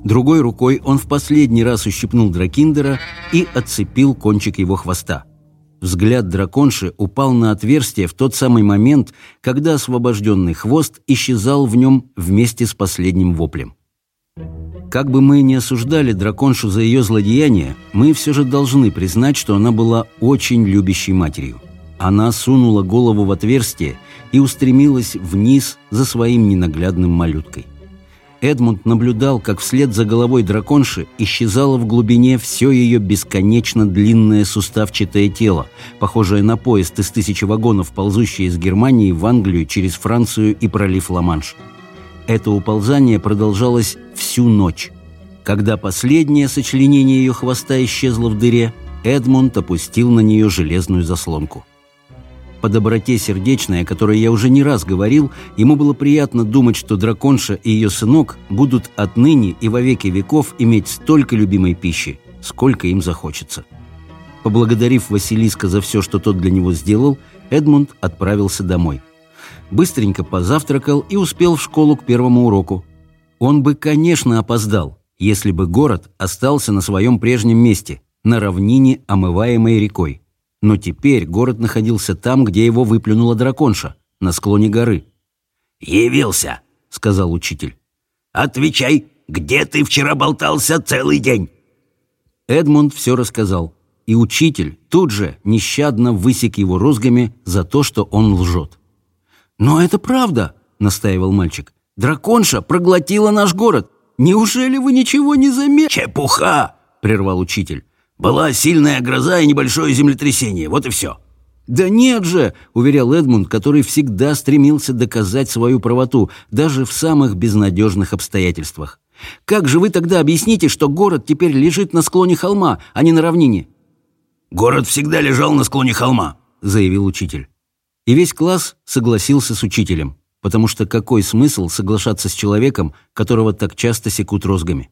Другой рукой он в последний раз ущипнул Дракиндера и отцепил кончик его хвоста. Взгляд драконши упал на отверстие в тот самый момент, когда освобожденный хвост исчезал в нем вместе с последним воплем. Как бы мы ни осуждали драконшу за ее злодеяние, мы все же должны признать, что она была очень любящей матерью. Она сунула голову в отверстие и устремилась вниз за своим ненаглядным малюткой. Эдмунд наблюдал, как вслед за головой драконши исчезало в глубине все ее бесконечно длинное суставчатое тело, похожее на поезд из тысячи вагонов, ползущий из Германии в Англию через Францию и пролив Ла-Манш. Это уползание продолжалось всю ночь. Когда последнее сочленение ее хвоста исчезло в дыре, Эдмунд опустил на нее железную заслонку. По доброте сердечной, о которой я уже не раз говорил, ему было приятно думать, что драконша и ее сынок будут отныне и во веки веков иметь столько любимой пищи, сколько им захочется. Поблагодарив Василиска за все, что тот для него сделал, Эдмунд отправился домой – быстренько позавтракал и успел в школу к первому уроку. Он бы, конечно, опоздал, если бы город остался на своем прежнем месте, на равнине, омываемой рекой. Но теперь город находился там, где его выплюнула драконша, на склоне горы. «Явился», — сказал учитель. «Отвечай, где ты вчера болтался целый день?» Эдмунд все рассказал, и учитель тут же нещадно высек его розгами за то, что он лжет. «Но это правда», — настаивал мальчик. «Драконша проглотила наш город. Неужели вы ничего не заметили?» «Чепуха!» — прервал учитель. «Была сильная гроза и небольшое землетрясение. Вот и все». «Да нет же!» — уверял Эдмунд, который всегда стремился доказать свою правоту, даже в самых безнадежных обстоятельствах. «Как же вы тогда объясните, что город теперь лежит на склоне холма, а не на равнине?» «Город всегда лежал на склоне холма», — заявил учитель. И весь класс согласился с учителем, потому что какой смысл соглашаться с человеком, которого так часто секут розгами?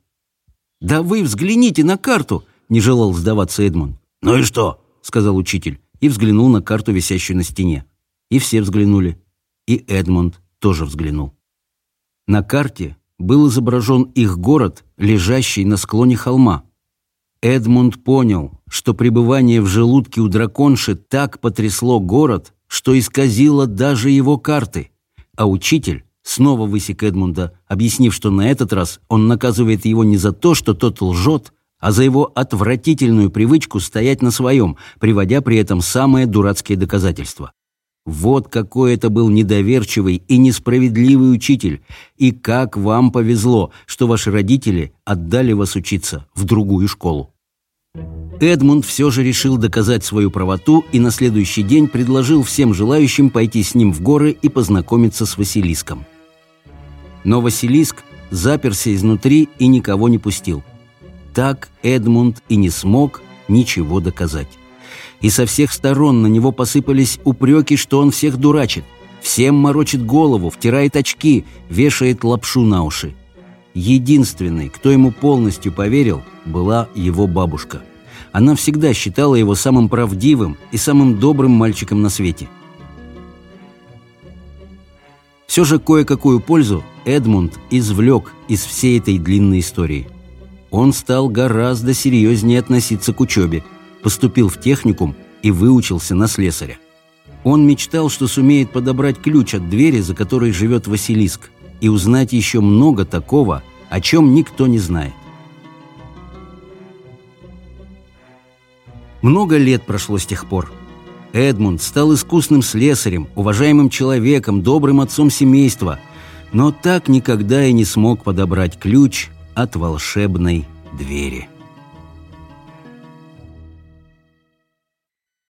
«Да вы взгляните на карту!» — не желал сдаваться Эдмон. «Ну и что?» — сказал учитель и взглянул на карту, висящую на стене. И все взглянули. И Эдмонд тоже взглянул. На карте был изображен их город, лежащий на склоне холма. Эдмунд понял, что пребывание в желудке у драконши так потрясло город, что исказило даже его карты. А учитель снова высек Эдмунда, объяснив, что на этот раз он наказывает его не за то, что тот лжет, а за его отвратительную привычку стоять на своем, приводя при этом самые дурацкие доказательства. Вот какой это был недоверчивый и несправедливый учитель, и как вам повезло, что ваши родители отдали вас учиться в другую школу. Эдмунд все же решил доказать свою правоту и на следующий день предложил всем желающим пойти с ним в горы и познакомиться с Василиском. Но Василиск заперся изнутри и никого не пустил. Так Эдмунд и не смог ничего доказать. И со всех сторон на него посыпались упреки, что он всех дурачит, всем морочит голову, втирает очки, вешает лапшу на уши. Единственной, кто ему полностью поверил, была его бабушка. Она всегда считала его самым правдивым и самым добрым мальчиком на свете. Все же кое-какую пользу Эдмунд извлек из всей этой длинной истории. Он стал гораздо серьезнее относиться к учебе, поступил в техникум и выучился на слесаря. Он мечтал, что сумеет подобрать ключ от двери, за которой живет Василиск и узнать еще много такого, о чем никто не знает. Много лет прошло с тех пор. Эдмунд стал искусным слесарем, уважаемым человеком, добрым отцом семейства, но так никогда и не смог подобрать ключ от волшебной двери.